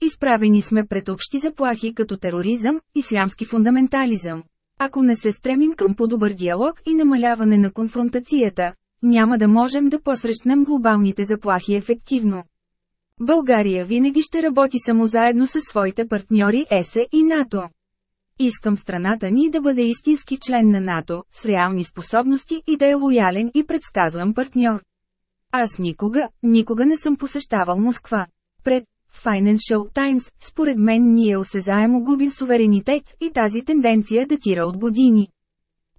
Изправени сме пред общи заплахи като тероризъм, ислямски фундаментализъм. Ако не се стремим към по-добър диалог и намаляване на конфронтацията, няма да можем да посрещнем глобалните заплахи ефективно. България винаги ще работи само заедно с своите партньори ЕСА и НАТО. Искам страната ни да бъде истински член на НАТО, с реални способности и да е лоялен и предсказвам партньор. Аз никога, никога не съм посещавал Москва. Пред Financial Times, според мен ние осезаемо губим суверенитет и тази тенденция датира от години.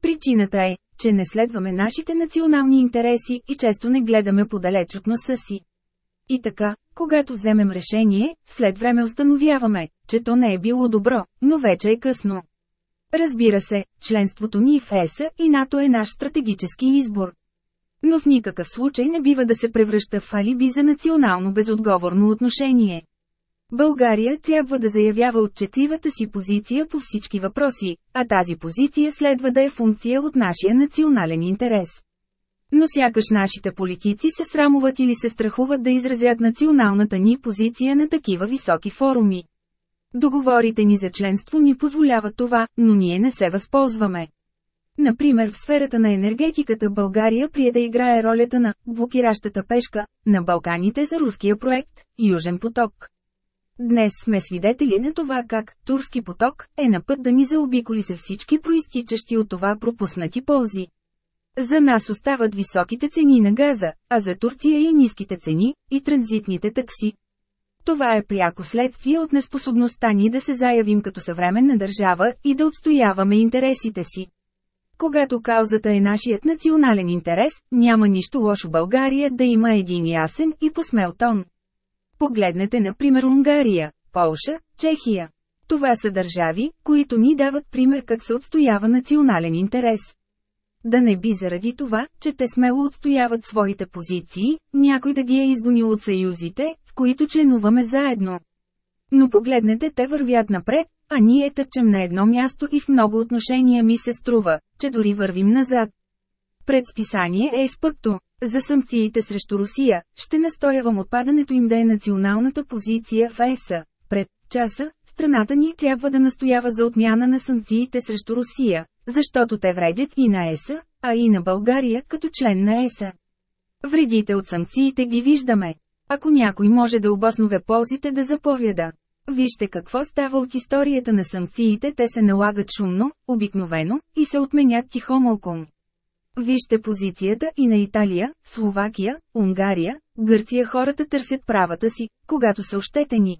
Причината е, че не следваме нашите национални интереси и често не гледаме подалеч от носа си. И така, когато вземем решение, след време установяваме, че то не е било добро, но вече е късно. Разбира се, членството ни в ЕСА и НАТО е наш стратегически избор. Но в никакъв случай не бива да се превръща в алиби за национално безотговорно отношение. България трябва да заявява отчетливата си позиция по всички въпроси, а тази позиция следва да е функция от нашия национален интерес. Но сякаш нашите политици се срамуват или се страхуват да изразят националната ни позиция на такива високи форуми. Договорите ни за членство ни позволяват това, но ние не се възползваме. Например в сферата на енергетиката България прие да играе ролята на блокиращата пешка на Балканите за руския проект Южен поток. Днес сме свидетели на това как Турски поток е на път да ни заобиколи се всички проистичащи от това пропуснати ползи. За нас остават високите цени на газа, а за Турция и ниските цени, и транзитните такси. Това е пряко следствие от неспособността ни да се заявим като съвременна държава и да отстояваме интересите си. Когато каузата е нашият национален интерес, няма нищо лошо България да има един ясен и посмел тон. Погледнете например Унгария, Полша, Чехия. Това са държави, които ни дават пример как се отстоява национален интерес. Да не би заради това, че те смело отстояват своите позиции, някой да ги е изгонил от съюзите, в които членуваме заедно. Но погледнете те вървят напред, а ние тъпчем на едно място и в много отношения ми се струва, че дори вървим назад. Пред списание е изпъкто. За санкциите срещу Русия, ще настоявам отпадането им да е националната позиция в ЕСА. Пред часа, страната ни трябва да настоява за отмяна на санкциите срещу Русия, защото те вредят и на ЕСА, а и на България като член на ЕСА. Вредите от санкциите ги виждаме. Ако някой може да обоснове ползите да заповяда. Вижте какво става от историята на санкциите, те се налагат шумно, обикновено, и се отменят тихомълком. Вижте позицията и на Италия, Словакия, Унгария, Гърция хората търсят правата си, когато са ощетени.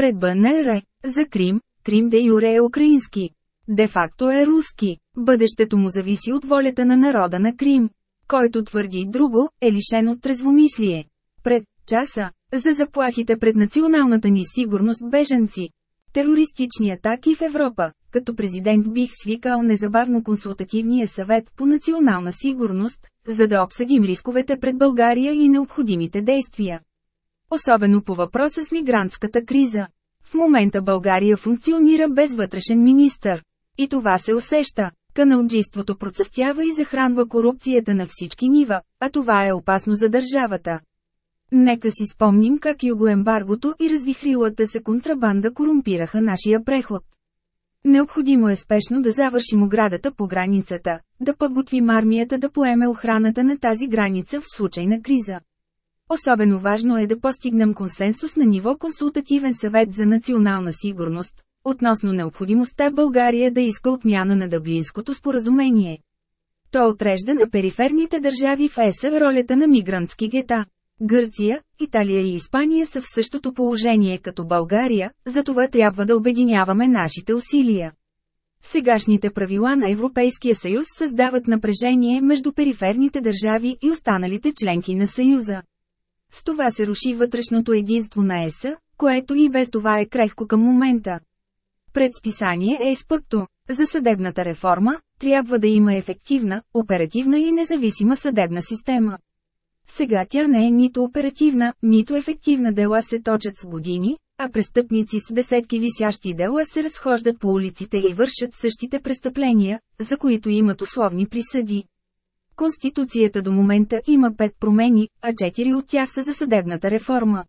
Пред БНР, за Крим, Крим де юре е украински. Де-факто е руски. Бъдещето му зависи от волята на народа на Крим. Който твърди друго, е лишен от трезвомислие. Пред часа, за заплахите пред националната ни сигурност беженци. Терористични атаки в Европа. Като президент бих свикал незабавно консултативния съвет по национална сигурност, за да обсъдим рисковете пред България и необходимите действия. Особено по въпроса с мигрантската криза. В момента България функционира без вътрешен министър. И това се усеща. Каналджийството процъфтява и захранва корупцията на всички нива, а това е опасно за държавата. Нека си спомним как югоембаргото и развихрилата се контрабанда корумпираха нашия преход. Необходимо е спешно да завършим оградата по границата, да подготвим армията да поеме охраната на тази граница в случай на криза. Особено важно е да постигнем консенсус на ниво консултативен съвет за национална сигурност, относно необходимостта България да иска отмяна на Дъблинското споразумение. То отрежда на периферните държави в ЕСА ролята на мигрантски гета. Гърция, Италия и Испания са в същото положение като България, затова трябва да обединяваме нашите усилия. Сегашните правила на Европейския съюз създават напрежение между периферните държави и останалите членки на съюза. С това се руши вътрешното единство на ЕСА, което и без това е крехко към момента. Пред списание е изпъкто. За съдебната реформа, трябва да има ефективна, оперативна и независима съдебна система. Сега тя не е нито оперативна, нито ефективна дела се точат с години, а престъпници с десетки висящи дела се разхождат по улиците и вършат същите престъпления, за които имат условни присъди. Конституцията до момента има пет промени, а четири от тях са за съдебната реформа.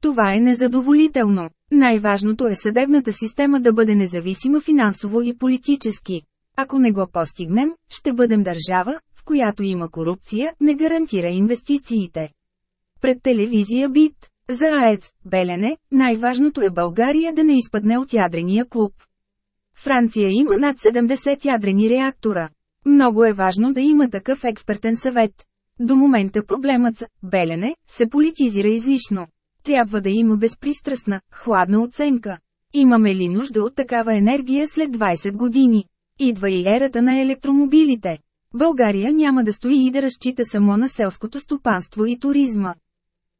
Това е незадоволително. Най-важното е съдебната система да бъде независима финансово и политически. Ако не го постигнем, ще бъдем държава, която има корупция, не гарантира инвестициите. Пред телевизия БИТ. За АЕЦ, Белене, най-важното е България да не изпадне от ядрения клуб. Франция има над 70 ядрени реактора. Много е важно да има такъв експертен съвет. До момента проблемът с «Белене» се политизира излишно. Трябва да има безпристрастна, хладна оценка. Имаме ли нужда от такава енергия след 20 години? Идва и ерата на електромобилите. България няма да стои и да разчита само на селското стопанство и туризма.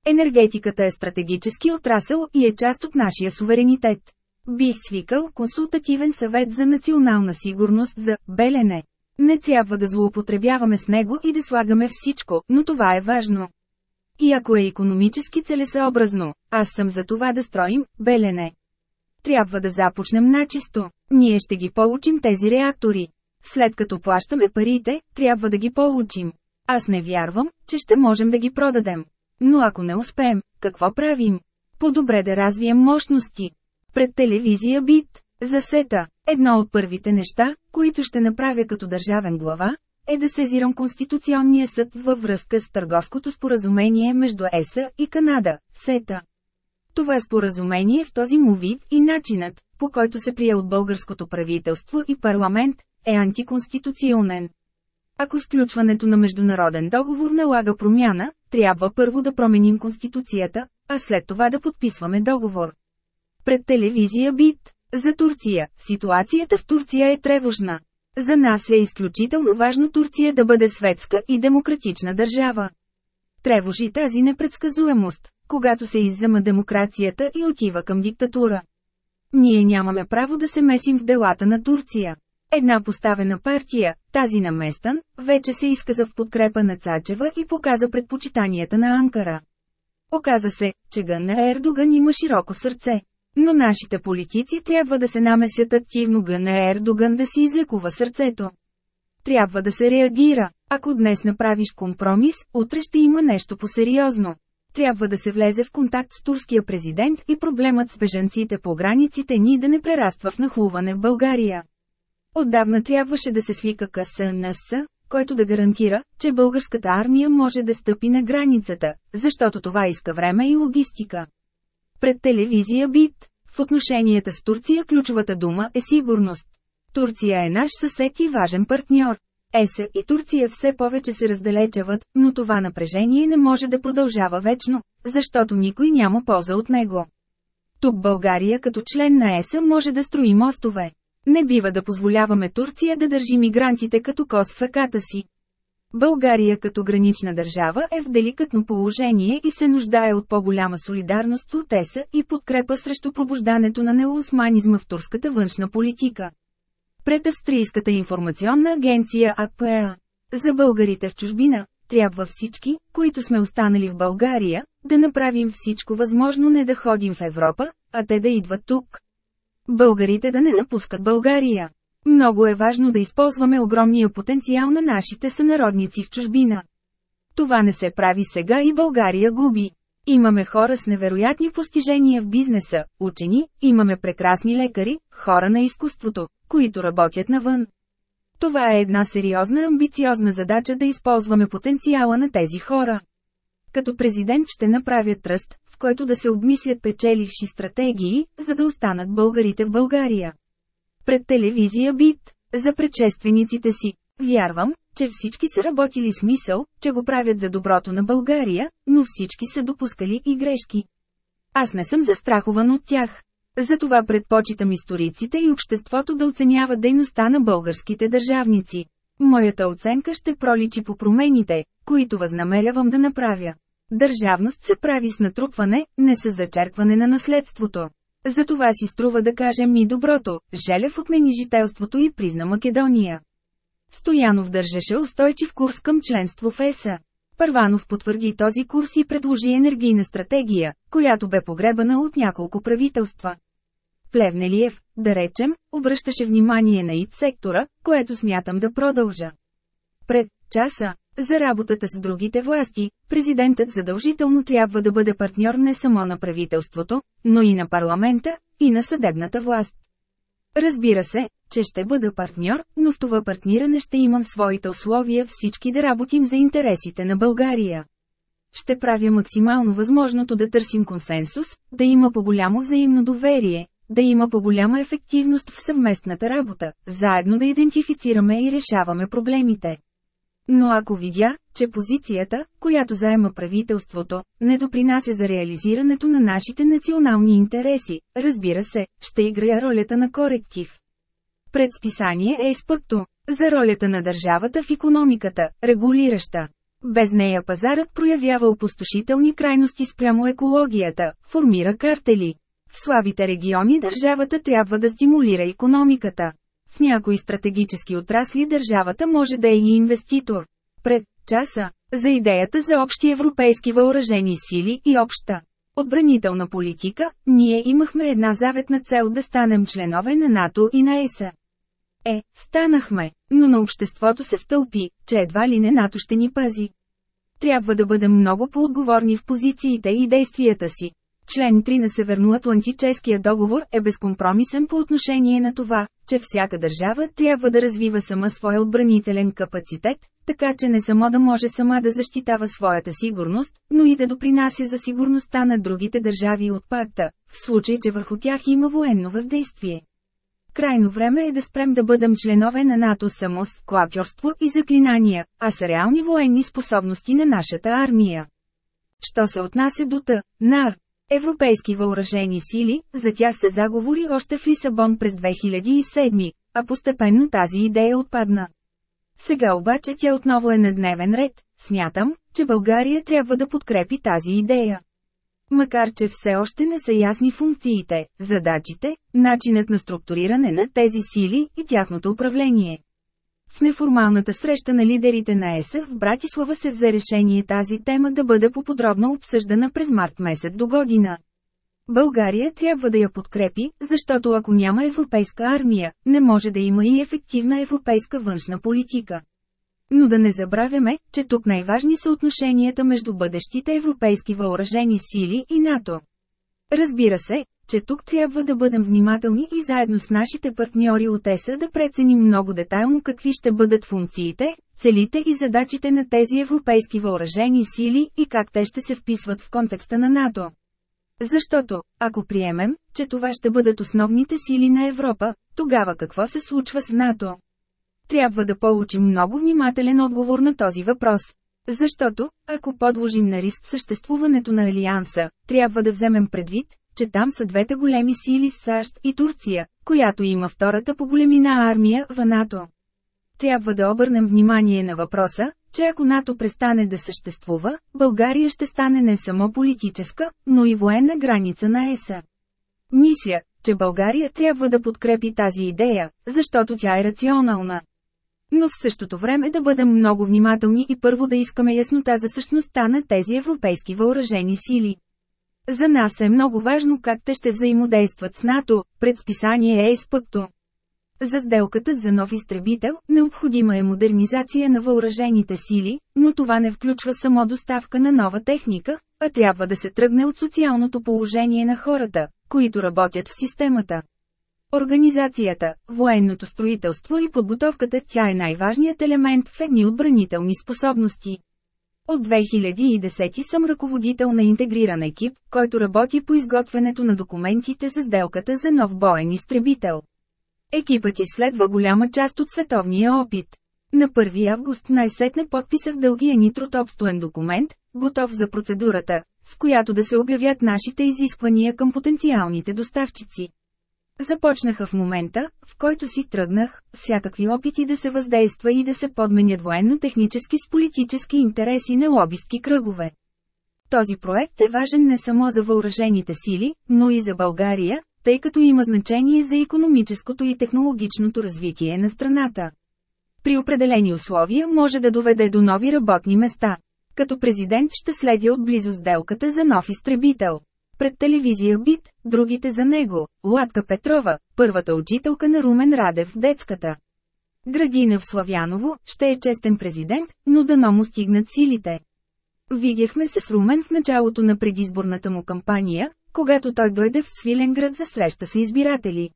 Енергетиката е стратегически отрасъл и е част от нашия суверенитет. Бих свикал консултативен съвет за национална сигурност за «Белене». Не трябва да злоупотребяваме с него и да слагаме всичко, но това е важно. И ако е економически целесъобразно, аз съм за това да строим «Белене». Трябва да започнем начисто. Ние ще ги получим тези реактори. След като плащаме парите, трябва да ги получим. Аз не вярвам, че ще можем да ги продадем. Но ако не успеем, какво правим? По-добре да развием мощности. Пред телевизия бит, за сета, едно от първите неща, които ще направя като държавен глава, е да сезирам Конституционния съд във връзка с търговското споразумение между ЕСА и Канада, СЕТА. Това споразумение в този му вид и начинът, по който се прие от българското правителство и парламент, е антиконституционен. Ако сключването на международен договор налага промяна, трябва първо да променим Конституцията, а след това да подписваме договор. Пред телевизия БИТ. За Турция, ситуацията в Турция е тревожна. За нас е изключително важно Турция да бъде светска и демократична държава. Тревожи тази непредсказуемост, когато се иззема демокрацията и отива към диктатура. Ние нямаме право да се месим в делата на Турция. Една поставена партия, тази на Местан, вече се изказа в подкрепа на Цачева и показа предпочитанията на Анкара. Оказа се, че Гънна Ердоган има широко сърце. Но нашите политици трябва да се намесят активно Гънна Ердоган да си излекува сърцето. Трябва да се реагира. Ако днес направиш компромис, утре ще има нещо по-сериозно. Трябва да се влезе в контакт с турския президент и проблемът с бежанците по границите ни да не прераства в нахлуване в България. Отдавна трябваше да се свика КСНС, който да гарантира, че българската армия може да стъпи на границата, защото това иска време и логистика. Пред телевизия БИТ, в отношенията с Турция ключовата дума е сигурност. Турция е наш съсед и важен партньор. ЕСА и Турция все повече се раздалечават, но това напрежение не може да продължава вечно, защото никой няма полза от него. Тук България като член на ЕСА може да строи мостове. Не бива да позволяваме Турция да държи мигрантите като кост в ръката си. България като гранична държава е в деликатно положение и се нуждае от по-голяма солидарност от ЕСА и подкрепа срещу пробуждането на неосманизма в турската външна политика. Пред Австрийската информационна агенция АПА. За българите в чужбина, трябва всички, които сме останали в България, да направим всичко възможно не да ходим в Европа, а те да идват тук. Българите да не напускат България. Много е важно да използваме огромния потенциал на нашите сънародници в чужбина. Това не се прави сега и България губи. Имаме хора с невероятни постижения в бизнеса, учени, имаме прекрасни лекари, хора на изкуството, които работят навън. Това е една сериозна амбициозна задача да използваме потенциала на тези хора. Като президент ще направя тръст, в който да се обмислят печеливши стратегии, за да останат българите в България. Пред телевизия бит, за предшествениците си, вярвам, че всички са работили с мисъл, че го правят за доброто на България, но всички са допускали и грешки. Аз не съм застрахован от тях. Затова предпочитам историците и обществото да оценяват дейността на българските държавници. Моята оценка ще проличи по промените, които възнамерявам да направя. Държавност се прави с натрупване, не с зачеркване на наследството. Затова си струва да кажем и доброто, Желев отмени жителството и призна Македония. Стоянов държеше устойчив курс към членство в ЕСА. Първанов потвърди този курс и предложи енергийна стратегия, която бе погребана от няколко правителства. Плевнелиев, да речем, обръщаше внимание на ИТ сектора, което смятам да продължа. Пред часа, за работата с другите власти, президентът задължително трябва да бъде партньор не само на правителството, но и на парламента, и на съдебната власт. Разбира се, че ще бъда партньор, но в това партниране ще имам своите условия всички да работим за интересите на България. Ще правя максимално възможното да търсим консенсус, да има по-голямо взаимно доверие, да има по-голяма ефективност в съвместната работа, заедно да идентифицираме и решаваме проблемите. Но ако видя, че позицията, която заема правителството, не допринася за реализирането на нашите национални интереси, разбира се, ще играя ролята на коректив. Предсписание е изпъкто за ролята на държавата в економиката, регулираща. Без нея пазарът проявява опустошителни крайности спрямо екологията, формира картели. В слабите региони държавата трябва да стимулира економиката. В някои стратегически отрасли държавата може да е и инвеститор. Пред часа за идеята за общи европейски въоръжени сили и обща отбранителна политика, ние имахме една заветна цел да станем членове на НАТО и на ЕСА. Е, станахме, но на обществото се втълпи, че едва ли не НАТО ще ни пази. Трябва да бъдем много по-отговорни в позициите и действията си. Член 3 на Северноатлантическия договор е безкомпромисен по отношение на това, че всяка държава трябва да развива сама своя отбранителен капацитет, така че не само да може сама да защитава своята сигурност, но и да допринася за сигурността на другите държави от пакта, в случай че върху тях има военно въздействие. Крайно време е да спрем да бъдем членове на НАТО само с клапьорство и заклинания, а с реални военни способности на нашата армия. Що се отнася до Т, НАР, Европейски въоръжени сили, за тях се заговори още в Лисабон през 2007, а постепенно тази идея отпадна. Сега обаче тя отново е на дневен ред, смятам, че България трябва да подкрепи тази идея. Макар че все още не са ясни функциите, задачите, начинът на структуриране на тези сили и тяхното управление. В неформалната среща на лидерите на ЕСА в Братислава се взе решение тази тема да бъде поподробно обсъждана през март месец до година. България трябва да я подкрепи, защото ако няма европейска армия, не може да има и ефективна европейска външна политика. Но да не забравяме, че тук най-важни са отношенията между бъдещите европейски въоръжени сили и НАТО. Разбира се, че тук трябва да бъдем внимателни и заедно с нашите партньори от ЕСА да преценим много детайлно какви ще бъдат функциите, целите и задачите на тези европейски въоръжени сили и как те ще се вписват в контекста на НАТО. Защото, ако приемем, че това ще бъдат основните сили на Европа, тогава какво се случва с НАТО? Трябва да получим много внимателен отговор на този въпрос. Защото, ако подложим на риск съществуването на Алианса, трябва да вземем предвид, че там са двете големи сили САЩ и Турция, която има втората по големина армия в НАТО. Трябва да обърнем внимание на въпроса, че ако НАТО престане да съществува, България ще стане не само политическа, но и военна граница на ЕСА. Мисля, че България трябва да подкрепи тази идея, защото тя е рационална. Но в същото време да бъдем много внимателни и първо да искаме яснота за същността на тези европейски въоръжени сили. За нас е много важно как те ще взаимодействат с НАТО, предсписание е изпъкто. За сделката за нов изтребител, необходима е модернизация на въоръжените сили, но това не включва само доставка на нова техника, а трябва да се тръгне от социалното положение на хората, които работят в системата. Организацията, военното строителство и подготовката тя е най-важният елемент в едни отбранителни способности. От 2010 съм ръководител на интегриран екип, който работи по изготвянето на документите за сделката за нов боен изтребител. Екипът изследва голяма част от световния опит. На 1 август най-сетне подписах дългия нитротопстоен документ, готов за процедурата, с която да се обявят нашите изисквания към потенциалните доставчици. Започнаха в момента, в който си тръгнах, всякакви опити да се въздейства и да се подменят военно-технически с политически интереси на лобистки кръгове. Този проект е важен не само за въоръжените сили, но и за България, тъй като има значение за економическото и технологичното развитие на страната. При определени условия може да доведе до нови работни места. Като президент ще следя отблизо сделката за нов изтребител. Пред телевизия Бит, другите за него, Латка Петрова, първата учителка на Румен Радев в детската. Градина в Славяново, ще е честен президент, но дано му стигнат силите. Видяхме се с Румен в началото на предизборната му кампания, когато той дойде в Свиленград за среща с избиратели.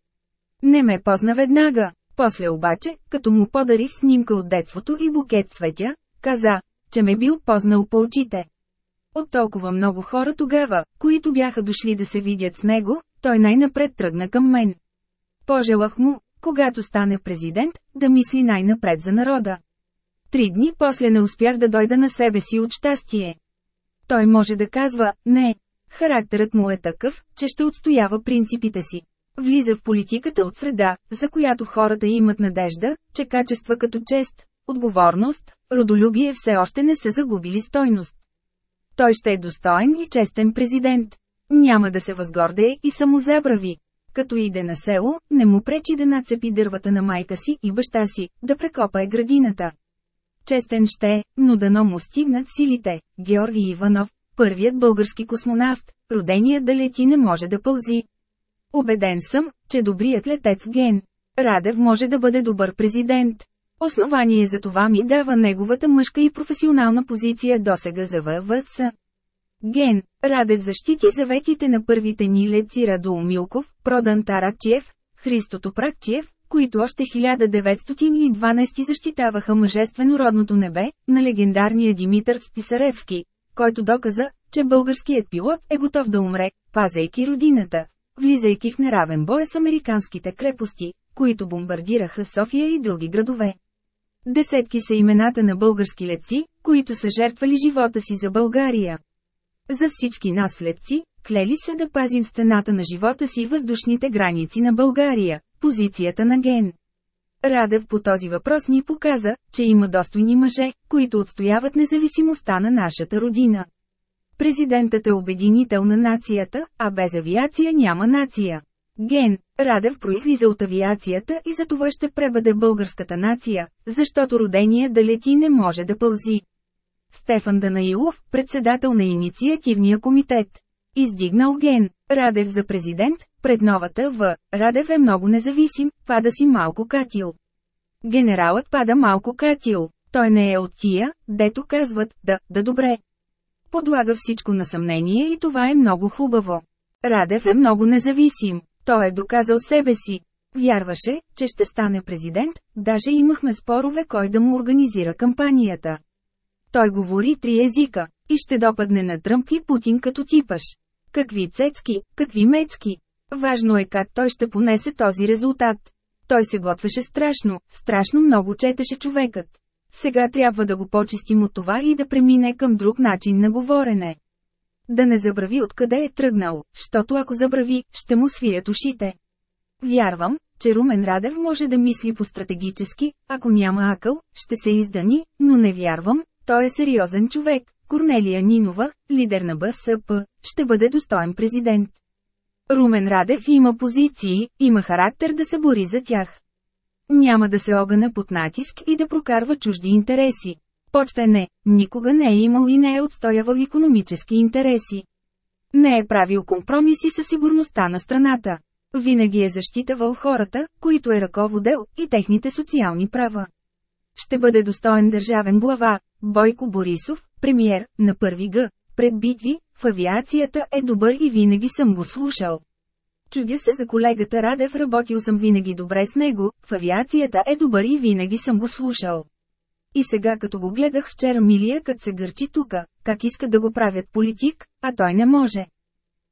Не ме позна веднага. После обаче, като му подарих снимка от детството и букет цветя, каза, че ме бил познал по очите. От толкова много хора тогава, които бяха дошли да се видят с него, той най-напред тръгна към мен. Пожелах му, когато стане президент, да мисли най-напред за народа. Три дни после не успях да дойда на себе си от щастие. Той може да казва, не. Характерът му е такъв, че ще отстоява принципите си. Влиза в политиката от среда, за която хората имат надежда, че качества като чест, отговорност, родолюбие все още не са загубили стойност. Той ще е достоен и честен президент. Няма да се възгордее и самозабрави. Като иде на село, не му пречи да нацепи дървата на майка си и баща си, да прекопае градината. Честен ще но дано му стигнат силите. Георги Иванов, първият български космонавт, роденият да лети не може да пълзи. Обеден съм, че добрият летец Ген Радев може да бъде добър президент. Основание за това ми дава неговата мъжка и професионална позиция досега за ВВС. Ген, Радев защити заветите на първите ни летци Радо Милков, Продан Таракчиев, Христо Топракчиев, които още 1912 защитаваха мъжествено родното небе, на легендарния Димитър Списаревски, който доказа, че българският пилот е готов да умре, пазейки родината, влизайки в неравен бой с американските крепости, които бомбардираха София и други градове. Десетки са имената на български летци, които са жертвали живота си за България. За всички нас летци, клели се да пазим сцената на живота си въздушните граници на България, позицията на Ген. Радев по този въпрос ни показа, че има достойни мъже, които отстояват независимостта на нашата родина. Президентът е обединител на нацията, а без авиация няма нация. Ген, Радев произлиза от авиацията и за това ще пребъде българската нация, защото родения да лети не може да пълзи. Стефан Данаилов, председател на инициативния комитет. Издигнал Ген, Радев за президент, пред новата В. Радев е много независим, пада си малко катил. Генералът пада малко катил. Той не е от тия, дето казват, да, да добре. Подлага всичко на съмнение и това е много хубаво. Радев е много независим. Той е доказал себе си. Вярваше, че ще стане президент, даже имахме спорове кой да му организира кампанията. Той говори три езика и ще допадне на Тръмп и Путин като типаш. Какви цецки, какви мецки. Важно е как той ще понесе този резултат. Той се готвеше страшно, страшно много четеше човекът. Сега трябва да го почистим от това и да премине към друг начин на говорене. Да не забрави откъде е тръгнал, защото ако забрави, ще му свият ушите. Вярвам, че Румен Радев може да мисли по-стратегически, ако няма акъл, ще се издани, но не вярвам, той е сериозен човек. Корнелия Нинова, лидер на БСП, ще бъде достоен президент. Румен Радев има позиции, има характер да се бори за тях. Няма да се огъне под натиск и да прокарва чужди интереси. Почте не, никога не е имал и не е отстоявал економически интереси. Не е правил компромиси със сигурността на страната. Винаги е защитавал хората, които е ръководел, и техните социални права. Ще бъде достоен държавен глава, Бойко Борисов, премиер, на първи Г. Пред битви, в авиацията е добър и винаги съм го слушал. Чудя се за колегата Радев, работил съм винаги добре с него, в авиацията е добър и винаги съм го слушал. И сега като го гледах вчера милия как се гърчи тука, как иска да го правят политик, а той не може.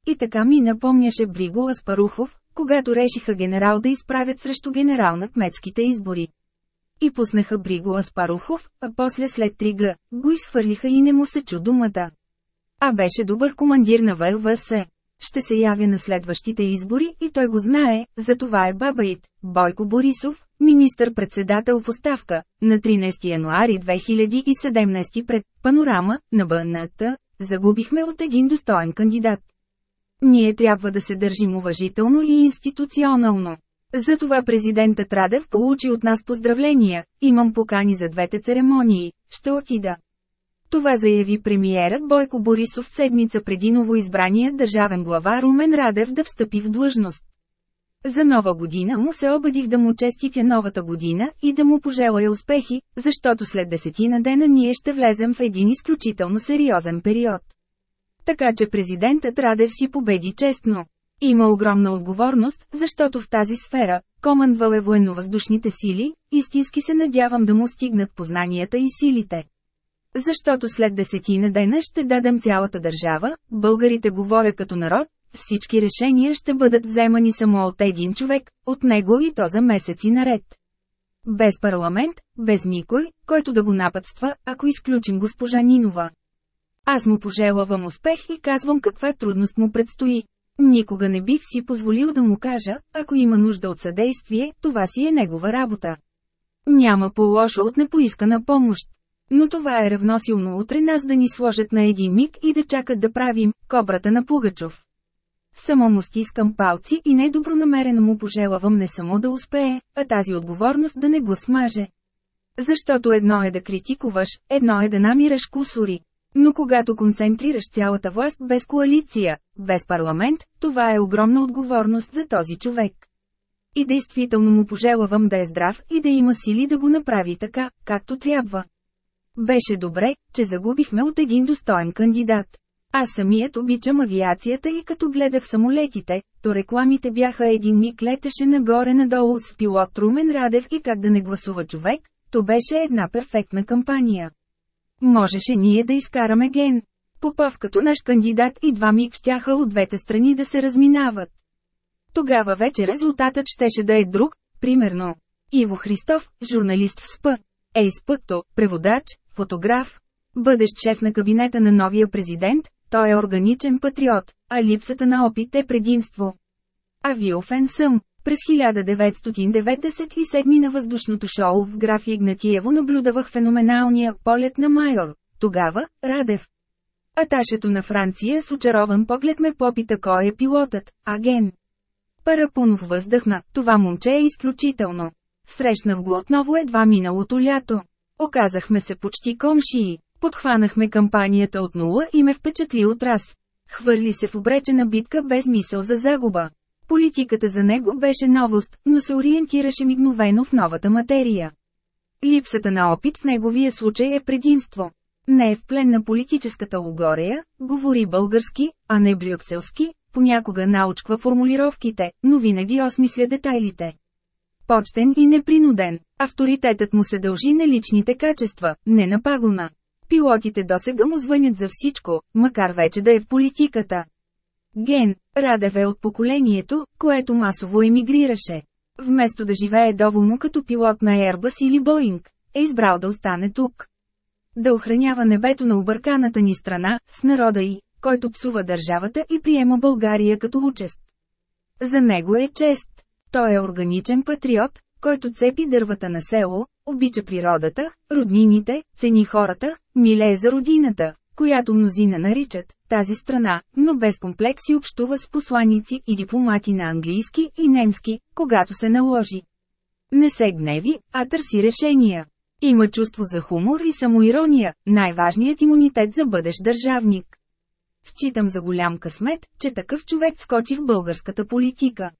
И така ми напомняше Бриго Аспарухов, когато решиха генерал да изправят срещу генерал на кметските избори. И пуснаха Бриго Аспарухов, а после след 3 г. го изхвърлиха и не му се чу думата. А беше добър командир на ВЛВС. Ще се явя на следващите избори и той го знае, за това е бабаит, Бойко Борисов, министър-председател в оставка, на 13 януари 2017 пред панорама на БНТ, загубихме от един достоен кандидат. Ние трябва да се държим уважително и институционално. Затова президентът Радев получи от нас поздравления, имам покани за двете церемонии, ще отида. Това заяви премиерът Бойко Борисов седмица преди новоизбрания държавен глава Румен Радев да встъпи в длъжност. За нова година му се обадих да му честитя новата година и да му пожелая успехи, защото след десетина дена ние ще влезем в един изключително сериозен период. Така че президентът Радев си победи честно. Има огромна отговорност, защото в тази сфера, командвал е военновъздушните сили, истински се надявам да му стигнат познанията и силите. Защото след десетина дена ще дадем цялата държава, българите говоря като народ, всички решения ще бъдат вземани само от един човек, от него и то за месеци наред. Без парламент, без никой, който да го напътства, ако изключим госпожа Нинова. Аз му пожелавам успех и казвам каква трудност му предстои. Никога не бих си позволил да му кажа, ако има нужда от съдействие, това си е негова работа. Няма по-лошо от непоискана помощ. Но това е равносилно утре нас да ни сложат на един миг и да чакат да правим кобрата на Пугачов. Само му стискам палци и недобронамерено му пожелавам не само да успее, а тази отговорност да не го смаже. Защото едно е да критикуваш, едно е да намираш кусори. Но когато концентрираш цялата власт без коалиция, без парламент, това е огромна отговорност за този човек. И действително му пожелавам да е здрав и да има сили да го направи така, както трябва. Беше добре, че загубихме от един достоен кандидат. Аз самият обичам авиацията и като гледах самолетите, то рекламите бяха един миг летеше нагоре-надолу с пилот Румен Радев и как да не гласува човек, то беше една перфектна кампания. Можеше ние да изкараме ген. Попов като наш кандидат и два миг щяха от двете страни да се разминават. Тогава вече резултатът щеше да е друг, примерно. Иво Христов, журналист в СП. Ейс Пъкто, преводач, фотограф. Бъдещ шеф на кабинета на новия президент, той е органичен патриот, а липсата на опит е предимство. Авиофен съм. През 1997 на въздушното шоу в граф Игнатиево наблюдавах феноменалния полет на майор, тогава – Радев. Аташето на Франция с очарован поглед ме попита кой е пилотът, Аген. Парапунов въздъхна, това момче е изключително. Срещнах го отново едва миналото лято. Оказахме се почти комшии. Подхванахме кампанията от нула и ме впечатли от раз. Хвърли се в обречена битка без мисъл за загуба. Политиката за него беше новост, но се ориентираше мигновено в новата материя. Липсата на опит в неговия случай е предимство. Не е в плен на политическата логорея, говори български, а не брюкселски, понякога научква формулировките, но винаги осмисля детайлите. Почтен и непринуден, авторитетът му се дължи на личните качества, не на пагона. Пилотите досега му звънят за всичко, макар вече да е в политиката. Ген, Радев е от поколението, което масово емигрираше. Вместо да живее доволно като пилот на Airbus или Boeing, е избрал да остане тук. Да охранява небето на обърканата ни страна, с народа й, който псува държавата и приема България като учест. За него е чест. Той е органичен патриот, който цепи дървата на село, обича природата, роднините, цени хората, милее за родината, която мнозина наричат тази страна, но без комплекси общува с посланици и дипломати на английски и немски, когато се наложи. Не се гневи, а търси решения. Има чувство за хумор и самоирония, най-важният имунитет за бъдещ държавник. Считам за голям късмет, че такъв човек скочи в българската политика.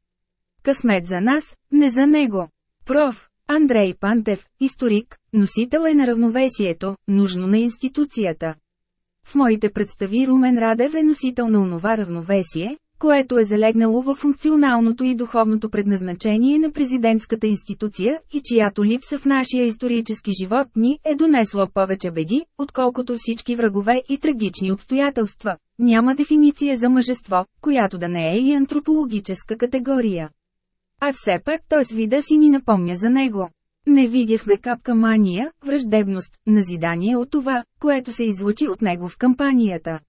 Късмет за нас, не за него. Проф. Андрей Пантев, историк, носител е на равновесието, нужно на институцията. В моите представи Румен Радев е носител на онова равновесие, което е залегнало във функционалното и духовното предназначение на президентската институция и чиято липса в нашия исторически живот ни е донесла повече беди, отколкото всички врагове и трагични обстоятелства. Няма дефиниция за мъжество, която да не е и антропологическа категория. А все пак той с вида си ни напомня за него. Не видяхме капка мания, враждебност, назидание от това, което се излучи от него в кампанията.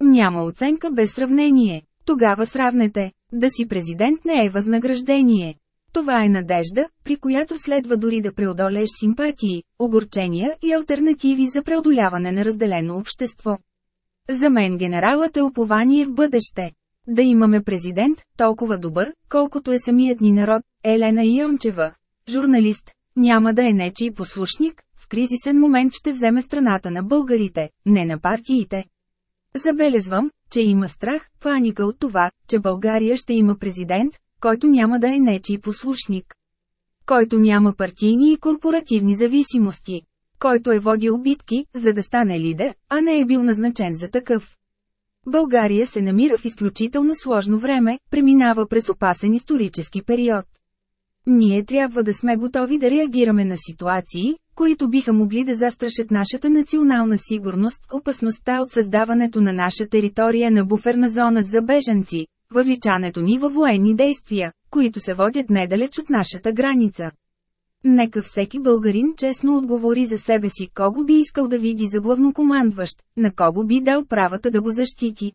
Няма оценка без сравнение. Тогава сравнете. Да си президент не е възнаграждение. Това е надежда, при която следва дори да преодолееш симпатии, огорчения и альтернативи за преодоляване на разделено общество. За мен генералът е упование в бъдеще. Да имаме президент, толкова добър, колкото е самият ни народ, Елена Иончева, журналист, няма да е нечий послушник, в кризисен момент ще вземе страната на българите, не на партиите. Забелезвам, че има страх, паника от това, че България ще има президент, който няма да е нечий послушник. Който няма партийни и корпоративни зависимости. Който е водил битки, за да стане лидер, а не е бил назначен за такъв. България се намира в изключително сложно време, преминава през опасен исторически период. Ние трябва да сме готови да реагираме на ситуации, които биха могли да застрашат нашата национална сигурност, опасността от създаването на наша територия на буферна зона за бежанци, въвличането ни във военни действия, които се водят недалеч от нашата граница. Нека всеки българин честно отговори за себе си кого би искал да види за главнокомандващ, на кого би дал правата да го защити.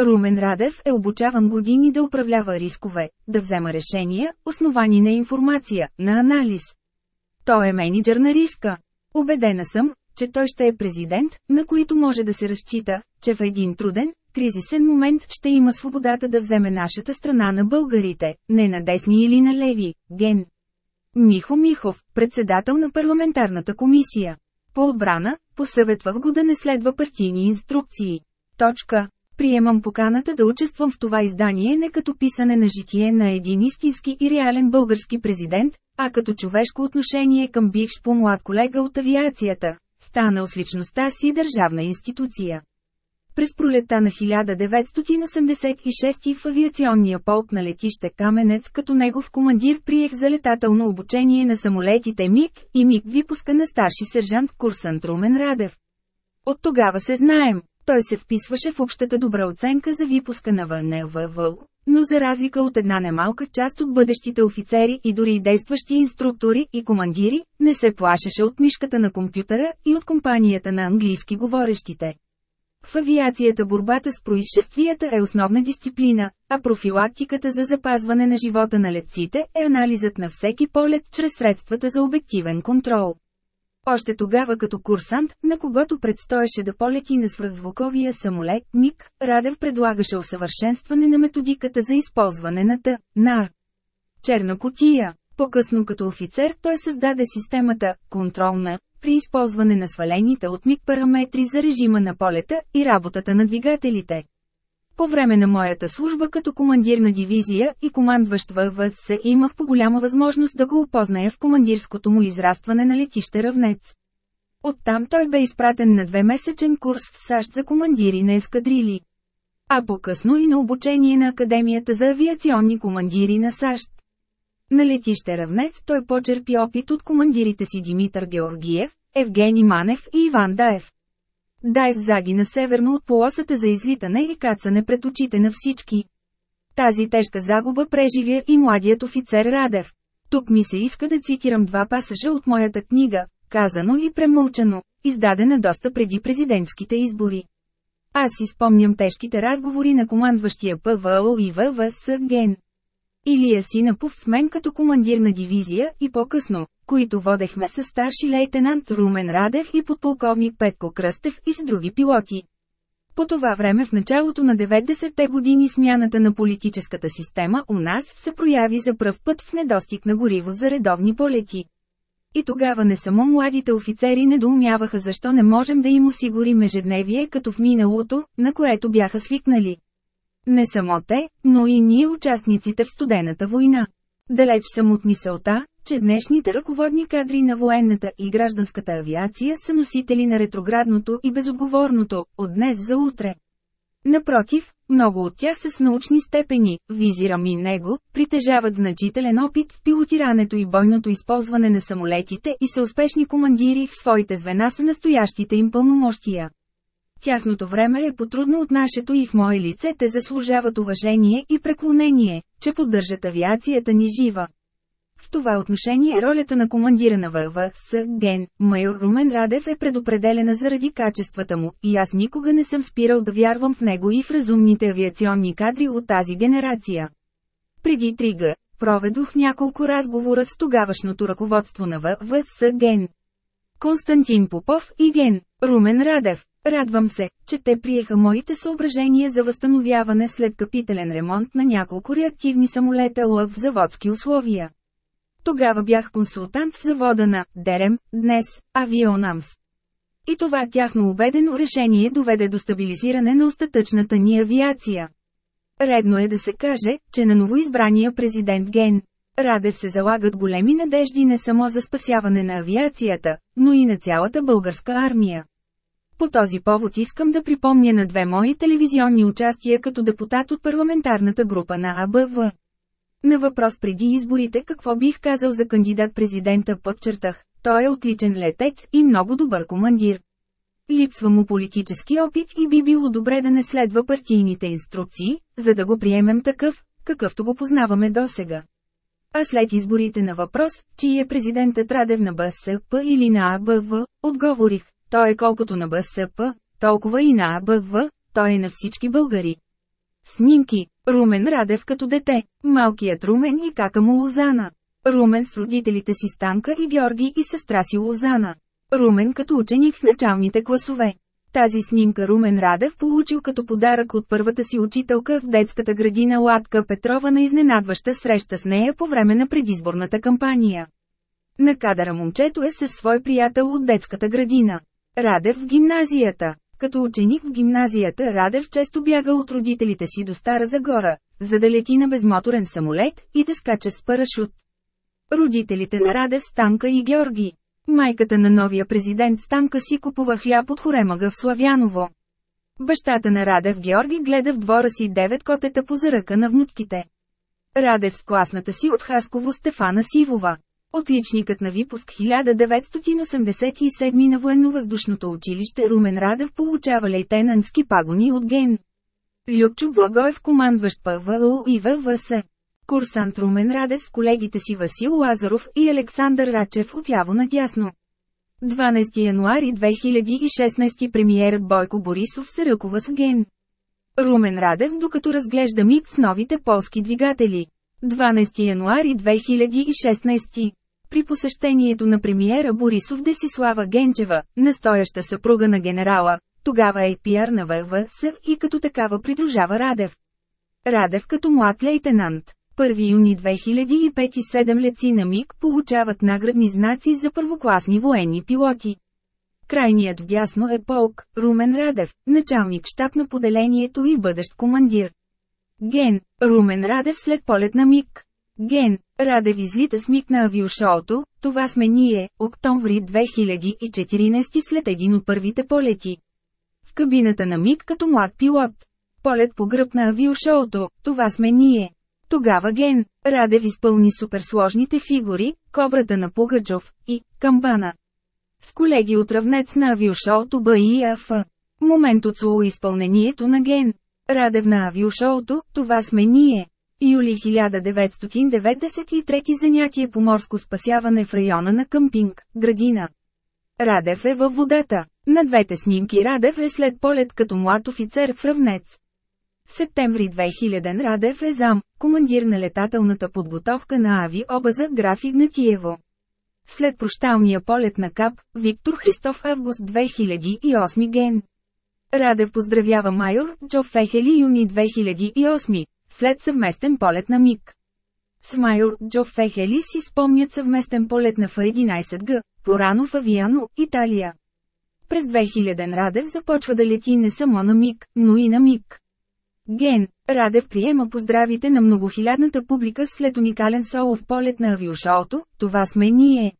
Румен Радев е обучаван години да управлява рискове, да взема решения, основани на информация, на анализ. Той е менеджер на риска. Обедена съм, че той ще е президент, на който може да се разчита, че в един труден, кризисен момент ще има свободата да вземе нашата страна на българите, не на десни или на леви, ген. Михо Михов, председател на парламентарната комисия. По отбрана, посъветвах го да не следва партийни инструкции. Точка. Приемам поканата да участвам в това издание не като писане на житие на един истински и реален български президент, а като човешко отношение към бивш по-млад колега от авиацията, станал с личността си държавна институция. През пролета на 1986 в авиационния полк на летище Каменец като негов командир приех за летателно обучение на самолетите МиГ и МиГ випуска на старши сержант курсант Румен Радев. От тогава се знаем, той се вписваше в общата добра оценка за випуска на ВНВВ, но за разлика от една немалка част от бъдещите офицери и дори действащи инструктори и командири, не се плашеше от мишката на компютъра и от компанията на английски говорещите. В авиацията борбата с происшествията е основна дисциплина, а профилактиката за запазване на живота на летците е анализът на всеки полет чрез средствата за обективен контрол. Още тогава като курсант, на когото предстоеше да полети на свръхзвуковия самолет, МИГ, Радев предлагаше усъвършенстване на методиката за използване на Т, на черна котия. По-късно като офицер той създаде системата «контролна», при използване на свалените от МИГ параметри за режима на полета и работата на двигателите. По време на моята служба като командир на дивизия и командващ ВВС имах по голяма възможност да го опозная в командирското му израстване на летище Равнец. Оттам той бе изпратен на двемесечен курс в САЩ за командири на ескадрили. А по-късно и на обучение на Академията за авиационни командири на САЩ. На летище Равнец той почерпи опит от командирите си Димитър Георгиев, Евгений Манев и Иван Даев. Даев загина северно от полосата за излитане и кацане пред очите на всички. Тази тежка загуба преживя и младият офицер Радев. Тук ми се иска да цитирам два пасажа от моята книга, казано и премълчано, издадена доста преди президентските избори. Аз си спомням тежките разговори на командващия ПВО и ВВС Ген. Илия Синапов в мен като командир на дивизия и по-късно, които водехме с старши лейтенант Румен Радев и подполковник Петко Кръстев и с други пилоти. По това време в началото на 90-те години смяната на политическата система у нас се прояви за пръв път в недостиг на гориво за редовни полети. И тогава не само младите офицери недоумяваха защо не можем да им осигурим ежедневие като в миналото, на което бяха свикнали. Не само те, но и ние участниците в студената война. Далеч съм от мисълта, че днешните ръководни кадри на военната и гражданската авиация са носители на ретроградното и безотговорното, от днес за утре. Напротив, много от тях са с научни степени, визирам и него, притежават значителен опит в пилотирането и бойното използване на самолетите и са успешни командири в своите звена с настоящите им пълномощия. Тяхното време е потрудно от нашето и в мое лице те заслужават уважение и преклонение, че поддържат авиацията ни жива. В това отношение ролята на командира на ВВС Ген, майор Румен Радев е предопределена заради качествата му, и аз никога не съм спирал да вярвам в него и в разумните авиационни кадри от тази генерация. Преди три г. проведох няколко разговора с тогавашното ръководство на ВВС Ген. Константин Попов и Ген, Румен Радев. Радвам се, че те приеха моите съображения за възстановяване след капителен ремонт на няколко реактивни самолета ЛъВ в заводски условия. Тогава бях консултант в завода на Дерем, днес Авионамс. И това тяхно убедено решение доведе до стабилизиране на остатъчната ни авиация. Редно е да се каже, че на новоизбрания президент Ген Радев се залагат големи надежди не само за спасяване на авиацията, но и на цялата българска армия. По този повод искам да припомня на две мои телевизионни участия като депутат от парламентарната група на АБВ. На въпрос преди изборите какво бих казал за кандидат-президента подчертах, той е отличен летец и много добър командир. Липсва му политически опит и би било добре да не следва партийните инструкции, за да го приемем такъв, какъвто го познаваме досега. А след изборите на въпрос, чий е президентът Радев на БСП или на АБВ, отговорих, той е колкото на БСП, толкова и на АБВ, той е на всички българи. Снимки Румен Радев като дете, малкият Румен и кака му Лозана. Румен с родителите си Станка и Георги и сестра си Лозана. Румен като ученик в началните класове. Тази снимка Румен Радев получил като подарък от първата си учителка в детската градина Латка Петрова на изненадваща среща с нея по време на предизборната кампания. На кадъра момчето е със свой приятел от детската градина. Радев в гимназията. Като ученик в гимназията Радев често бяга от родителите си до Стара Загора, за да лети на безмоторен самолет и да скача с парашут. Родителите на Радев Станка и Георги. Майката на новия президент Станка си купува хляб от хоремага в Славяново. Бащата на Радев Георги гледа в двора си девет котета по заръка на внучките. Радев с класната си от Хасково Стефана Сивова. Отличникът на випуск 1987 на военновъздушното училище Румен Радев получава лейтенантски пагони от ген. Любчо Благоев командващ ПВО и ВВС. Курсант Румен Радев с колегите си Васил Лазаров и Александър Рачев отяво надясно. 12 януари 2016 премиерът Бойко Борисов се ръкува с ген. Румен Радев докато разглежда миг с новите полски двигатели. 12 януари 2016 При посещението на премиера Борисов Десислава Генчева, настояща съпруга на генерала, тогава е пиар на ВВС и като такава придружава Радев. Радев като млад лейтенант. 1 юни 2005 и 7 леци на МИГ получават наградни знаци за първокласни военни пилоти. Крайният вдясно е полк, Румен Радев, началник щаб на поделението и бъдещ командир. Ген, Румен Радев след полет на МИГ. Ген, Радев излита с МИГ на авиошоуто, това сме ние, октомври 2014 след един от първите полети. В кабината на МИГ като млад пилот. Полет по гръб на авиошоуто, това сме ние. Тогава Ген, Радев изпълни суперсложните фигури, кобрата на Пугаджов и камбана. С колеги от равнец на авиошоуто БИАФ. Момент от изпълнението на Ген. Радев на авиошоуто, това сме ние. Юли 1993 занятие по морско спасяване в района на къмпинг, градина. Радев е във водата. На двете снимки Радев е след полет като млад офицер в равнец. Септември 2000 Радев е зам, командир на летателната подготовка на Ави Обаза граф Игнатиево. След прощалния полет на КАП, Виктор Христов август 2008 ген. Радев поздравява майор Джо Фехели юни 2008, след съвместен полет на МИГ. С майор Джо Фехели си спомнят съвместен полет на Ф-11Г, порано в Авиано, Италия. През 2000 Радев започва да лети не само на МИГ, но и на МИГ. Ген, Радев приема поздравите на многохилядната публика след уникален солов полет на авиошоуто, това сме ние.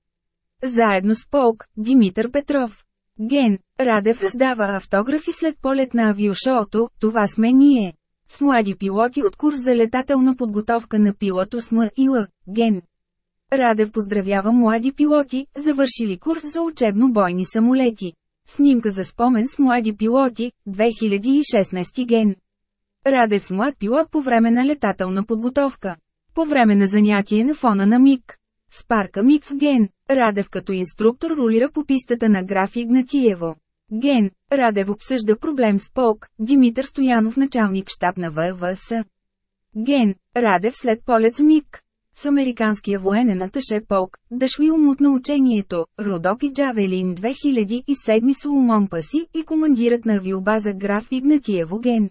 Заедно с полк, Димитър Петров. Ген, Радев раздава автографи след полет на авиошоуто, това сме ние. С млади пилоти от курс за летателна подготовка на пилото СМ и Л, Ген. Радев поздравява млади пилоти, завършили курс за учебно-бойни самолети. Снимка за спомен с млади пилоти, 2016 ген. Радев с млад пилот по време на летателна подготовка. По време на занятие на фона на МИГ. Спарка Микс Ген. Радев като инструктор рулира по пистата на граф Игнатиево. Ген. Радев обсъжда проблем с полк. Димитър Стоянов началник щаб на ВВС. Ген. Радев след полет с МИГ. С американския военен аташе полк, дъшви умут на учението, Родопи Джавелин 2007 Соломон Паси и командират на авиобаза граф Игнатиево Ген.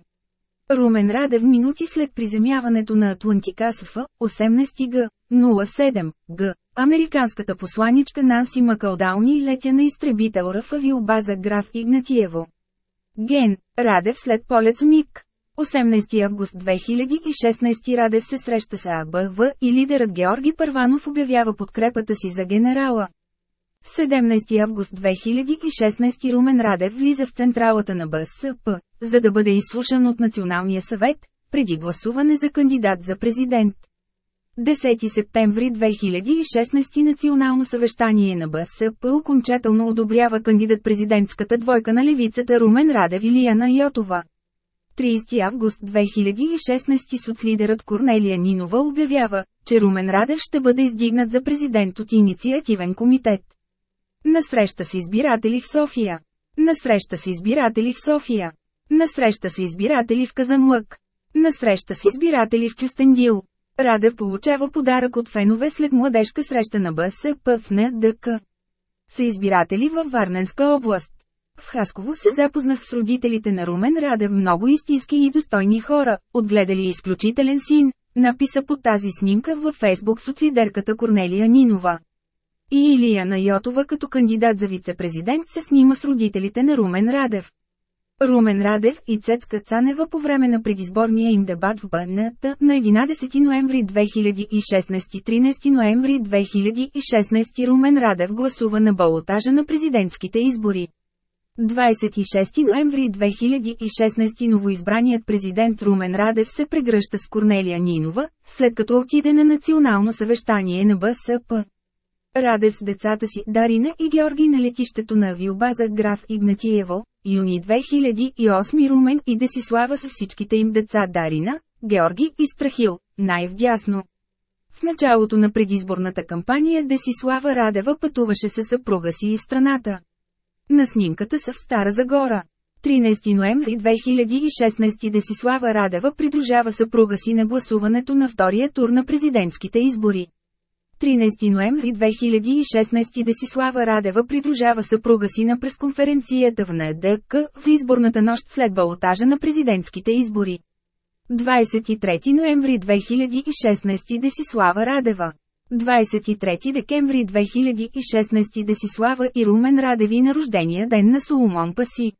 Румен Радев минути след приземяването на Атлантика СФ, 18 г. 07 г. Американската посланичка Нанси Макалдауни летя на изтребител в авиобаза граф Игнатиево. Ген, Радев след полет с МИГ. 18 август 2016 Радев се среща с АБВ и лидерът Георги Първанов обявява подкрепата си за генерала. 17 август 2016 Румен Радев влиза в централата на БСП, за да бъде изслушан от Националния съвет, преди гласуване за кандидат за президент. 10 септември 2016 Национално съвещание на БСП окончателно одобрява кандидат-президентската двойка на левицата Румен Радев и Лияна Йотова. 30 август 2016 соцлидерът Корнелия Нинова обявява, че Румен Радев ще бъде издигнат за президент от инициативен комитет. Насреща с избиратели в София. Насреща с избиратели в София. Насреща с избиратели в Казанлък. Насреща с избиратели в Кюстендил. Радев получава подарък от фенове след младежка среща на БСП в НДК. Са избиратели във Варненска област. В Хасково се запознах с родителите на Румен Радев много истински и достойни хора, отгледали изключителен син, написа по тази снимка във фейсбук социдерката Корнелия Нинова. И Илия Найотова като кандидат за вице-президент се снима с родителите на Румен Радев. Румен Радев и Цецка Цанева по време на предизборния им дебат в БНТ на 11 ноември 2016-13 ноември 2016 Румен Радев гласува на балотажа на президентските избори. 26 ноември 2016 новоизбраният президент Румен Радев се прегръща с Корнелия Нинова, след като отиде на национално съвещание на БСП. Радев с децата си Дарина и Георги на летището на авиобаза Граф Игнатиево, юни 2008 Румен и Десислава с всичките им деца Дарина, Георги и Страхил, най-вдясно. В началото на предизборната кампания Десислава Радева пътуваше със съпруга си из страната. На снимката са в Стара Загора. 13 ноември 2016 Десислава Радева придружава съпруга си на гласуването на втория тур на президентските избори. 13 ноември 2016 Десислава Радева придружава съпруга си на пресконференцията в НДК в изборната нощ след балотажа на президентските избори. 23 ноември 2016 Десислава Радева 23 декември 2016 Десислава и Румен Радеви на рождения ден на Соломон Паси.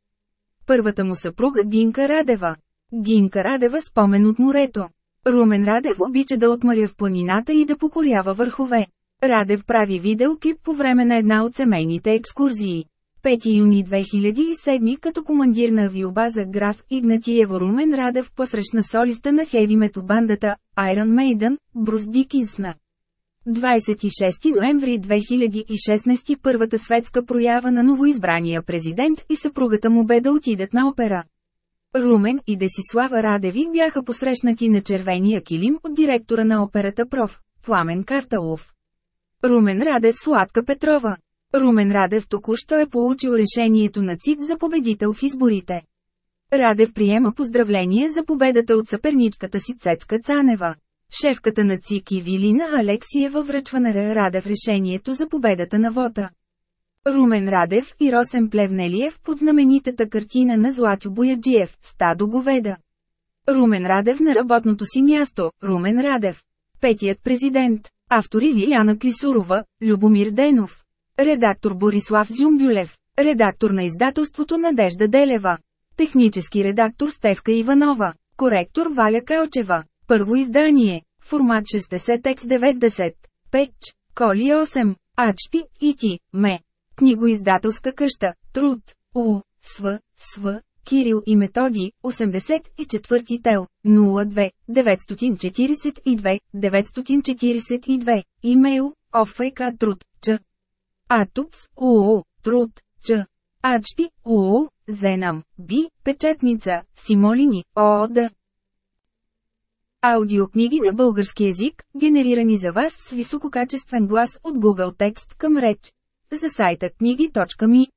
Първата му съпруга Гинка Радева. Гинка Радева спомен от морето. Румен Радев обича да отмаря в планината и да покорява върхове. Радев прави видеоклип по време на една от семейните екскурзии. 5 юни 2007 като командир на авиобаза Граф Игнатиево Румен Радев посрещна солиста на хеви метобандата Iron Maiden, Брус Дикинсна. 26 ноември 2016 първата светска проява на новоизбрания президент и съпругата му бе да отидат на опера. Румен и Десислава Радеви бяха посрещнати на червения килим от директора на операта проф. Пламен Карталов. Румен Радев Сладка Петрова. Румен Радев току-що е получил решението на ЦИК за победител в изборите. Радев приема поздравление за победата от съперничката си Цецка Цанева. Шефката на ЦИК и Вилина Алексиева връчва на Радев решението за победата на вота. Румен Радев и Росен Плевнелиев под знаменитата картина на Златю Бояджиев «Стадо говеда». Румен Радев на работното си място, Румен Радев. Петият президент. Автори Лиляна Клисурова, Любомир Денов. Редактор Борислав Зюмбюлев. Редактор на издателството Надежда Делева. Технически редактор Стевка Иванова. Коректор Валя Калчева. Първо издание. Формат 60 x 90. Печ. Коли 8. Ачпи, Ити, Ме. Книгоиздателска къща, Труд, У, Св, Св, Кирил и Методи, 84 тел, 02, 942, 942, имейл, офайк труд, ч. Атупс, УУ, труд, ч. Ачпи, УУ, Зенам, Би, печатница, Симолини, ООД. Аудиокниги на български язик, генерирани за вас с висококачествен глас от Google Текст към реч. За сайта книги.ми